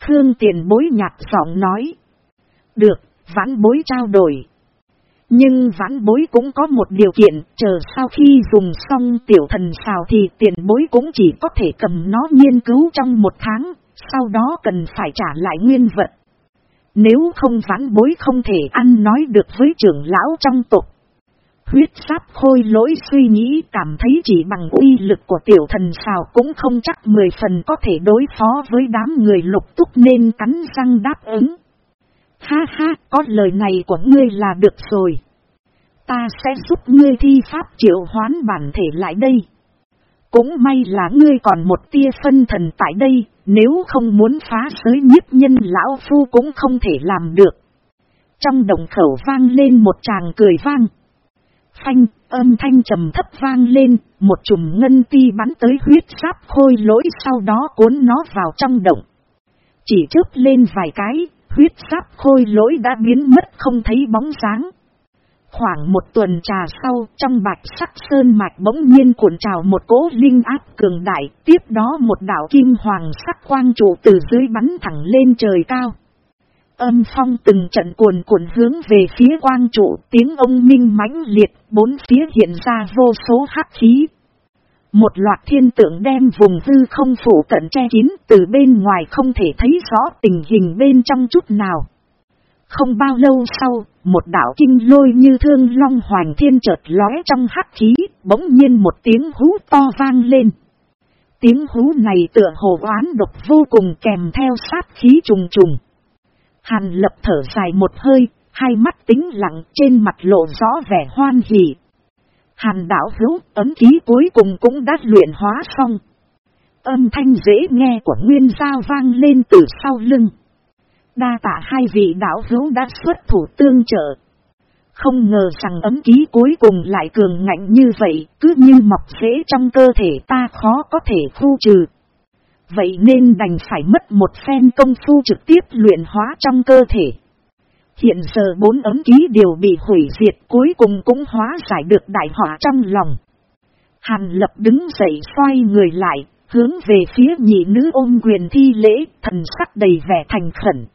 Khương tiền bối nhạt giọng nói. Được, vãn bối trao đổi. Nhưng vãn bối cũng có một điều kiện, chờ sau khi dùng xong tiểu thần xào thì tiền bối cũng chỉ có thể cầm nó nghiên cứu trong một tháng, sau đó cần phải trả lại nguyên vật. Nếu không vãn bối không thể ăn nói được với trưởng lão trong tộc. Huyết sáp khôi lỗi suy nghĩ cảm thấy chỉ bằng uy lực của tiểu thần xào cũng không chắc mười phần có thể đối phó với đám người lục túc nên cắn răng đáp ứng. Ha ha, có lời này của ngươi là được rồi. Ta sẽ giúp ngươi thi pháp triệu hoán bản thể lại đây. Cũng may là ngươi còn một tia phân thần tại đây, nếu không muốn phá giới nhiếp nhân lão phu cũng không thể làm được. Trong đồng khẩu vang lên một tràng cười vang. Phanh, âm thanh trầm thấp vang lên, một chùm ngân ti bắn tới huyết sáp khôi lỗi sau đó cuốn nó vào trong động. Chỉ chớp lên vài cái, huyết sáp khôi lỗi đã biến mất không thấy bóng dáng. Khoảng một tuần trà sau, trong bạch sắc sơn mạch bỗng nhiên cuộn trào một cỗ linh áp cường đại, tiếp đó một đảo kim hoàng sắc quang trụ từ dưới bắn thẳng lên trời cao. Âm phong từng trận cuồn cuộn hướng về phía quang trụ, tiếng ông minh mãnh liệt, bốn phía hiện ra vô số hắc khí. Một loạt thiên tượng đem vùng hư không phủ cận che kín từ bên ngoài không thể thấy rõ tình hình bên trong chút nào. Không bao lâu sau, một đảo kinh lôi như thương long hoàng thiên chợt lóe trong hắc khí, bỗng nhiên một tiếng hú to vang lên. Tiếng hú này tựa hồ oán độc vô cùng kèm theo sát khí trùng trùng. Hàn lập thở dài một hơi, hai mắt tính lặng trên mặt lộ rõ vẻ hoan hỉ. Hàn đảo hữu ấm khí cuối cùng cũng đã luyện hóa xong. Âm thanh dễ nghe của nguyên giao vang lên từ sau lưng. Đa tạ hai vị đảo hữu đã xuất thủ tương trợ. Không ngờ rằng ấm ký cuối cùng lại cường ngạnh như vậy, cứ như mọc rễ trong cơ thể ta khó có thể khu trừ. Vậy nên đành phải mất một phen công phu trực tiếp luyện hóa trong cơ thể. Hiện giờ bốn ấm ký đều bị hủy diệt cuối cùng cũng hóa giải được đại họa trong lòng. Hàn lập đứng dậy xoay người lại, hướng về phía nhị nữ ôm quyền thi lễ, thần sắc đầy vẻ thành khẩn.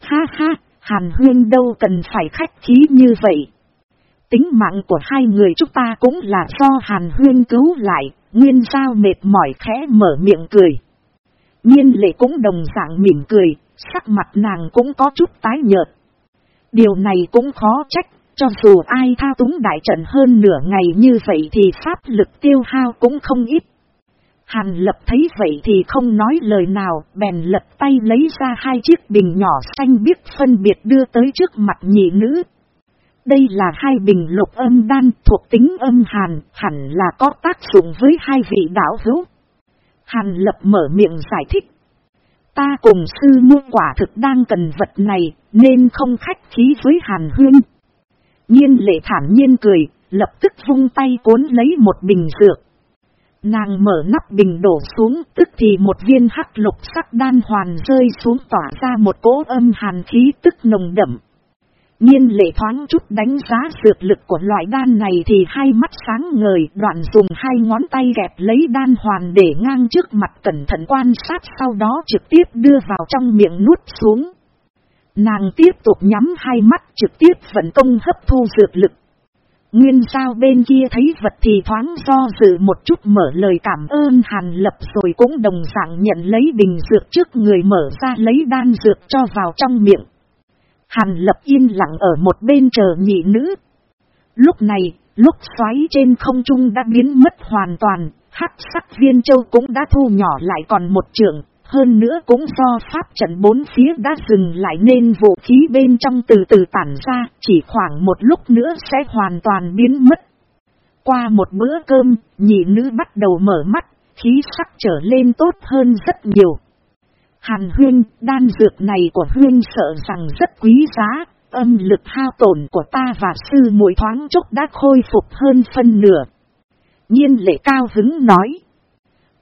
Ha ha, Hàn Huyên đâu cần phải khách khí như vậy. Tính mạng của hai người chúng ta cũng là do Hàn Huyên cứu lại, nguyên sao mệt mỏi khẽ mở miệng cười. Nhiên lệ cũng đồng dạng mỉm cười, sắc mặt nàng cũng có chút tái nhợt. Điều này cũng khó trách, cho dù ai thao túng đại trận hơn nửa ngày như vậy thì pháp lực tiêu hao cũng không ít. Hàn lập thấy vậy thì không nói lời nào, bèn lật tay lấy ra hai chiếc bình nhỏ xanh biếc phân biệt đưa tới trước mặt nhị nữ. Đây là hai bình lục âm đan thuộc tính âm hàn, hẳn là có tác dụng với hai vị đạo hữu. Hàn lập mở miệng giải thích. Ta cùng sư mua quả thực đang cần vật này, nên không khách khí với Hàn Huyên. Nhiên lệ thản nhiên cười, lập tức vung tay cuốn lấy một bình dược. Nàng mở nắp bình đổ xuống, tức thì một viên hắc lục sắc đan hoàn rơi xuống tỏa ra một cỗ âm hàn khí tức nồng đậm. Nhiên lệ thoáng chút đánh giá dược lực của loại đan này thì hai mắt sáng ngời đoạn dùng hai ngón tay gẹp lấy đan hoàn để ngang trước mặt cẩn thận quan sát sau đó trực tiếp đưa vào trong miệng nuốt xuống. Nàng tiếp tục nhắm hai mắt trực tiếp vận công hấp thu dược lực. Nguyên sao bên kia thấy vật thì thoáng do dự một chút mở lời cảm ơn Hàn Lập rồi cũng đồng dạng nhận lấy bình dược trước người mở ra lấy đan dược cho vào trong miệng. Hàn Lập yên lặng ở một bên chờ nhị nữ. Lúc này, lúc xoáy trên không trung đã biến mất hoàn toàn, hắc sắc viên châu cũng đã thu nhỏ lại còn một trường, hơn nữa cũng do pháp trận bốn phía đã dừng lại nên vũ khí bên trong từ từ tản ra, chỉ khoảng một lúc nữa sẽ hoàn toàn biến mất. Qua một bữa cơm, nhị nữ bắt đầu mở mắt, khí sắc trở lên tốt hơn rất nhiều. Hàn huyên, đan dược này của huyên sợ rằng rất quý giá, âm lực hao tổn của ta và sư muội thoáng chốc đã khôi phục hơn phân nửa. Nhiên lệ cao hứng nói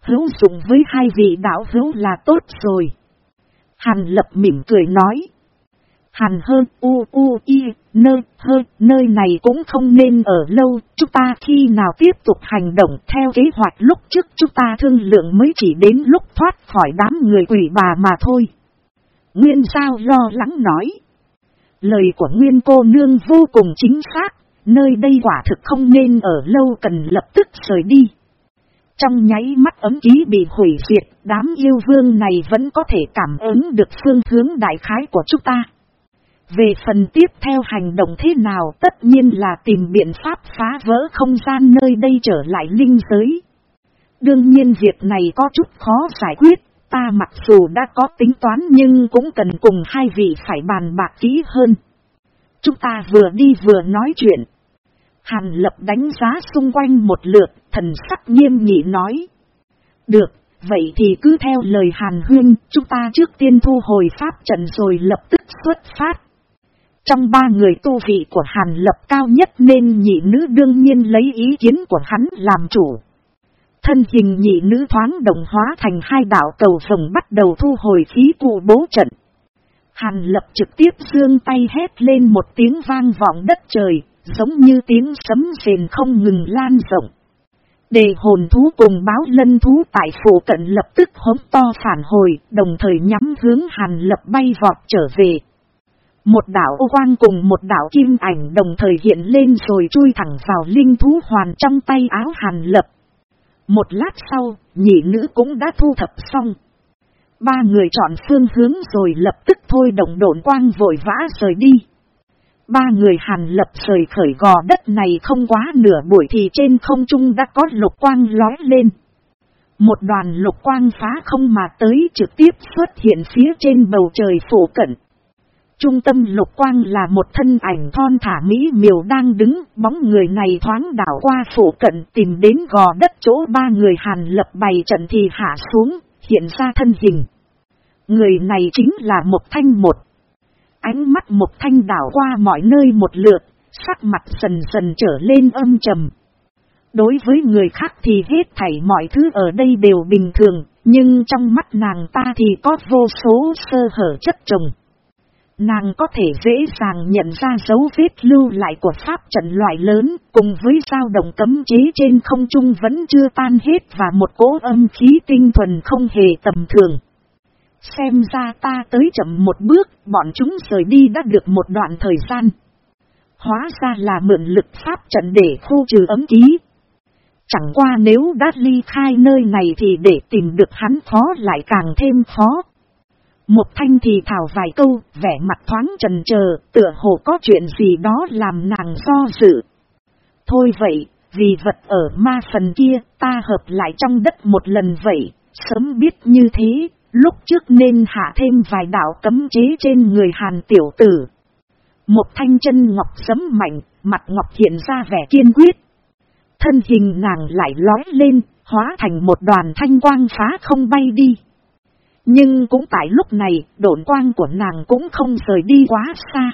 hữu dụng với hai vị đạo hữu là tốt rồi. Hàn lập mỉm cười nói. Hàn hơn u u y, nơi, hơn nơi này cũng không nên ở lâu, chúng ta khi nào tiếp tục hành động theo kế hoạch lúc trước chúng ta thương lượng mới chỉ đến lúc thoát khỏi đám người quỷ bà mà thôi. Nguyên sao lo lắng nói. Lời của Nguyên cô nương vô cùng chính xác, nơi đây quả thực không nên ở lâu cần lập tức rời đi. Trong nháy mắt ấm ký bị hủy diệt, đám yêu vương này vẫn có thể cảm ứng được phương hướng đại khái của chúng ta. Về phần tiếp theo hành động thế nào tất nhiên là tìm biện pháp phá vỡ không gian nơi đây trở lại linh giới. Đương nhiên việc này có chút khó giải quyết, ta mặc dù đã có tính toán nhưng cũng cần cùng hai vị phải bàn bạc kỹ hơn. Chúng ta vừa đi vừa nói chuyện. Hàn lập đánh giá xung quanh một lượt, thần sắc nghiêm nghị nói. Được, vậy thì cứ theo lời Hàn Huyên, chúng ta trước tiên thu hồi pháp trận rồi lập tức xuất phát. Trong ba người tu vị của Hàn lập cao nhất nên nhị nữ đương nhiên lấy ý kiến của hắn làm chủ. Thân hình nhị nữ thoáng đồng hóa thành hai đảo cầu rồng bắt đầu thu hồi khí cụ bố trận. Hàn lập trực tiếp dương tay hét lên một tiếng vang vọng đất trời, giống như tiếng sấm rền không ngừng lan rộng. Đề hồn thú cùng báo lân thú tại phủ cận lập tức hống to phản hồi, đồng thời nhắm hướng hàn lập bay vọt trở về. Một đảo ô quang cùng một đảo kim ảnh đồng thời hiện lên rồi chui thẳng vào linh thú hoàn trong tay áo hàn lập. Một lát sau, nhị nữ cũng đã thu thập xong. Ba người chọn phương hướng rồi lập tức thôi động độn quang vội vã rời đi. Ba người hàn lập rời khởi gò đất này không quá nửa buổi thì trên không trung đã có lục quang lói lên. Một đoàn lục quang phá không mà tới trực tiếp xuất hiện phía trên bầu trời phủ cận. Trung tâm lục quang là một thân ảnh thon thả mỹ miều đang đứng, bóng người này thoáng đảo qua phủ cận tìm đến gò đất chỗ ba người hàn lập bày trận thì hạ xuống, hiện ra thân hình. Người này chính là một thanh một. Ánh mắt một thanh đảo qua mọi nơi một lượt, sắc mặt dần dần trở lên âm trầm. Đối với người khác thì hết thảy mọi thứ ở đây đều bình thường, nhưng trong mắt nàng ta thì có vô số sơ hở chất trồng. Nàng có thể dễ dàng nhận ra dấu vết lưu lại của pháp trận loại lớn, cùng với dao động cấm chế trên không trung vẫn chưa tan hết và một cỗ âm khí tinh thuần không hề tầm thường. Xem ra ta tới chậm một bước, bọn chúng rời đi đã được một đoạn thời gian. Hóa ra là mượn lực pháp trận để khu trừ ấm ký. Chẳng qua nếu đã ly khai nơi này thì để tìm được hắn khó lại càng thêm khó. Một thanh thì thảo vài câu, vẻ mặt thoáng trần chờ tựa hồ có chuyện gì đó làm nàng do dự. Thôi vậy, vì vật ở ma phần kia, ta hợp lại trong đất một lần vậy, sớm biết như thế, lúc trước nên hạ thêm vài đạo cấm chế trên người hàn tiểu tử. Một thanh chân ngọc sấm mạnh, mặt ngọc hiện ra vẻ kiên quyết. Thân hình nàng lại lói lên, hóa thành một đoàn thanh quang phá không bay đi. Nhưng cũng tại lúc này, độn quang của nàng cũng không rời đi quá xa.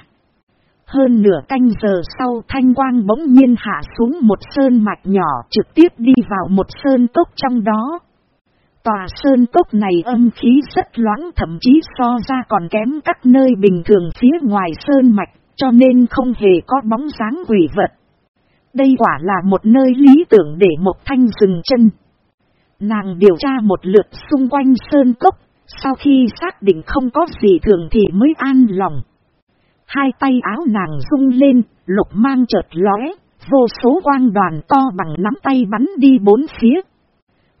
Hơn nửa canh giờ sau thanh quang bỗng nhiên hạ xuống một sơn mạch nhỏ trực tiếp đi vào một sơn cốc trong đó. Tòa sơn cốc này âm khí rất loãng thậm chí so ra còn kém các nơi bình thường phía ngoài sơn mạch, cho nên không hề có bóng dáng quỷ vật. Đây quả là một nơi lý tưởng để một thanh dừng chân. Nàng điều tra một lượt xung quanh sơn cốc, sau khi xác định không có gì thường thì mới an lòng. Hai tay áo nàng rung lên, lục mang chợt lóe, vô số quang đoàn to bằng nắm tay bắn đi bốn phía.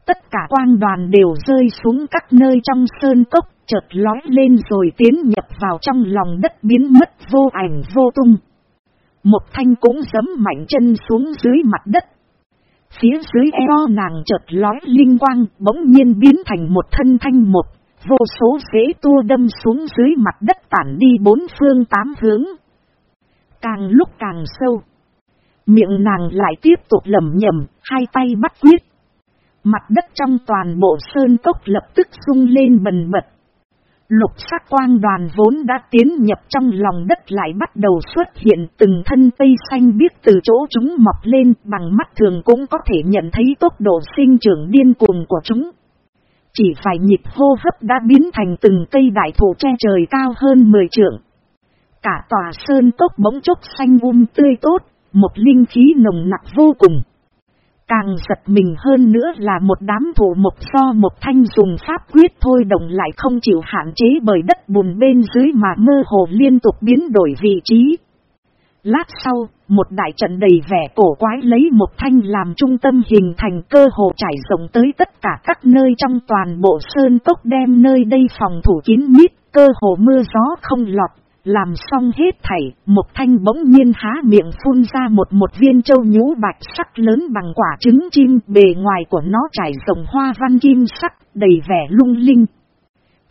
Tất cả quang đoàn đều rơi xuống các nơi trong sơn cốc, chợt lói lên rồi tiến nhập vào trong lòng đất biến mất vô ảnh vô tung. Một thanh cũng giấm mạnh chân xuống dưới mặt đất. Phía dưới eo nàng chợt lói linh quang bỗng nhiên biến thành một thân thanh một Vô số dễ tua đâm xuống dưới mặt đất tản đi bốn phương tám hướng. Càng lúc càng sâu. Miệng nàng lại tiếp tục lầm nhầm, hai tay bắt quyết. Mặt đất trong toàn bộ sơn cốc lập tức rung lên bần bật. Lục sắc quang đoàn vốn đã tiến nhập trong lòng đất lại bắt đầu xuất hiện từng thân cây xanh biếc từ chỗ chúng mọc lên bằng mắt thường cũng có thể nhận thấy tốc độ sinh trưởng điên cuồng của chúng. Chỉ phải nhịp hô hấp đã biến thành từng cây đại thụ che trời cao hơn 10 trượng. Cả tòa sơn cốc bỗng chốc xanh um tươi tốt, một linh khí nồng nặc vô cùng. Càng giật mình hơn nữa là một đám thủ một so một thanh dùng pháp quyết thôi đồng lại không chịu hạn chế bởi đất bùn bên dưới mà mơ hồ liên tục biến đổi vị trí. Lát sau, một đại trận đầy vẻ cổ quái lấy một thanh làm trung tâm hình thành cơ hồ trải rộng tới tất cả các nơi trong toàn bộ sơn cốc đem nơi đây phòng thủ kín mít, cơ hồ mưa gió không lọt. Làm xong hết thảy, một thanh bỗng nhiên há miệng phun ra một một viên châu nhũ bạch sắc lớn bằng quả trứng chim bề ngoài của nó trải rồng hoa văn kim sắc, đầy vẻ lung linh.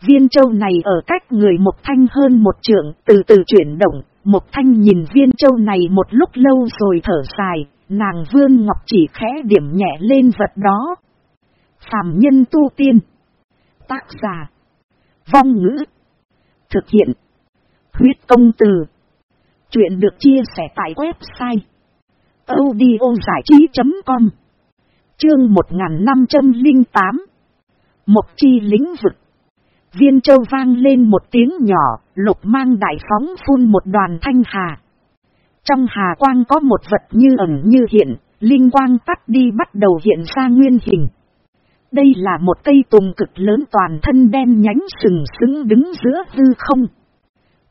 Viên châu này ở cách người một thanh hơn một trượng, từ từ chuyển động, một thanh nhìn viên châu này một lúc lâu rồi thở dài, nàng vương ngọc chỉ khẽ điểm nhẹ lên vật đó. Phạm nhân tu tiên. Tác giả. Vong ngữ. Thực hiện. Huyết công từ. Chuyện được chia sẻ tại website. audio trí.com Chương 1508 Một chi lĩnh vực Viên châu vang lên một tiếng nhỏ, lục mang đại phóng phun một đoàn thanh hà. Trong hà quang có một vật như ẩn như hiện, linh quang tắt đi bắt đầu hiện ra nguyên hình. Đây là một cây tùng cực lớn toàn thân đen nhánh sừng sững đứng giữa hư không.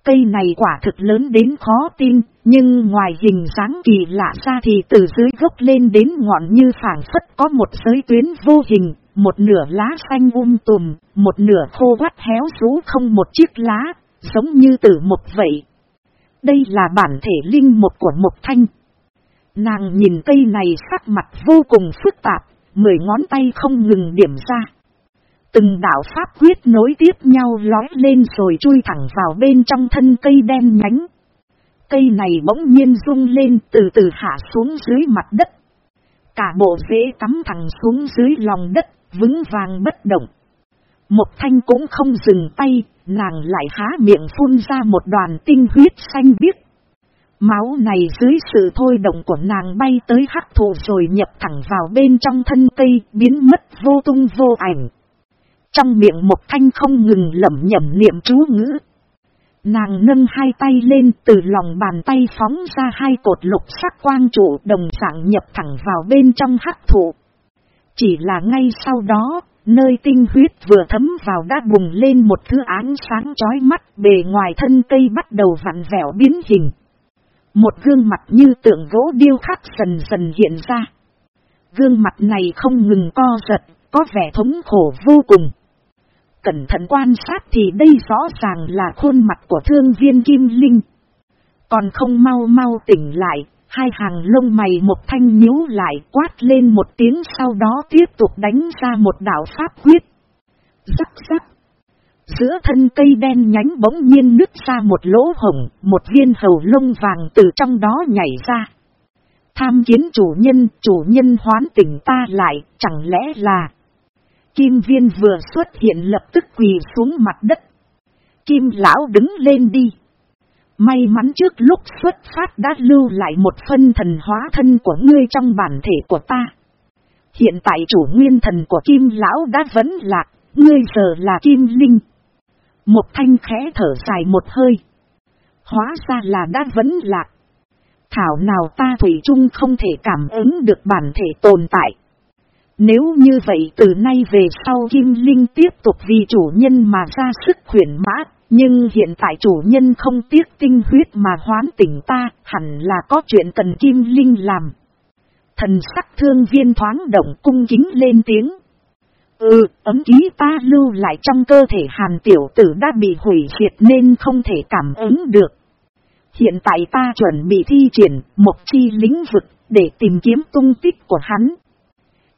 Cây này quả thực lớn đến khó tin, nhưng ngoài hình dáng kỳ lạ ra thì từ dưới gốc lên đến ngọn như phảng phất có một giới tuyến vô hình, một nửa lá xanh um tùm, một nửa khô quắt héo rú không một chiếc lá, giống như tử một vậy. Đây là bản thể linh một của một thanh. Nàng nhìn cây này sắc mặt vô cùng phức tạp, mười ngón tay không ngừng điểm ra. Từng đạo pháp quyết nối tiếp nhau lói lên rồi chui thẳng vào bên trong thân cây đen nhánh. Cây này bỗng nhiên rung lên từ từ hạ xuống dưới mặt đất. Cả bộ rễ cắm thẳng xuống dưới lòng đất, vững vàng bất động. Một thanh cũng không dừng tay, nàng lại há miệng phun ra một đoàn tinh huyết xanh biếc. Máu này dưới sự thôi động của nàng bay tới hắc thụ rồi nhập thẳng vào bên trong thân cây, biến mất vô tung vô ảnh. Trong miệng một thanh không ngừng lẩm nhẩm niệm chú ngữ. Nàng nâng hai tay lên từ lòng bàn tay phóng ra hai cột lục sắc quang trụ đồng dạng nhập thẳng vào bên trong hắc thụ. Chỉ là ngay sau đó, nơi tinh huyết vừa thấm vào đã bùng lên một thứ ánh sáng chói mắt bề ngoài thân cây bắt đầu vặn vẹo biến hình. Một gương mặt như tượng gỗ điêu khắc dần dần hiện ra. Gương mặt này không ngừng co giật, có vẻ thống khổ vô cùng. Cẩn thận quan sát thì đây rõ ràng là khuôn mặt của thương viên Kim Linh. Còn không mau mau tỉnh lại, hai hàng lông mày một thanh nhíu lại quát lên một tiếng sau đó tiếp tục đánh ra một đạo pháp quyết. Rắc rắc. Giữa thân cây đen nhánh bỗng nhiên nứt ra một lỗ hổng, một viên hầu lông vàng từ trong đó nhảy ra. Tham kiến chủ nhân, chủ nhân hoán tỉnh ta lại, chẳng lẽ là... Kim viên vừa xuất hiện lập tức quỳ xuống mặt đất. Kim lão đứng lên đi. May mắn trước lúc xuất phát đã lưu lại một phân thần hóa thân của ngươi trong bản thể của ta. Hiện tại chủ nguyên thần của Kim lão đã vẫn lạc, ngươi giờ là Kim Linh. Một thanh khẽ thở dài một hơi. Hóa ra là đã vẫn lạc. Thảo nào ta Thủy chung không thể cảm ứng được bản thể tồn tại. Nếu như vậy từ nay về sau Kim Linh tiếp tục vì chủ nhân mà ra sức khuyển mã, nhưng hiện tại chủ nhân không tiếc tinh huyết mà hoán tỉnh ta, hẳn là có chuyện cần Kim Linh làm. Thần sắc thương viên thoáng động cung kính lên tiếng. Ừ, ấm ký ta lưu lại trong cơ thể hàn tiểu tử đã bị hủy diệt nên không thể cảm ứng được. Hiện tại ta chuẩn bị thi triển một chi lĩnh vực để tìm kiếm tung tích của hắn.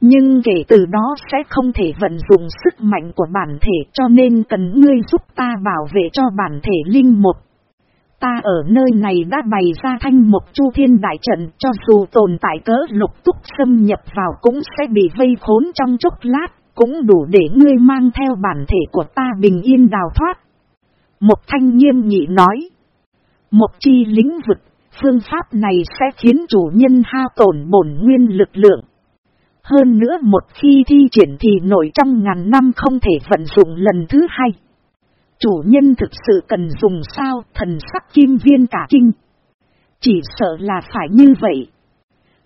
Nhưng kể từ đó sẽ không thể vận dụng sức mạnh của bản thể cho nên cần ngươi giúp ta bảo vệ cho bản thể linh một. Ta ở nơi này đã bày ra thanh một chu thiên đại trận cho dù tồn tại cỡ lục túc xâm nhập vào cũng sẽ bị vây khốn trong chốc lát, cũng đủ để ngươi mang theo bản thể của ta bình yên đào thoát. Một thanh nghiêm nhị nói. Một chi lĩnh vực, phương pháp này sẽ khiến chủ nhân hao tổn bổn nguyên lực lượng. Hơn nữa một khi thi triển thì nổi trong ngàn năm không thể vận dụng lần thứ hai. Chủ nhân thực sự cần dùng sao thần sắc kim viên cả kinh. Chỉ sợ là phải như vậy.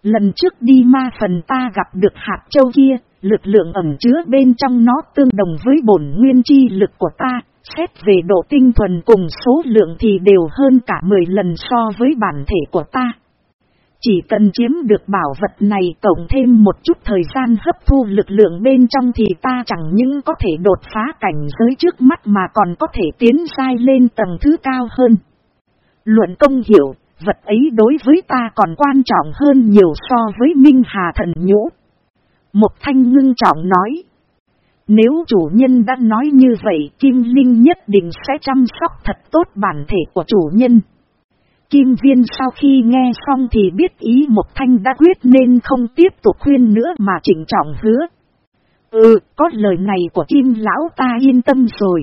Lần trước đi ma phần ta gặp được hạt châu kia, lực lượng ẩm chứa bên trong nó tương đồng với bổn nguyên chi lực của ta, xét về độ tinh thuần cùng số lượng thì đều hơn cả 10 lần so với bản thể của ta. Chỉ cần chiếm được bảo vật này tổng thêm một chút thời gian hấp thu lực lượng bên trong thì ta chẳng những có thể đột phá cảnh giới trước mắt mà còn có thể tiến sai lên tầng thứ cao hơn. Luận công hiểu, vật ấy đối với ta còn quan trọng hơn nhiều so với Minh Hà Thần Nhũ. Một thanh ngưng trọng nói. Nếu chủ nhân đã nói như vậy Kim Linh nhất định sẽ chăm sóc thật tốt bản thể của chủ nhân. Kim viên sau khi nghe xong thì biết ý một thanh đã quyết nên không tiếp tục khuyên nữa mà chỉnh trọng hứa. Ừ, có lời này của kim lão ta yên tâm rồi.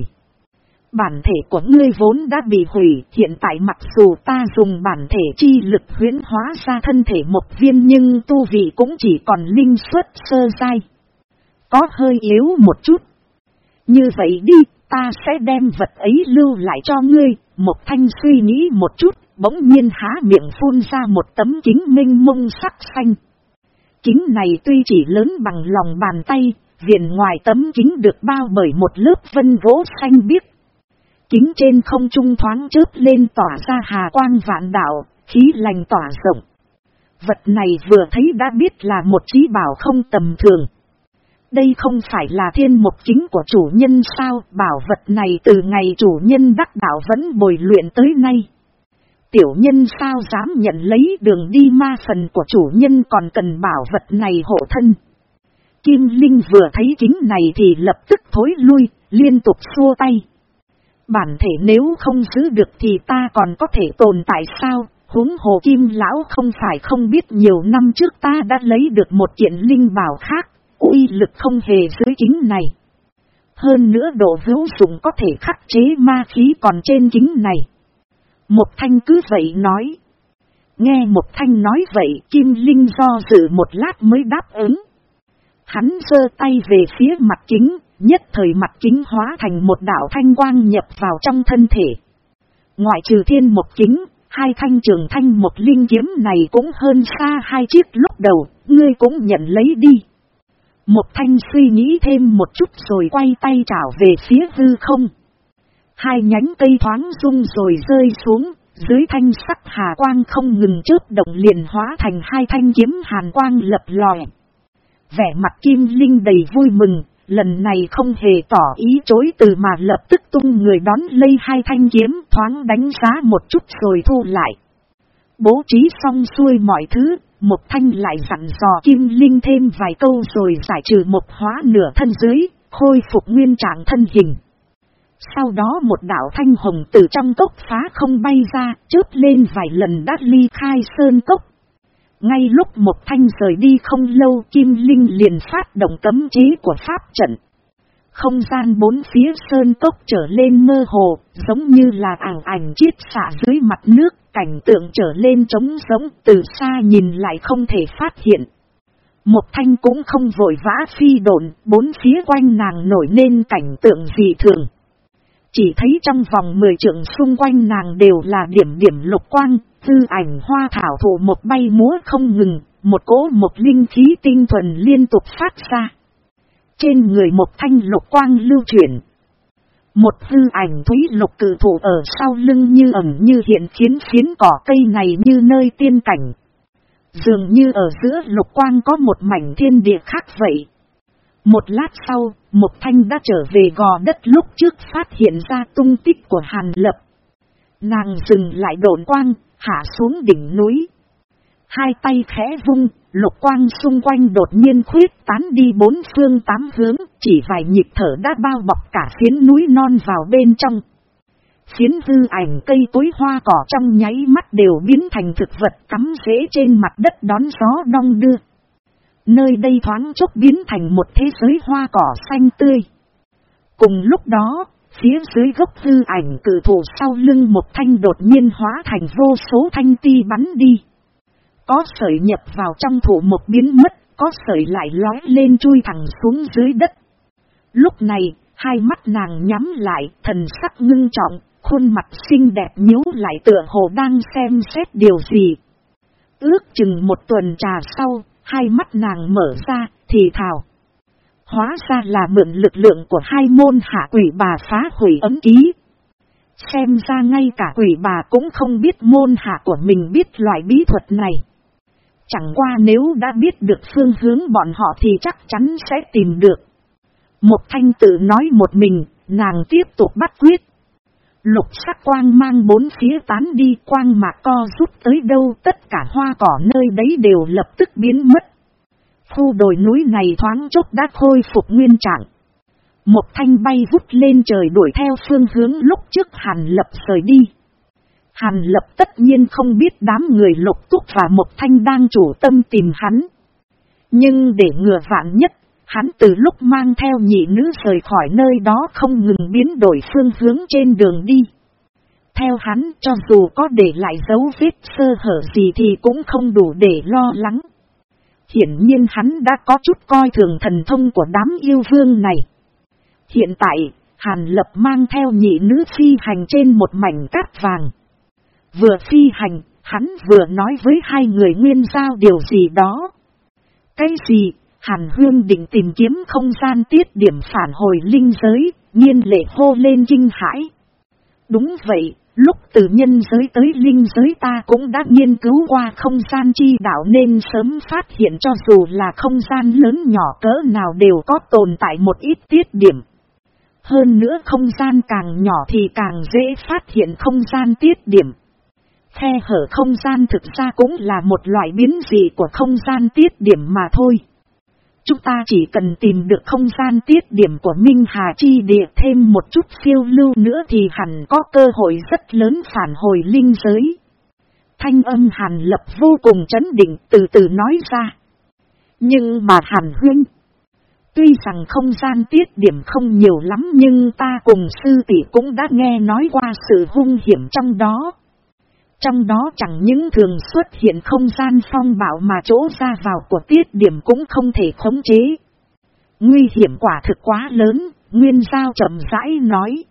Bản thể của ngươi vốn đã bị hủy, hiện tại mặc dù ta dùng bản thể chi lực huyễn hóa ra thân thể một viên nhưng tu vị cũng chỉ còn linh suất sơ dai. Có hơi yếu một chút. Như vậy đi, ta sẽ đem vật ấy lưu lại cho ngươi, một thanh suy nghĩ một chút, bỗng nhiên há miệng phun ra một tấm kính minh mông sắc xanh. Kính này tuy chỉ lớn bằng lòng bàn tay, viền ngoài tấm kính được bao bởi một lớp vân gỗ xanh biếc. Kính trên không trung thoáng chớp lên tỏa ra hà quang vạn đạo, khí lành tỏa rộng. Vật này vừa thấy đã biết là một trí bảo không tầm thường. Đây không phải là thiên mục chính của chủ nhân sao, bảo vật này từ ngày chủ nhân đắc đạo vẫn bồi luyện tới nay. Tiểu nhân sao dám nhận lấy đường đi ma phần của chủ nhân còn cần bảo vật này hộ thân. Kim Linh vừa thấy chính này thì lập tức thối lui, liên tục xua tay. Bản thể nếu không giữ được thì ta còn có thể tồn tại sao, huống hồ kim lão không phải không biết nhiều năm trước ta đã lấy được một kiện linh bảo khác, uy lực không hề dưới chính này. Hơn nữa độ hữu dụng có thể khắc chế ma khí còn trên chính này. Một thanh cứ vậy nói. Nghe một thanh nói vậy Kim Linh do dự một lát mới đáp ứng. Hắn giơ tay về phía mặt chính, nhất thời mặt chính hóa thành một đạo thanh quang nhập vào trong thân thể. Ngoại trừ thiên một chính, hai thanh trường thanh một linh kiếm này cũng hơn xa hai chiếc lúc đầu, ngươi cũng nhận lấy đi. Một thanh suy nghĩ thêm một chút rồi quay tay trảo về phía hư không. Hai nhánh cây thoáng rung rồi rơi xuống, dưới thanh sắc hà quang không ngừng chớp động liền hóa thành hai thanh kiếm hàn quang lập lòe. Vẻ mặt kim linh đầy vui mừng, lần này không hề tỏ ý chối từ mà lập tức tung người đón lây hai thanh kiếm thoáng đánh giá một chút rồi thu lại. Bố trí xong xuôi mọi thứ, một thanh lại dặn dò kim linh thêm vài câu rồi giải trừ một hóa nửa thân dưới, khôi phục nguyên trạng thân hình. Sau đó một đảo thanh hồng từ trong cốc phá không bay ra, chớp lên vài lần đát ly khai sơn cốc. Ngay lúc một thanh rời đi không lâu Kim Linh liền phát động cấm chế của Pháp trận. Không gian bốn phía sơn cốc trở lên mơ hồ, giống như là ảng ảnh chiết xạ dưới mặt nước, cảnh tượng trở lên trống giống từ xa nhìn lại không thể phát hiện. Một thanh cũng không vội vã phi độn, bốn phía quanh nàng nổi lên cảnh tượng dị thường. Chỉ thấy trong vòng 10 trượng xung quanh nàng đều là điểm điểm lục quang, tư ảnh hoa thảo thổ một bay múa không ngừng, một cỗ một linh khí tinh thuần liên tục phát ra. Trên người một thanh lục quang lưu chuyển. Một hư ảnh thúy lục cử thủ ở sau lưng như ẩn như hiện khiến phiến cỏ cây này như nơi tiên cảnh. Dường như ở giữa lục quang có một mảnh thiên địa khác vậy. Một lát sau, một thanh đã trở về gò đất lúc trước phát hiện ra tung tích của Hàn Lập. Nàng dừng lại độn quang, hạ xuống đỉnh núi. Hai tay khẽ vung, lục quang xung quanh đột nhiên khuyết tán đi bốn phương tám hướng, chỉ vài nhịp thở đã bao bọc cả phiến núi non vào bên trong. Phiến hư ảnh cây cối hoa cỏ trong nháy mắt đều biến thành thực vật cắm rễ trên mặt đất đón gió đong đưa. Nơi đây thoáng chốc biến thành một thế giới hoa cỏ xanh tươi. Cùng lúc đó, phía dưới gốc hư ảnh cử thủ sau lưng một thanh đột nhiên hóa thành vô số thanh ti bắn đi. Có sợi nhập vào trong thủ một biến mất, có sợi lại lói lên chui thẳng xuống dưới đất. Lúc này, hai mắt nàng nhắm lại, thần sắc ngưng trọng, khuôn mặt xinh đẹp nhíu lại tựa hồ đang xem xét điều gì. Ước chừng một tuần trà sau, hai mắt nàng mở ra, thì thào. Hóa ra là mượn lực lượng của hai môn hạ quỷ bà phá hủy ấm ký. Xem ra ngay cả quỷ bà cũng không biết môn hạ của mình biết loại bí thuật này. Chẳng qua nếu đã biết được phương hướng bọn họ thì chắc chắn sẽ tìm được. Một thanh tự nói một mình, nàng tiếp tục bắt quyết. Lục sắc quang mang bốn phía tán đi quang mà co rút tới đâu tất cả hoa cỏ nơi đấy đều lập tức biến mất. Khu đồi núi này thoáng chốc đã khôi phục nguyên trạng. Một thanh bay vút lên trời đuổi theo phương hướng lúc trước Hàn Lập rời đi. Hàn Lập tất nhiên không biết đám người lục túc và một thanh đang chủ tâm tìm hắn. Nhưng để ngừa vạn nhất, hắn từ lúc mang theo nhị nữ rời khỏi nơi đó không ngừng biến đổi phương hướng trên đường đi. Theo hắn, cho dù có để lại dấu vết sơ hở gì thì cũng không đủ để lo lắng. Hiển nhiên hắn đã có chút coi thường thần thông của đám yêu vương này. Hiện tại, Hàn Lập mang theo nhị nữ phi hành trên một mảnh cát vàng. Vừa phi hành, hắn vừa nói với hai người nguyên giao điều gì đó. Cái gì, Hàn Hương định tìm kiếm không gian tiết điểm phản hồi linh giới, nhiên lệ hô lên kinh hãi. Đúng vậy, lúc từ nhân giới tới linh giới ta cũng đã nghiên cứu qua không gian chi đạo nên sớm phát hiện cho dù là không gian lớn nhỏ cỡ nào đều có tồn tại một ít tiết điểm. Hơn nữa không gian càng nhỏ thì càng dễ phát hiện không gian tiết điểm. Khe hở không gian thực ra cũng là một loại biến dị của không gian tiết điểm mà thôi. Chúng ta chỉ cần tìm được không gian tiết điểm của Minh Hà Chi Địa thêm một chút phiêu lưu nữa thì hẳn có cơ hội rất lớn phản hồi linh giới. Thanh âm Hàn Lập vô cùng chấn định từ từ nói ra. Nhưng mà Hàn Huynh, tuy rằng không gian tiết điểm không nhiều lắm nhưng ta cùng sư tỷ cũng đã nghe nói qua sự hung hiểm trong đó. Trong đó chẳng những thường xuất hiện không gian phong bạo mà chỗ ra vào của tiết điểm cũng không thể khống chế. Nguy hiểm quả thực quá lớn, Nguyên Giao chậm rãi nói.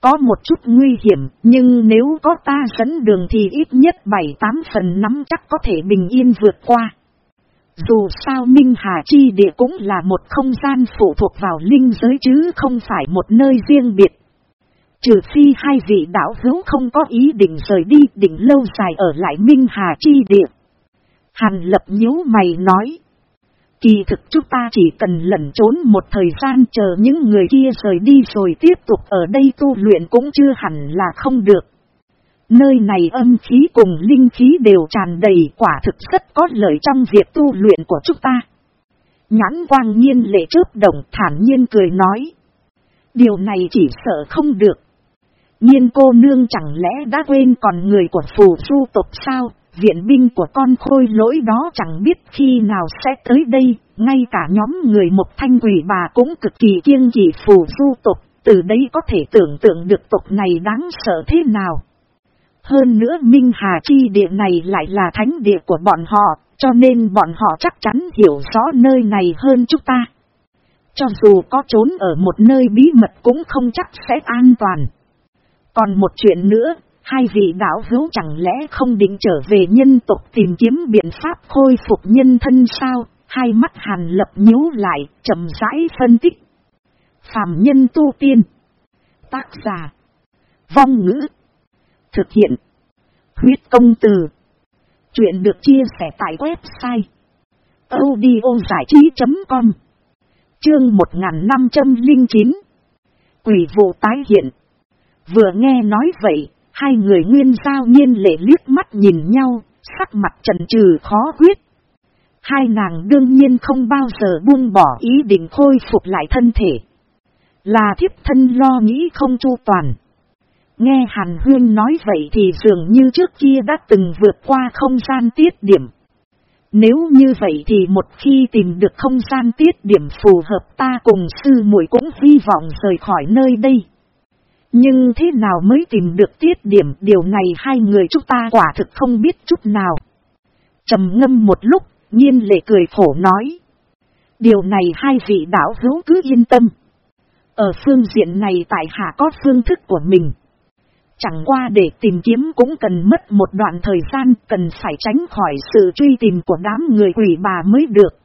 Có một chút nguy hiểm, nhưng nếu có ta dẫn đường thì ít nhất 7-8 phần nắm chắc có thể bình yên vượt qua. Dù sao Minh Hà Chi Địa cũng là một không gian phụ thuộc vào linh giới chứ không phải một nơi riêng biệt. Trừ phi hai vị đạo hữu không có ý định rời đi, định lâu dài ở lại Minh Hà Chi Địa. Hàn lập nhíu mày nói. Kỳ thực chúng ta chỉ cần lẩn trốn một thời gian chờ những người kia rời đi rồi tiếp tục ở đây tu luyện cũng chưa hẳn là không được. Nơi này âm khí cùng linh khí đều tràn đầy, quả thực rất có lợi trong việc tu luyện của chúng ta. Nhãn quang nhiên lệ trước đồng thản nhiên cười nói. Điều này chỉ sợ không được. Nhiên cô nương chẳng lẽ đã quên còn người của phù du tộc sao, viện binh của con khôi lỗi đó chẳng biết khi nào sẽ tới đây, ngay cả nhóm người một thanh quỷ bà cũng cực kỳ kiêng kỵ phù du tộc, từ đấy có thể tưởng tượng được tộc này đáng sợ thế nào. Hơn nữa Minh Hà Chi địa này lại là thánh địa của bọn họ, cho nên bọn họ chắc chắn hiểu rõ nơi này hơn chúng ta. Cho dù có trốn ở một nơi bí mật cũng không chắc sẽ an toàn. Còn một chuyện nữa, hai vị đạo hữu chẳng lẽ không định trở về nhân tộc tìm kiếm biện pháp khôi phục nhân thân sao? Hai mắt hàn lập nhíu lại, chậm rãi phân tích. Phạm nhân tu tiên. Tác giả. Vong ngữ. Thực hiện. Huyết công từ. Chuyện được chia sẻ tại website. audiozảichí.com Chương 1509 Quỷ vụ tái hiện Vừa nghe nói vậy, hai người nguyên giao nhiên lệ liếc mắt nhìn nhau, sắc mặt trần trừ khó quyết. Hai nàng đương nhiên không bao giờ buông bỏ ý định khôi phục lại thân thể. Là thiếp thân lo nghĩ không chu toàn. Nghe Hàn Huyên nói vậy thì dường như trước kia đã từng vượt qua không gian tiết điểm. Nếu như vậy thì một khi tìm được không gian tiết điểm phù hợp ta cùng sư muội cũng hy vọng rời khỏi nơi đây. Nhưng thế nào mới tìm được tiết điểm điều này hai người chúng ta quả thực không biết chút nào. trầm ngâm một lúc, nhiên lệ cười khổ nói. Điều này hai vị đạo hữu cứ yên tâm. Ở phương diện này tại hạ có phương thức của mình. Chẳng qua để tìm kiếm cũng cần mất một đoạn thời gian cần phải tránh khỏi sự truy tìm của đám người quỷ bà mới được.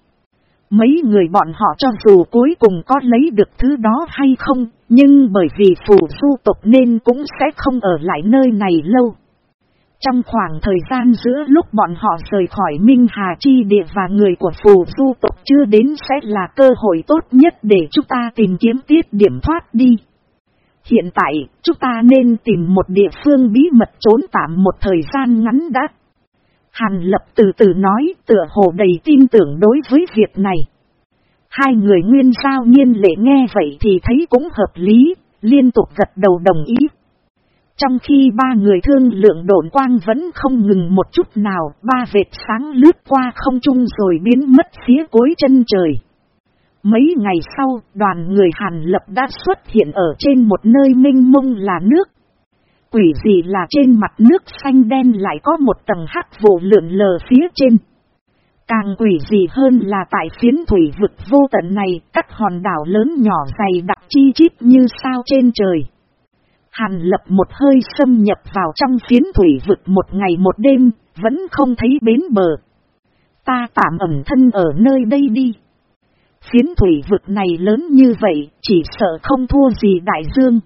Mấy người bọn họ cho dù cuối cùng có lấy được thứ đó hay không, nhưng bởi vì phù du tộc nên cũng sẽ không ở lại nơi này lâu. Trong khoảng thời gian giữa lúc bọn họ rời khỏi Minh Hà Chi Địa và người của phù du tộc chưa đến sẽ là cơ hội tốt nhất để chúng ta tìm kiếm tiết điểm thoát đi. Hiện tại, chúng ta nên tìm một địa phương bí mật trốn tạm một thời gian ngắn đã. Hàn lập từ từ nói tựa hồ đầy tin tưởng đối với việc này. Hai người nguyên giao nhiên lệ nghe vậy thì thấy cũng hợp lý, liên tục gật đầu đồng ý. Trong khi ba người thương lượng độn quang vẫn không ngừng một chút nào, ba vệt sáng lướt qua không trung rồi biến mất phía cuối chân trời. Mấy ngày sau, đoàn người Hàn Lập đã xuất hiện ở trên một nơi minh mông là nước. Quỷ gì là trên mặt nước xanh đen lại có một tầng hắc vụ lượn lờ phía trên. Càng quỷ gì hơn là tại phiến thủy vực vô tận này, các hòn đảo lớn nhỏ dày đặc chi chít như sao trên trời. Hàn lập một hơi xâm nhập vào trong phiến thủy vực một ngày một đêm, vẫn không thấy bến bờ. Ta tạm ẩn thân ở nơi đây đi. Phiến thủy vực này lớn như vậy, chỉ sợ không thua gì đại dương.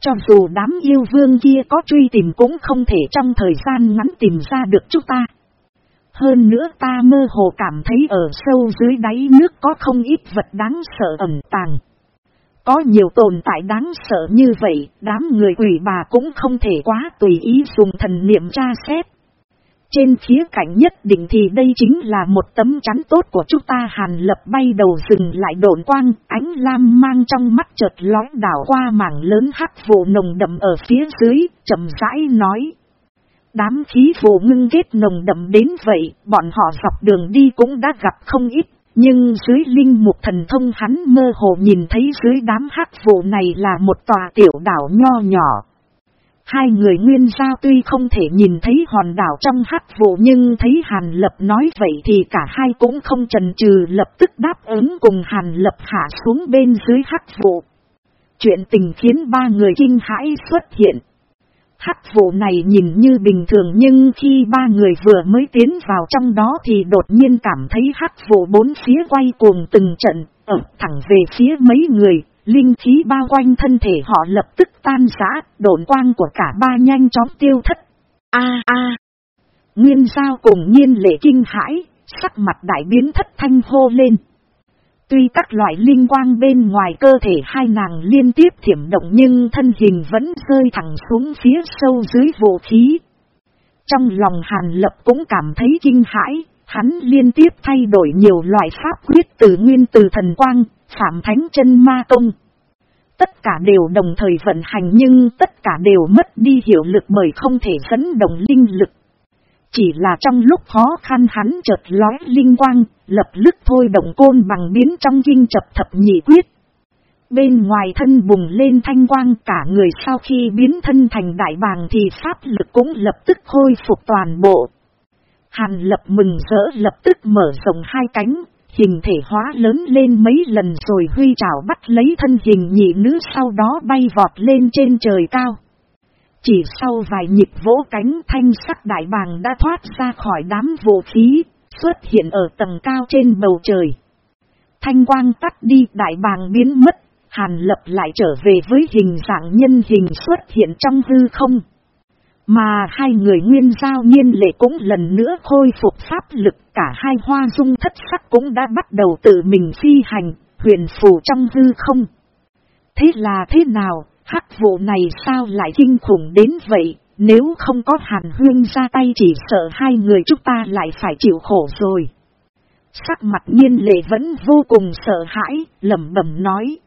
Cho dù đám yêu vương kia có truy tìm cũng không thể trong thời gian ngắn tìm ra được chúng ta. Hơn nữa ta mơ hồ cảm thấy ở sâu dưới đáy nước có không ít vật đáng sợ ẩn tàng. Có nhiều tồn tại đáng sợ như vậy, đám người quỷ bà cũng không thể quá tùy ý dùng thần niệm tra xét. Trên phía cạnh nhất định thì đây chính là một tấm chắn tốt của chúng ta hàn lập bay đầu dừng lại độn quang, ánh lam mang trong mắt chợt lói đảo qua mảng lớn hắc vụ nồng đậm ở phía dưới, chậm rãi nói. Đám khí vụ ngưng kết nồng đậm đến vậy, bọn họ dọc đường đi cũng đã gặp không ít, nhưng dưới linh mục thần thông hắn mơ hồ nhìn thấy dưới đám hắc vụ này là một tòa tiểu đảo nho nhỏ. Hai người nguyên giao tuy không thể nhìn thấy hòn đảo trong hắc vụ nhưng thấy Hàn Lập nói vậy thì cả hai cũng không chần chừ lập tức đáp ứng cùng Hàn Lập hạ xuống bên dưới hắc vụ. Chuyện tình khiến ba người kinh hãi xuất hiện. Hắc vụ này nhìn như bình thường nhưng khi ba người vừa mới tiến vào trong đó thì đột nhiên cảm thấy hắc vụ bốn phía quay cuồng từng trận, ở thẳng về phía mấy người, linh khí bao quanh thân thể họ lập tức tan rã, độn quang của cả ba nhanh chóng tiêu thất. A a Nguyên giao cùng nhiên lệ kinh hãi, sắc mặt đại biến thất thanh hô lên. Tuy các loại linh quang bên ngoài cơ thể hai nàng liên tiếp thiểm động nhưng thân hình vẫn rơi thẳng xuống phía sâu dưới vũ khí. Trong lòng Hàn Lập cũng cảm thấy kinh hãi, hắn liên tiếp thay đổi nhiều loại pháp quyết từ nguyên từ thần quang, phạm thánh chân ma công. Tất cả đều đồng thời vận hành nhưng tất cả đều mất đi hiệu lực bởi không thể dẫn động linh lực. Chỉ là trong lúc khó khăn hắn chợt lói linh quang, lập lức thôi động côn bằng biến trong kinh chập thập nhị quyết. Bên ngoài thân bùng lên thanh quang cả người sau khi biến thân thành đại bàng thì pháp lực cũng lập tức khôi phục toàn bộ. Hàn lập mừng rỡ lập tức mở rộng hai cánh, hình thể hóa lớn lên mấy lần rồi huy trảo bắt lấy thân hình nhị nữ sau đó bay vọt lên trên trời cao. Chỉ sau vài nhịp vỗ cánh thanh sắc đại bàng đã thoát ra khỏi đám vũ khí, xuất hiện ở tầng cao trên bầu trời. Thanh quang tắt đi đại bàng biến mất, hàn lập lại trở về với hình dạng nhân hình xuất hiện trong hư không. Mà hai người nguyên giao nhiên lệ cũng lần nữa khôi phục pháp lực cả hai hoa dung thất sắc cũng đã bắt đầu tự mình phi hành, huyền phù trong hư không. Thế là thế nào, hắc vụ này sao lại kinh khủng đến vậy, nếu không có hàn huyên ra tay chỉ sợ hai người chúng ta lại phải chịu khổ rồi. Sắc mặt nhiên lệ vẫn vô cùng sợ hãi, lẩm bẩm nói.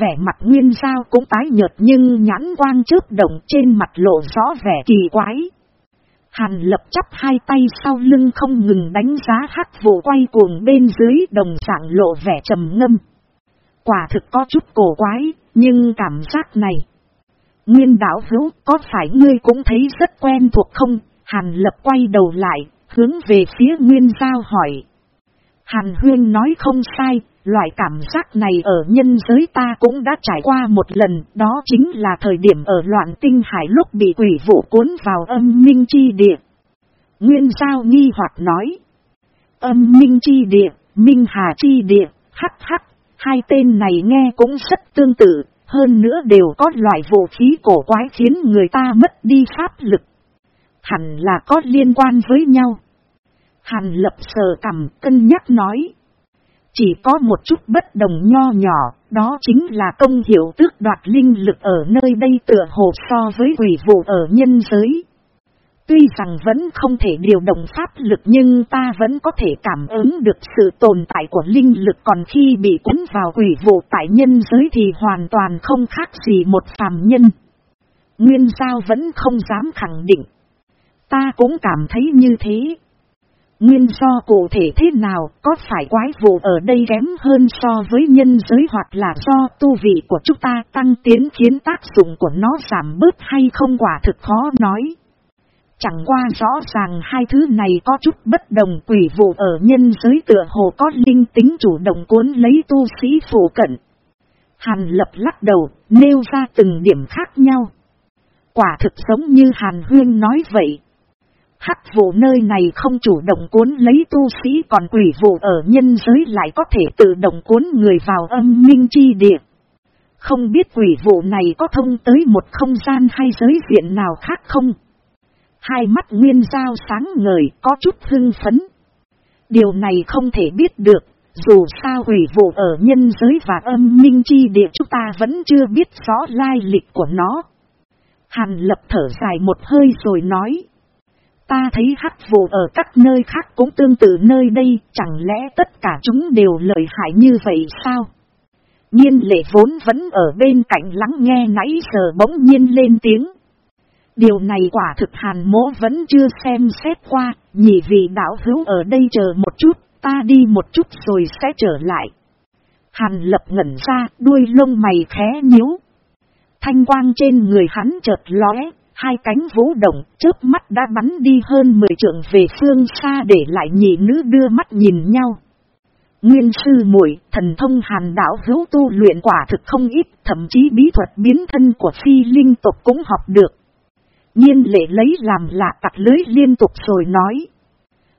Vẻ mặt nguyên sao cũng tái nhợt nhưng nhãn quang chớp động trên mặt lộ rõ vẻ kỳ quái. Hàn lập chắp hai tay sau lưng không ngừng đánh giá hắc vụ quay cuồng bên dưới đồng dạng lộ vẻ trầm ngâm. Quả thực có chút cổ quái, nhưng cảm giác này. Nguyên đảo hữu có phải ngươi cũng thấy rất quen thuộc không? Hàn lập quay đầu lại, hướng về phía Nguyên Giao hỏi. Hàn Huyên nói không sai, loại cảm giác này ở nhân giới ta cũng đã trải qua một lần, đó chính là thời điểm ở loạn tinh hải lúc bị quỷ vụ cuốn vào âm minh chi địa. Nguyên Giao nghi hoặc nói. Âm minh chi địa, minh hà chi địa, hắc hắc, hai tên này nghe cũng rất tương tự, hơn nữa đều có loại vũ khí cổ quái khiến người ta mất đi pháp lực. Hẳn là có liên quan với nhau. Hàn lập sờ cầm cân nhắc nói. Chỉ có một chút bất đồng nho nhỏ, đó chính là công hiệu tước đoạt linh lực ở nơi đây tựa hồ so với quỷ vụ ở nhân giới. Tuy rằng vẫn không thể điều động pháp lực nhưng ta vẫn có thể cảm ứng được sự tồn tại của linh lực còn khi bị cuốn vào quỷ vụ tại nhân giới thì hoàn toàn không khác gì một phàm nhân. Nguyên giao vẫn không dám khẳng định. Ta cũng cảm thấy như thế. Nguyên do cụ thể thế nào, có phải quái vụ ở đây kém hơn so với nhân giới hoặc là do tu vị của chúng ta tăng tiến khiến tác dụng của nó giảm bớt hay không quả thực khó nói. Chẳng qua rõ ràng hai thứ này có chút bất đồng quỷ vụ ở nhân giới tựa hồ có linh tính chủ động cuốn lấy tu sĩ phổ cận. Hàn lập lắc đầu, nêu ra từng điểm khác nhau. Quả thực giống như Hàn Huyên nói vậy. Hắc vụ nơi này không chủ động cuốn lấy tu sĩ còn quỷ vụ ở nhân giới lại có thể tự động cuốn người vào âm minh chi địa. Không biết quỷ vụ này có thông tới một không gian hay giới diện nào khác không? Hai mắt nguyên giao sáng ngời có chút hưng phấn. Điều này không thể biết được, dù sao quỷ vụ ở nhân giới và âm minh chi địa chúng ta vẫn chưa biết rõ lai lịch của nó. Hàn lập thở dài một hơi rồi nói. Ta thấy hắc vụ ở các nơi khác cũng tương tự nơi đây, chẳng lẽ tất cả chúng đều lợi hại như vậy sao? Nhiên lệ vốn vẫn ở bên cạnh lắng nghe nãy giờ bỗng nhiên lên tiếng. Điều này quả thực hàn mỗ vẫn chưa xem xét qua, nhị vị đạo hữu ở đây chờ một chút, ta đi một chút rồi sẽ trở lại. Hàn lập ngẩn ra, đuôi lông mày khé nhíu. Thanh quang trên người hắn chợt lóe, hai cánh vũ động, chớp mắt đã bắn đi hơn 10 trượng về phương xa để lại nhị nữ đưa mắt nhìn nhau. Nguyên sư muội thần thông hàn đảo hữu tu luyện quả thực không ít, thậm chí bí thuật biến thân của phi linh tộc cũng học được. Nhiên lệ lấy làm lạ tặc lưới liên tục rồi nói.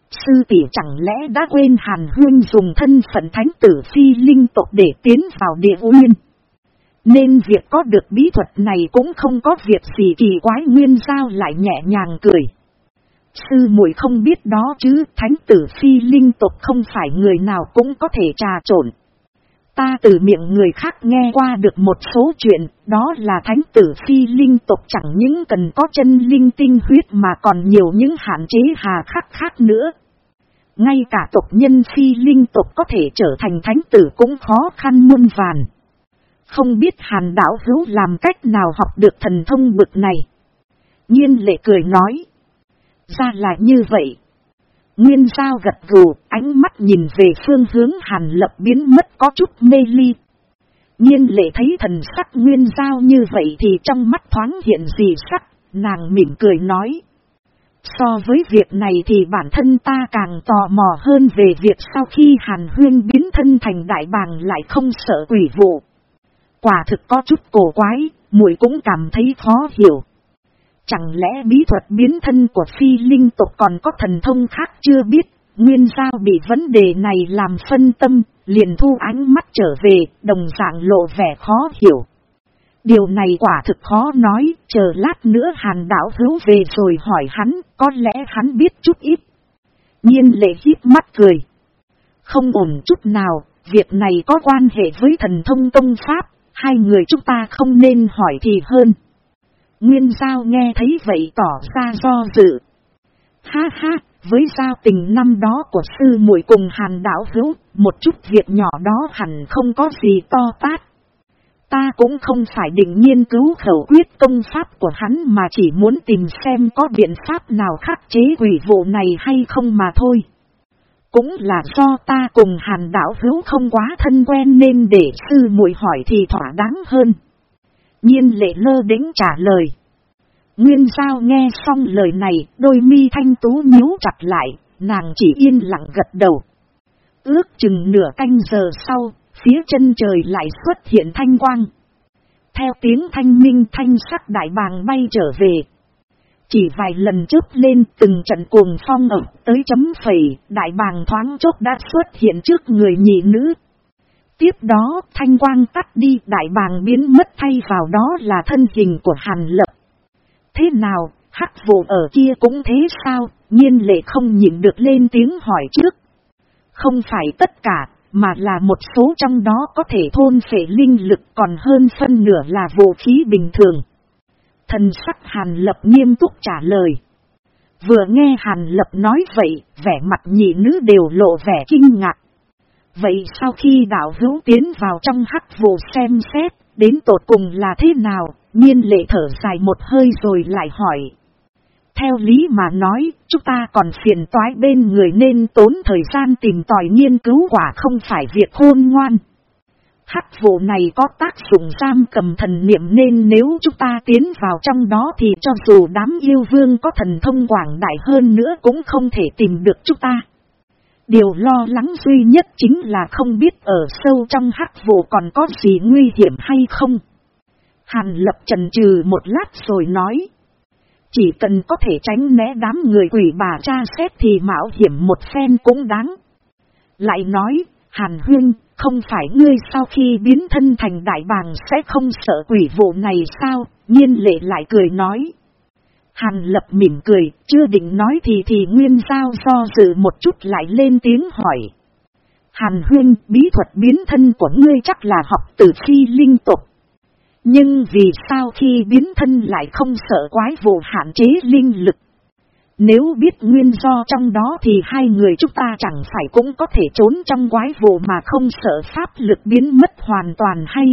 Sư tỷ chẳng lẽ đã quên hàn huyên dùng thân phận thánh tử phi linh tộc để tiến vào địa uyên. Nên việc có được bí thuật này cũng không có việc gì kỳ quái nguyên giao lại nhẹ nhàng cười. Sư muội không biết đó chứ, thánh tử phi linh tộc không phải người nào cũng có thể trà trộn. Ta từ miệng người khác nghe qua được một số chuyện, đó là thánh tử phi linh tộc chẳng những cần có chân linh tinh huyết mà còn nhiều những hạn chế hà khắc khác nữa. Ngay cả tộc nhân phi linh tộc có thể trở thành thánh tử cũng khó khăn muôn vàn. Không biết hàn đảo hữu làm cách nào học được thần thông bực này. Nhiên lệ cười nói. Ra là như vậy. Nguyên giao gật gù, ánh mắt nhìn về phương hướng hàn lập biến mất có chút mê ly. Nhiên lệ thấy thần sắc nguyên giao như vậy thì trong mắt thoáng hiện gì sắc, nàng mỉm cười nói. So với việc này thì bản thân ta càng tò mò hơn về việc sau khi hàn huyên biến thân thành đại bàng lại không sợ quỷ vụ. Quả thực có chút cổ quái, muội cũng cảm thấy khó hiểu. Chẳng lẽ bí thuật biến thân của phi linh tộc còn có thần thông khác chưa biết, nguyên giao bị vấn đề này làm phân tâm, liền thu ánh mắt trở về, đồng dạng lộ vẻ khó hiểu. Điều này quả thực khó nói, chờ lát nữa hàn đảo hữu về rồi hỏi hắn, có lẽ hắn biết chút ít. Nhiên lệ hít mắt cười. Không ổn chút nào, việc này có quan hệ với thần thông tông pháp, hai người chúng ta không nên hỏi thì hơn. Nguyên Giao nghe thấy vậy tỏ ra do dự. Ha ha, với giao tình năm đó của sư muội cùng hàn đảo hữu, một chút việc nhỏ đó hẳn không có gì to tát. Ta cũng không phải định nghiên cứu khẩu quyết công pháp của hắn mà chỉ muốn tìm xem có biện pháp nào khắc chế quỷ vụ này hay không mà thôi. Cũng là do ta cùng hàn đảo hữu không quá thân quen nên để sư muội hỏi thì thỏa đáng hơn. Nhiên lệ lơ đính trả lời. Nguyên giao nghe xong lời này, đôi mi thanh tú nhíu chặt lại, nàng chỉ yên lặng gật đầu. Ước chừng nửa canh giờ sau, phía chân trời lại xuất hiện thanh quang. Theo tiếng thanh minh thanh sắc đại bàng bay trở về. Chỉ vài lần chớp lên từng trận cuồng phong ẩm tới chấm phẩy, đại bàng thoáng chốc đã xuất hiện trước người nhị nữ. Tiếp đó thanh quang tắt đi đại bàng biến mất thay vào đó là thân hình của Hàn Lập. Thế nào, hắc vụ ở kia cũng thế sao, nhiên lệ không nhịn được lên tiếng hỏi trước. Không phải tất cả, mà là một số trong đó có thể thôn phệ linh lực còn hơn phân nửa là vũ khí bình thường. Thần sắc Hàn Lập nghiêm túc trả lời. Vừa nghe Hàn Lập nói vậy, vẻ mặt nhị nữ đều lộ vẻ kinh ngạc. Vậy sau khi đạo hữu tiến vào trong hắc vụ xem xét, đến tột cùng là thế nào, nhiên lệ thở dài một hơi rồi lại hỏi. Theo lý mà nói, chúng ta còn phiền toái bên người nên tốn thời gian tìm tòi nghiên cứu quả không phải việc khôn ngoan. Hắc vụ này có tác dụng giam cầm thần niệm nên nếu chúng ta tiến vào trong đó thì cho dù đám yêu vương có thần thông quảng đại hơn nữa cũng không thể tìm được chúng ta. Điều lo lắng duy nhất chính là không biết ở sâu trong hắc vụ còn có gì nguy hiểm hay không. Hàn lập trần trừ một lát rồi nói. Chỉ cần có thể tránh né đám người quỷ bà cha xét thì mạo hiểm một phen cũng đáng. Lại nói, Hàn huyên, không phải ngươi sau khi biến thân thành đại bàng sẽ không sợ quỷ vụ này sao? Nhiên lệ lại cười nói. Hàn lập mỉm cười, chưa định nói thì thì nguyên giao do dự một chút lại lên tiếng hỏi. Hàn huyên, bí thuật biến thân của ngươi chắc là học từ phi linh tục. Nhưng vì sao khi biến thân lại không sợ quái vụ hạn chế linh lực? Nếu biết nguyên do trong đó thì hai người chúng ta chẳng phải cũng có thể trốn trong quái vụ mà không sợ pháp lực biến mất hoàn toàn hay